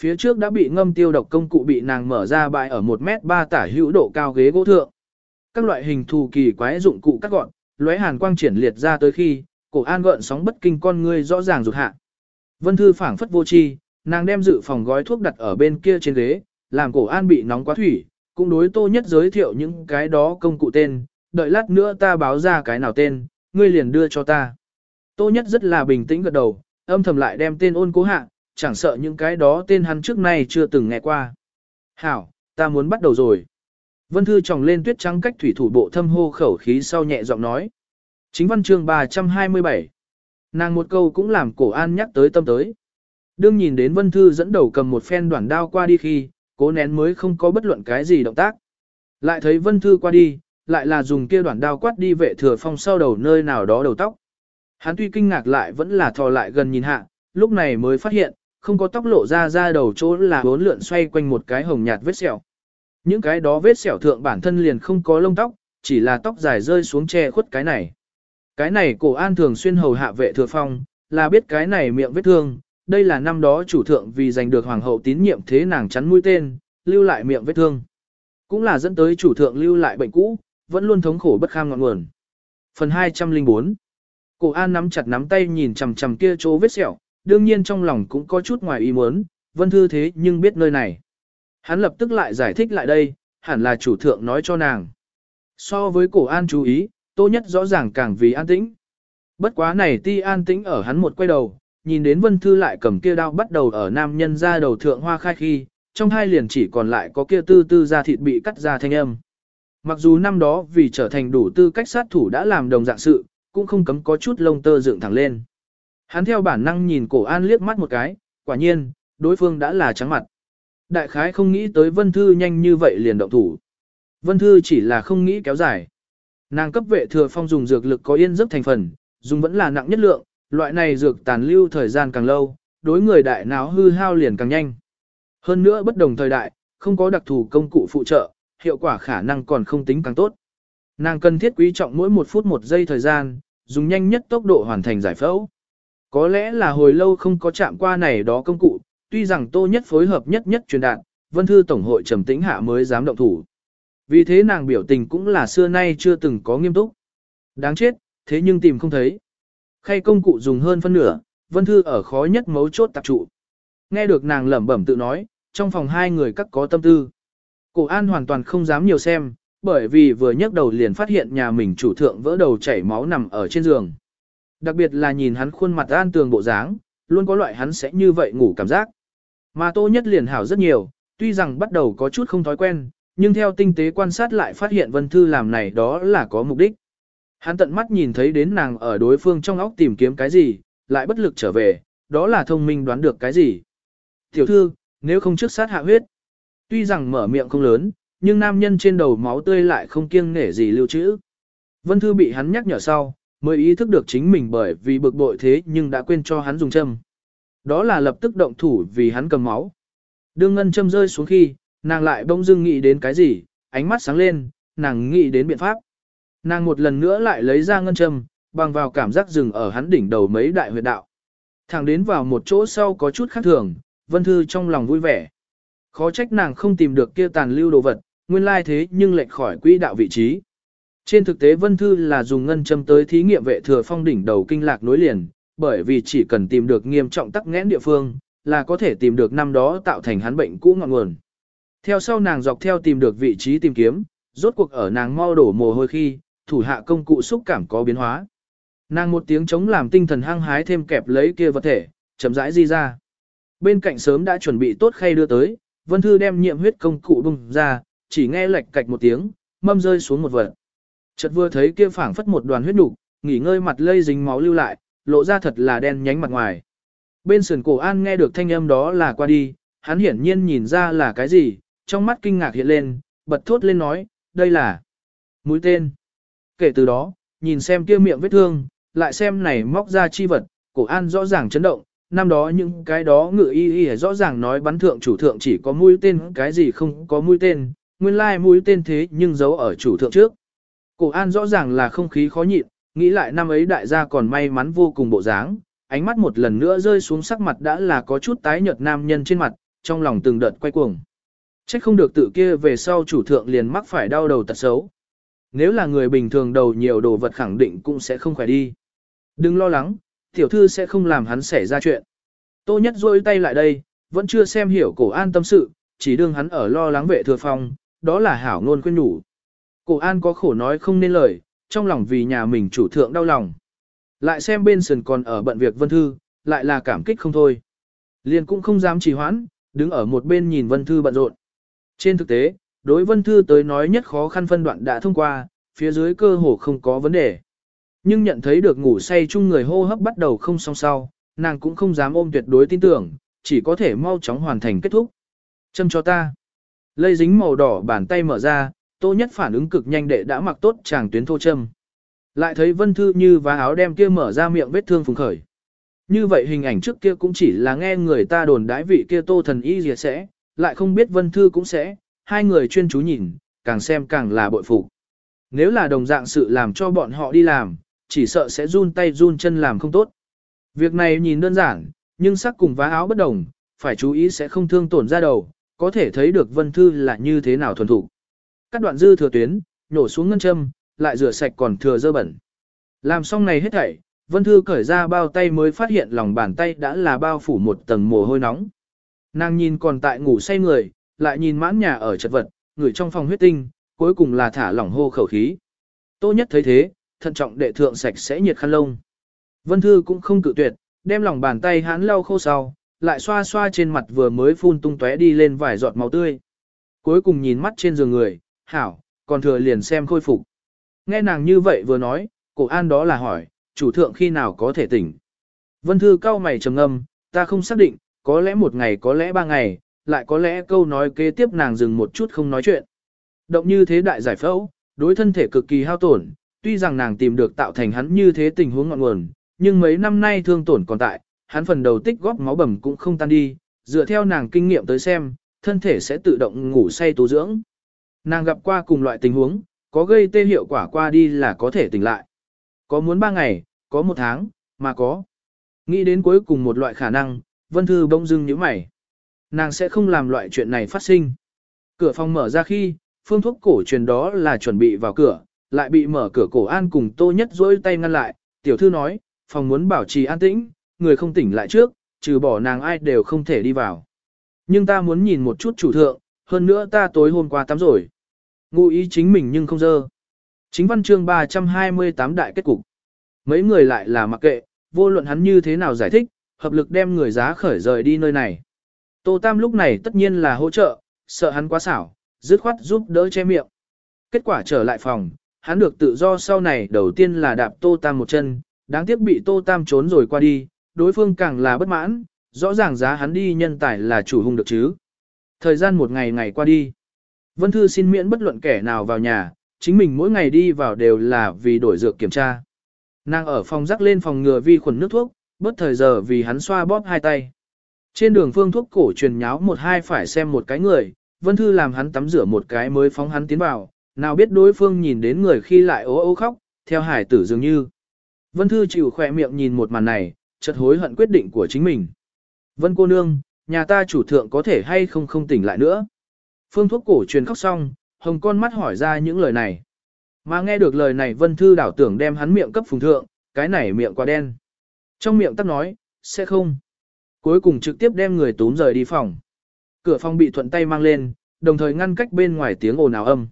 Phía trước đã bị ngâm tiêu độc công cụ bị nàng mở ra bại ở 1 mét 3 tả hữu độ cao ghế gỗ thượng. Các loại hình thù kỳ quái dụng cụ cắt gọn, lóe hàn quang triển liệt ra tới khi, cổ an gợn sóng bất kinh con ngươi rõ ràng rụt hạ. Vân Thư phảng phất vô chi, nàng đem dự phòng gói thuốc đặt ở bên kia trên ghế, làm cổ an bị nóng quá thủy, cũng đối tô nhất giới thiệu những cái đó công cụ tên, đợi lát nữa ta báo ra cái nào tên, ngươi liền đưa cho ta. Tô nhất rất là bình tĩnh gật đầu, âm thầm lại đem tên ôn cố hạ, chẳng sợ những cái đó tên hắn trước nay chưa từng nghe qua. Hảo, ta muốn bắt đầu rồi. Vân Thư tròng lên tuyết trắng cách thủy thủ bộ thâm hô khẩu khí sau nhẹ giọng nói. Chính văn chương 327. Nàng một câu cũng làm cổ an nhắc tới tâm tới. Đương nhìn đến Vân Thư dẫn đầu cầm một phen đoạn đao qua đi khi, cố nén mới không có bất luận cái gì động tác. Lại thấy Vân Thư qua đi, lại là dùng kia đoạn đao quát đi vệ thừa phong sau đầu nơi nào đó đầu tóc. Hắn tuy kinh ngạc lại vẫn là thò lại gần nhìn hạ, lúc này mới phát hiện, không có tóc lộ ra ra đầu chỗ là bốn lượn xoay quanh một cái hồng nhạt vết sẹo. Những cái đó vết sẹo thượng bản thân liền không có lông tóc, chỉ là tóc dài rơi xuống che khuất cái này. Cái này cổ an thường xuyên hầu hạ vệ thừa phong, là biết cái này miệng vết thương, đây là năm đó chủ thượng vì giành được hoàng hậu tín nhiệm thế nàng chắn mũi tên, lưu lại miệng vết thương. Cũng là dẫn tới chủ thượng lưu lại bệnh cũ, vẫn luôn thống khổ bất kham ngọn nguồn. Phần 204 Cổ an nắm chặt nắm tay nhìn chằm chằm kia chỗ vết sẹo, đương nhiên trong lòng cũng có chút ngoài ý muốn, vân thư thế nhưng biết nơi này. Hắn lập tức lại giải thích lại đây, hẳn là chủ thượng nói cho nàng. So với cổ an chú ý, tô nhất rõ ràng càng vì an tĩnh. Bất quá này ti an tĩnh ở hắn một quay đầu, nhìn đến vân thư lại cầm kia đao bắt đầu ở nam nhân ra đầu thượng hoa khai khi, trong hai liền chỉ còn lại có kia tư tư ra thịt bị cắt ra thanh âm. Mặc dù năm đó vì trở thành đủ tư cách sát thủ đã làm đồng dạng sự, cũng không cấm có chút lông tơ dựng thẳng lên. Hắn theo bản năng nhìn cổ an liếc mắt một cái, quả nhiên, đối phương đã là trắng mặt. Đại khái không nghĩ tới Vân Thư nhanh như vậy liền động thủ. Vân Thư chỉ là không nghĩ kéo dài. Nàng cấp vệ thừa phong dùng dược lực có yên giấc thành phần, dùng vẫn là nặng nhất lượng, loại này dược tàn lưu thời gian càng lâu, đối người đại não hư hao liền càng nhanh. Hơn nữa bất đồng thời đại, không có đặc thù công cụ phụ trợ, hiệu quả khả năng còn không tính càng tốt. Nàng cần thiết quý trọng mỗi một phút một giây thời gian, dùng nhanh nhất tốc độ hoàn thành giải phẫu. Có lẽ là hồi lâu không có chạm qua này đó công cụ, tuy rằng tô nhất phối hợp nhất nhất truyền đạt, vân thư tổng hội trầm tĩnh hạ mới dám động thủ. Vì thế nàng biểu tình cũng là xưa nay chưa từng có nghiêm túc. Đáng chết, thế nhưng tìm không thấy. Khay công cụ dùng hơn phân nửa, Vân Thư ở khó nhất mấu chốt tập trụ. Nghe được nàng lẩm bẩm tự nói, trong phòng hai người các có tâm tư. Cổ An hoàn toàn không dám nhiều xem, bởi vì vừa nhấc đầu liền phát hiện nhà mình chủ thượng vỡ đầu chảy máu nằm ở trên giường. Đặc biệt là nhìn hắn khuôn mặt an tường bộ dáng, luôn có loại hắn sẽ như vậy ngủ cảm giác. Mà tô nhất liền hảo rất nhiều, tuy rằng bắt đầu có chút không thói quen, nhưng theo tinh tế quan sát lại phát hiện Vân Thư làm này đó là có mục đích. Hắn tận mắt nhìn thấy đến nàng ở đối phương trong óc tìm kiếm cái gì, lại bất lực trở về, đó là thông minh đoán được cái gì. Tiểu thư, nếu không trước sát hạ huyết. Tuy rằng mở miệng không lớn, nhưng nam nhân trên đầu máu tươi lại không kiêng nể gì lưu trữ. Vân Thư bị hắn nhắc nhở sau, mới ý thức được chính mình bởi vì bực bội thế nhưng đã quên cho hắn dùng châm. Đó là lập tức động thủ vì hắn cầm máu. Đương ngân châm rơi xuống khi, nàng lại bỗng dưng nghĩ đến cái gì, ánh mắt sáng lên, nàng nghĩ đến biện pháp. Nàng một lần nữa lại lấy ra ngân châm, bằng vào cảm giác dừng ở hắn đỉnh đầu mấy đại huyệt đạo. Thẳng đến vào một chỗ sau có chút khác thường, Vân Thư trong lòng vui vẻ. Khó trách nàng không tìm được kia tàn lưu đồ vật, nguyên lai thế nhưng lệch khỏi quỹ đạo vị trí. Trên thực tế Vân Thư là dùng ngân châm tới thí nghiệm vệ thừa phong đỉnh đầu kinh lạc nối liền, bởi vì chỉ cần tìm được nghiêm trọng tắc nghẽn địa phương, là có thể tìm được năm đó tạo thành hắn bệnh cũ ngọn nguồn. Theo sau nàng dọc theo tìm được vị trí tìm kiếm, rốt cuộc ở nàng mau đổ mồ hôi khi, thủ hạ công cụ xúc cảm có biến hóa. Nàng một tiếng chống làm tinh thần hăng hái thêm kẹp lấy kia vật thể, chậm rãi di ra. Bên cạnh sớm đã chuẩn bị tốt khay đưa tới, Vân Thư đem nhiệm huyết công cụ bung ra, chỉ nghe lệch cạch một tiếng, mâm rơi xuống một vật. Chợt vừa thấy kia phảng phất một đoàn huyết đủ, nghỉ ngơi mặt lây dính máu lưu lại, lộ ra thật là đen nhánh mặt ngoài. Bên sườn cổ An nghe được thanh âm đó là qua đi, hắn hiển nhiên nhìn ra là cái gì, trong mắt kinh ngạc hiện lên, bật thốt lên nói, đây là mũi tên. Kể từ đó, nhìn xem kia miệng vết thương, lại xem này móc ra chi vật, cổ An rõ ràng chấn động, năm đó những cái đó ngự y y rõ ràng nói bắn thượng chủ thượng chỉ có mũi tên cái gì không có mũi tên, nguyên lai mũi tên thế nhưng giấu ở chủ thượng trước. Cổ An rõ ràng là không khí khó nhịn, nghĩ lại năm ấy đại gia còn may mắn vô cùng bộ dáng, ánh mắt một lần nữa rơi xuống sắc mặt đã là có chút tái nhợt nam nhân trên mặt, trong lòng từng đợt quay cuồng. Chắc không được tự kia về sau chủ thượng liền mắc phải đau đầu tật xấu. Nếu là người bình thường đầu nhiều đồ vật khẳng định cũng sẽ không khỏe đi. Đừng lo lắng, tiểu thư sẽ không làm hắn xảy ra chuyện. Tô nhất rôi tay lại đây, vẫn chưa xem hiểu cổ an tâm sự, chỉ đương hắn ở lo lắng vệ thừa phong, đó là hảo ngôn khuyên nhủ. Cổ an có khổ nói không nên lời, trong lòng vì nhà mình chủ thượng đau lòng. Lại xem bên sườn còn ở bận việc vân thư, lại là cảm kích không thôi. Liền cũng không dám trì hoãn, đứng ở một bên nhìn vân thư bận rộn. Trên thực tế, đối vân thư tới nói nhất khó khăn phân đoạn đã thông qua, phía dưới cơ hồ không có vấn đề. Nhưng nhận thấy được ngủ say chung người hô hấp bắt đầu không song sau, nàng cũng không dám ôm tuyệt đối tin tưởng, chỉ có thể mau chóng hoàn thành kết thúc. Châm cho ta. Lây dính màu đỏ bàn tay mở ra, tô nhất phản ứng cực nhanh đệ đã mặc tốt chàng tuyến thô châm. Lại thấy vân thư như vá áo đem kia mở ra miệng vết thương phùng khởi. Như vậy hình ảnh trước kia cũng chỉ là nghe người ta đồn đái vị kia tô thần y gì sẽ, lại không biết vân thư cũng sẽ, hai người chuyên chú nhìn, càng xem càng là bội phục. Nếu là đồng dạng sự làm cho bọn họ đi làm, chỉ sợ sẽ run tay run chân làm không tốt. Việc này nhìn đơn giản, nhưng sắc cùng vá áo bất đồng, phải chú ý sẽ không thương tổn ra đầu, có thể thấy được vân thư là như thế nào thuần thủ cắt đoạn dư thừa tuyến, nhổ xuống ngân châm, lại rửa sạch còn thừa dơ bẩn. Làm xong này hết thảy, vân thư cởi ra bao tay mới phát hiện lòng bàn tay đã là bao phủ một tầng mồ hôi nóng. Nàng nhìn còn tại ngủ say người, lại nhìn mãn nhà ở chật vật, người trong phòng huyết tinh, cuối cùng là thả lỏng hô khẩu khí. Tô nhất thấy thế, thận trọng đệ thượng sạch sẽ nhiệt khăn lông. Vân Thư cũng không cự tuyệt, đem lòng bàn tay hắn lau khô sau, lại xoa xoa trên mặt vừa mới phun tung tóe đi lên vài giọt máu tươi. Cuối cùng nhìn mắt trên giường người, hảo, còn thừa liền xem khôi phục. Nghe nàng như vậy vừa nói, cổ an đó là hỏi, chủ thượng khi nào có thể tỉnh. Vân Thư cao mày trầm ngâm, ta không xác định, có lẽ một ngày có lẽ ba ngày, lại có lẽ câu nói kế tiếp nàng dừng một chút không nói chuyện. Động như thế đại giải phẫu, đối thân thể cực kỳ hao tổn, tuy rằng nàng tìm được tạo thành hắn như thế tình huống ngọn nguồn, nhưng mấy năm nay thương tổn còn tại, hắn phần đầu tích góp máu bầm cũng không tan đi, dựa theo nàng kinh nghiệm tới xem, thân thể sẽ tự động ngủ say tu dưỡng. Nàng gặp qua cùng loại tình huống, có gây tê hiệu quả qua đi là có thể tỉnh lại. Có muốn ba ngày, có một tháng, mà có. Nghĩ đến cuối cùng một loại khả năng, Vân Thư bỗng dưng nhíu mày. Nàng sẽ không làm loại chuyện này phát sinh. Cửa phòng mở ra khi, phương thuốc cổ truyền đó là chuẩn bị vào cửa, lại bị mở cửa cổ an cùng tô nhất dỗi tay ngăn lại, tiểu thư nói, phòng muốn bảo trì an tĩnh, người không tỉnh lại trước, trừ bỏ nàng ai đều không thể đi vào. Nhưng ta muốn nhìn một chút chủ thượng, hơn nữa ta tối hôm qua tắm rồi. Ngụ ý chính mình nhưng không dơ. Chính văn chương 328 đại kết cục. Mấy người lại là mặc kệ, vô luận hắn như thế nào giải thích, hợp lực đem người giá khởi rời đi nơi này. Tô Tam lúc này tất nhiên là hỗ trợ, sợ hắn quá xảo, dứt khoát giúp đỡ che miệng. Kết quả trở lại phòng, hắn được tự do sau này đầu tiên là đạp Tô Tam một chân, đáng tiếc bị Tô Tam trốn rồi qua đi, đối phương càng là bất mãn, rõ ràng giá hắn đi nhân tài là chủ hung được chứ. Thời gian một ngày ngày qua đi. Vân Thư xin miễn bất luận kẻ nào vào nhà, chính mình mỗi ngày đi vào đều là vì đổi dược kiểm tra. Nàng ở phòng rắc lên phòng ngừa vi khuẩn nước thuốc, bất thời giờ vì hắn xoa bóp hai tay. Trên đường phương thuốc cổ truyền nháo một hai phải xem một cái người, Vân Thư làm hắn tắm rửa một cái mới phóng hắn tiến vào, nào biết đối phương nhìn đến người khi lại ố ô khóc, theo hải tử dường như. Vân Thư chịu khỏe miệng nhìn một màn này, chợt hối hận quyết định của chính mình. Vân cô nương, nhà ta chủ thượng có thể hay không không tỉnh lại nữa. Phương thuốc cổ truyền khóc xong, hồng con mắt hỏi ra những lời này. Mà nghe được lời này Vân Thư đảo tưởng đem hắn miệng cấp phùng thượng, cái này miệng quá đen. Trong miệng tắt nói, sẽ không. Cuối cùng trực tiếp đem người túm rời đi phòng. Cửa phòng bị thuận tay mang lên, đồng thời ngăn cách bên ngoài tiếng ồn ào âm.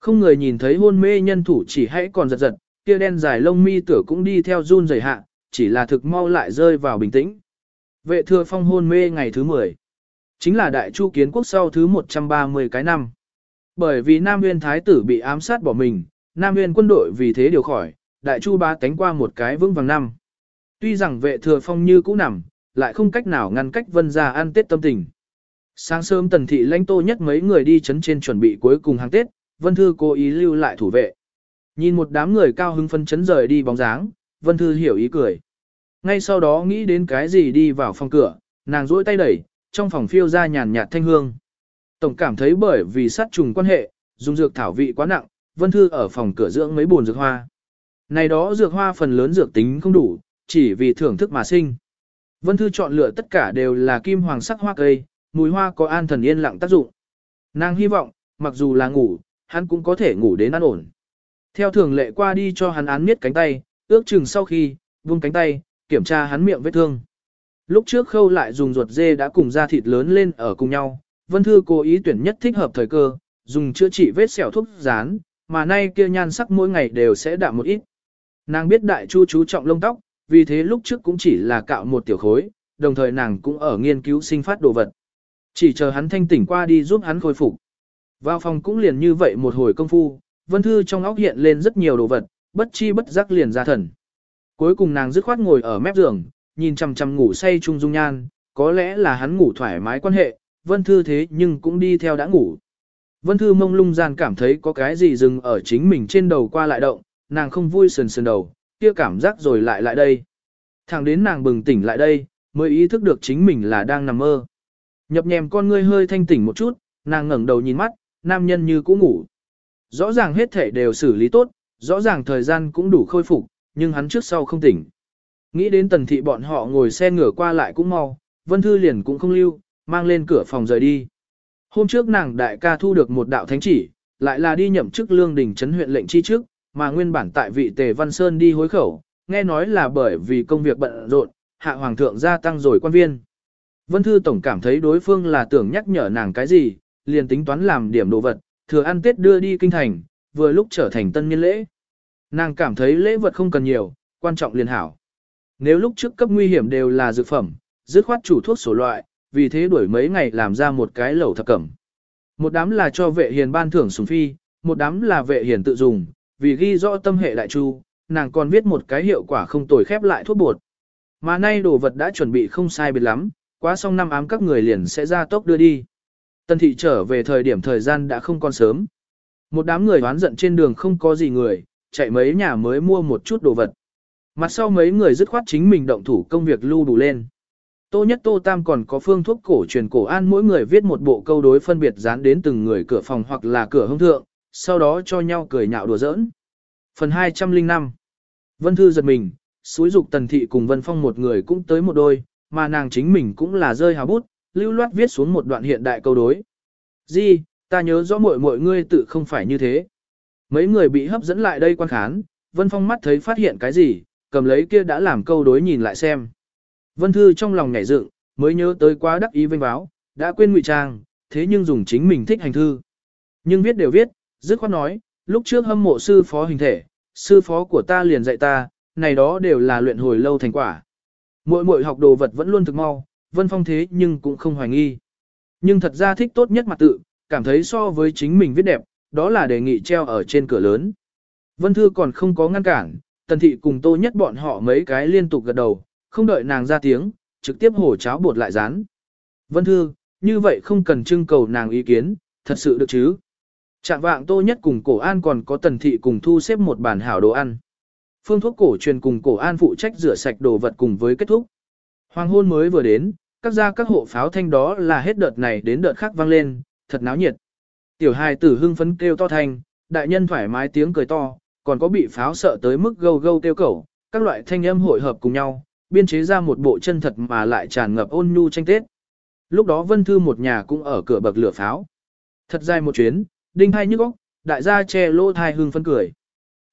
Không người nhìn thấy hôn mê nhân thủ chỉ hãy còn giật giật, kia đen dài lông mi tử cũng đi theo run rẩy hạ, chỉ là thực mau lại rơi vào bình tĩnh. Vệ thừa phong hôn mê ngày thứ 10. Chính là đại chu kiến quốc sau thứ 130 cái năm. Bởi vì Nam Nguyên Thái tử bị ám sát bỏ mình, Nam Nguyên quân đội vì thế điều khỏi, đại chu ba cánh qua một cái vững vàng năm. Tuy rằng vệ thừa phong như cũ nằm, lại không cách nào ngăn cách vân ra ăn tết tâm tình. Sáng sớm tần thị lãnh tô nhất mấy người đi chấn trên chuẩn bị cuối cùng hàng tết, vân thư cố ý lưu lại thủ vệ. Nhìn một đám người cao hứng phân chấn rời đi bóng dáng, vân thư hiểu ý cười. Ngay sau đó nghĩ đến cái gì đi vào phòng cửa, nàng duỗi tay đẩy, trong phòng phiêu ra nhàn nhạt thanh hương. Tổng cảm thấy bởi vì sát trùng quan hệ, dùng dược thảo vị quá nặng, Vân Thư ở phòng cửa dưỡng mấy bồn dược hoa. Này đó dược hoa phần lớn dược tính không đủ, chỉ vì thưởng thức mà sinh. Vân Thư chọn lựa tất cả đều là kim hoàng sắc hoa cây, mùi hoa có an thần yên lặng tác dụng. Nàng hy vọng, mặc dù là ngủ, hắn cũng có thể ngủ đến an ổn. Theo thường lệ qua đi cho hắn án miết cánh tay, ước chừng sau khi, buông cánh tay, kiểm tra hắn miệng vết thương. Lúc trước khâu lại dùng ruột dê đã cùng da thịt lớn lên ở cùng nhau, Vân Thư cố ý tuyển nhất thích hợp thời cơ, dùng chữa trị vết sẹo thuốc dán, mà nay kia nhan sắc mỗi ngày đều sẽ đạm một ít. Nàng biết đại chu chú trọng lông tóc, vì thế lúc trước cũng chỉ là cạo một tiểu khối, đồng thời nàng cũng ở nghiên cứu sinh phát đồ vật. Chỉ chờ hắn thanh tỉnh qua đi giúp hắn khôi phục. Vào phòng cũng liền như vậy một hồi công phu, Vân Thư trong óc hiện lên rất nhiều đồ vật, bất chi bất giác liền ra thần. Cuối cùng nàng dứt khoát ngồi ở mép giường, nhìn chằm chằm ngủ say trung dung nhan, có lẽ là hắn ngủ thoải mái quan hệ, Vân Thư thế nhưng cũng đi theo đã ngủ. Vân Thư mông lung gian cảm thấy có cái gì dừng ở chính mình trên đầu qua lại động, nàng không vui sườn sườn đầu, kia cảm giác rồi lại lại đây. Thẳng đến nàng bừng tỉnh lại đây, mới ý thức được chính mình là đang nằm mơ. Nhập nhèm con ngươi hơi thanh tỉnh một chút, nàng ngẩng đầu nhìn mắt, nam nhân như cũ ngủ. Rõ ràng hết thể đều xử lý tốt, rõ ràng thời gian cũng đủ khôi phục, nhưng hắn trước sau không tỉnh. Nghĩ đến tần thị bọn họ ngồi xe ngửa qua lại cũng mau, Vân Thư liền cũng không lưu, mang lên cửa phòng rời đi. Hôm trước nàng đại ca thu được một đạo thánh chỉ, lại là đi nhậm chức lương đình trấn huyện lệnh chi trước, mà nguyên bản tại vị Tề Văn Sơn đi hối khẩu, nghe nói là bởi vì công việc bận rộn, hạ hoàng thượng gia tăng rồi quan viên. Vân Thư Tổng cảm thấy đối phương là tưởng nhắc nhở nàng cái gì, liền tính toán làm điểm đồ vật, thừa ăn Tết đưa đi kinh thành, vừa lúc trở thành tân niên lễ. Nàng cảm thấy lễ vật không cần nhiều, quan trọng liền hảo. Nếu lúc trước cấp nguy hiểm đều là dược phẩm, dứt khoát chủ thuốc sổ loại, vì thế đuổi mấy ngày làm ra một cái lẩu thập cẩm. Một đám là cho vệ hiền ban thưởng sùng phi, một đám là vệ hiền tự dùng, vì ghi rõ tâm hệ đại chu, nàng còn viết một cái hiệu quả không tồi khép lại thuốc bột. Mà nay đồ vật đã chuẩn bị không sai biệt lắm, quá xong năm ám các người liền sẽ ra tốc đưa đi. Tân thị trở về thời điểm thời gian đã không còn sớm. Một đám người hoán giận trên đường không có gì người, chạy mấy nhà mới mua một chút đồ vật. Mặt sau mấy người dứt khoát chính mình động thủ công việc lưu đủ lên. Tô nhất tô tam còn có phương thuốc cổ truyền cổ an mỗi người viết một bộ câu đối phân biệt dán đến từng người cửa phòng hoặc là cửa hông thượng, sau đó cho nhau cười nhạo đùa giỡn. Phần 205 Vân Thư giật mình, suối dục tần thị cùng Vân Phong một người cũng tới một đôi, mà nàng chính mình cũng là rơi hào bút, lưu loát viết xuống một đoạn hiện đại câu đối. Di, Ta nhớ rõ mọi mọi ngươi tự không phải như thế. Mấy người bị hấp dẫn lại đây quan khán, Vân Phong mắt thấy phát hiện cái gì, cầm lấy kia đã làm câu đối nhìn lại xem. Vân Thư trong lòng nhảy dựng, mới nhớ tới quá đắc ý vinh báo, đã quên ngụy trang, thế nhưng dùng chính mình thích hành thư. Nhưng viết đều viết, dứt khoát nói, lúc trước hâm mộ sư phó hình thể, sư phó của ta liền dạy ta, này đó đều là luyện hồi lâu thành quả. Mỗi mỗi học đồ vật vẫn luôn thực mau, Vân Phong thế nhưng cũng không hoài nghi. Nhưng thật ra thích tốt nhất mặt tự, cảm thấy so với chính mình viết đẹp, đó là đề nghị treo ở trên cửa lớn. Vân Thư còn không có ngăn cản, Tần Thị cùng Tô Nhất bọn họ mấy cái liên tục gật đầu, không đợi nàng ra tiếng, trực tiếp hổ cháo bột lại rán. Vân Thư, như vậy không cần trưng cầu nàng ý kiến, thật sự được chứ. Trạng vạng Tô Nhất cùng Cổ An còn có Tần Thị cùng thu xếp một bàn hảo đồ ăn. Phương thuốc cổ truyền cùng Cổ An phụ trách rửa sạch đồ vật cùng với kết thúc. Hoàng hôn mới vừa đến, các gia các hộ pháo thanh đó là hết đợt này đến đợt khác vang lên, thật náo nhiệt. Tiểu hài tử hưng phấn kêu to thanh, đại nhân thoải mái tiếng cười to, còn có bị pháo sợ tới mức gâu gâu kêu cẩu, các loại thanh âm hội hợp cùng nhau, biên chế ra một bộ chân thật mà lại tràn ngập ôn nhu tranh tết. Lúc đó Vân Thư một nhà cũng ở cửa bậc lửa pháo. Thật dài một chuyến, đinh thai nhức óc, đại gia che lô thai hương phân cười.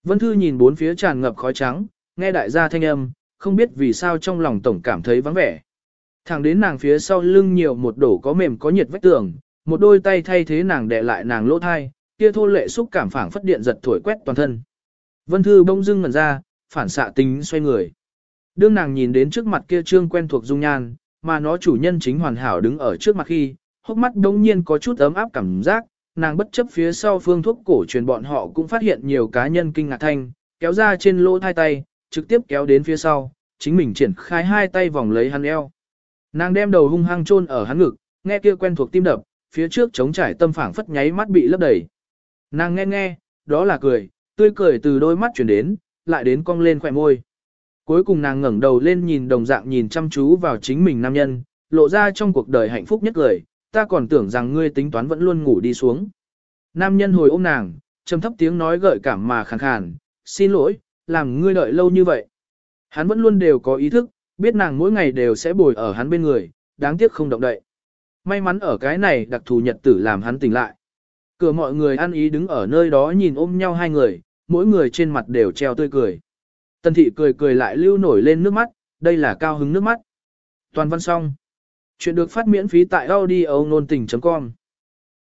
Vân Thư nhìn bốn phía tràn ngập khói trắng, nghe đại gia thanh âm, không biết vì sao trong lòng tổng cảm thấy vắng vẻ. Thẳng đến nàng phía sau lưng nhiều một đổ có mềm có nhiệt vách tường, một đôi tay thay thế nàng đè lại nàng lỗ thai, kia thô lệ xúc cảm phảng phất điện giật thổi quét toàn thân. Vân Thư bỗng dưng ngẩn ra, phản xạ tính xoay người. Đương nàng nhìn đến trước mặt kia trương quen thuộc dung nhan, mà nó chủ nhân chính hoàn hảo đứng ở trước mặt khi, hốc mắt đống nhiên có chút ấm áp cảm giác, nàng bất chấp phía sau phương thuốc cổ truyền bọn họ cũng phát hiện nhiều cá nhân kinh ngạc thanh, kéo ra trên lỗ hai tay, trực tiếp kéo đến phía sau, chính mình triển khai hai tay vòng lấy hắn eo. Nàng đem đầu hung hăng chôn ở hắn ngực, nghe kia quen thuộc tim đập, phía trước chống trải tâm phảng phất nháy mắt bị lấp đầy. Nàng nghe nghe, đó là cười, tươi cười từ đôi mắt chuyển đến, lại đến cong lên khỏe môi. Cuối cùng nàng ngẩng đầu lên nhìn đồng dạng nhìn chăm chú vào chính mình nam nhân, lộ ra trong cuộc đời hạnh phúc nhất cười, ta còn tưởng rằng ngươi tính toán vẫn luôn ngủ đi xuống. Nam nhân hồi ôm nàng, trầm thấp tiếng nói gợi cảm mà khàn khàn, xin lỗi, làm ngươi đợi lâu như vậy. Hắn vẫn luôn đều có ý thức, biết nàng mỗi ngày đều sẽ bồi ở hắn bên người, đáng tiếc không động đậy. May mắn ở cái này đặc thù nhật tử làm hắn tỉnh lại. Cửa mọi người ăn ý đứng ở nơi đó nhìn ôm nhau hai người, mỗi người trên mặt đều treo tươi cười. Tần thị cười cười lại lưu nổi lên nước mắt, đây là cao hứng nước mắt. Toàn văn xong. Chuyện được phát miễn phí tại audio nôn tình.com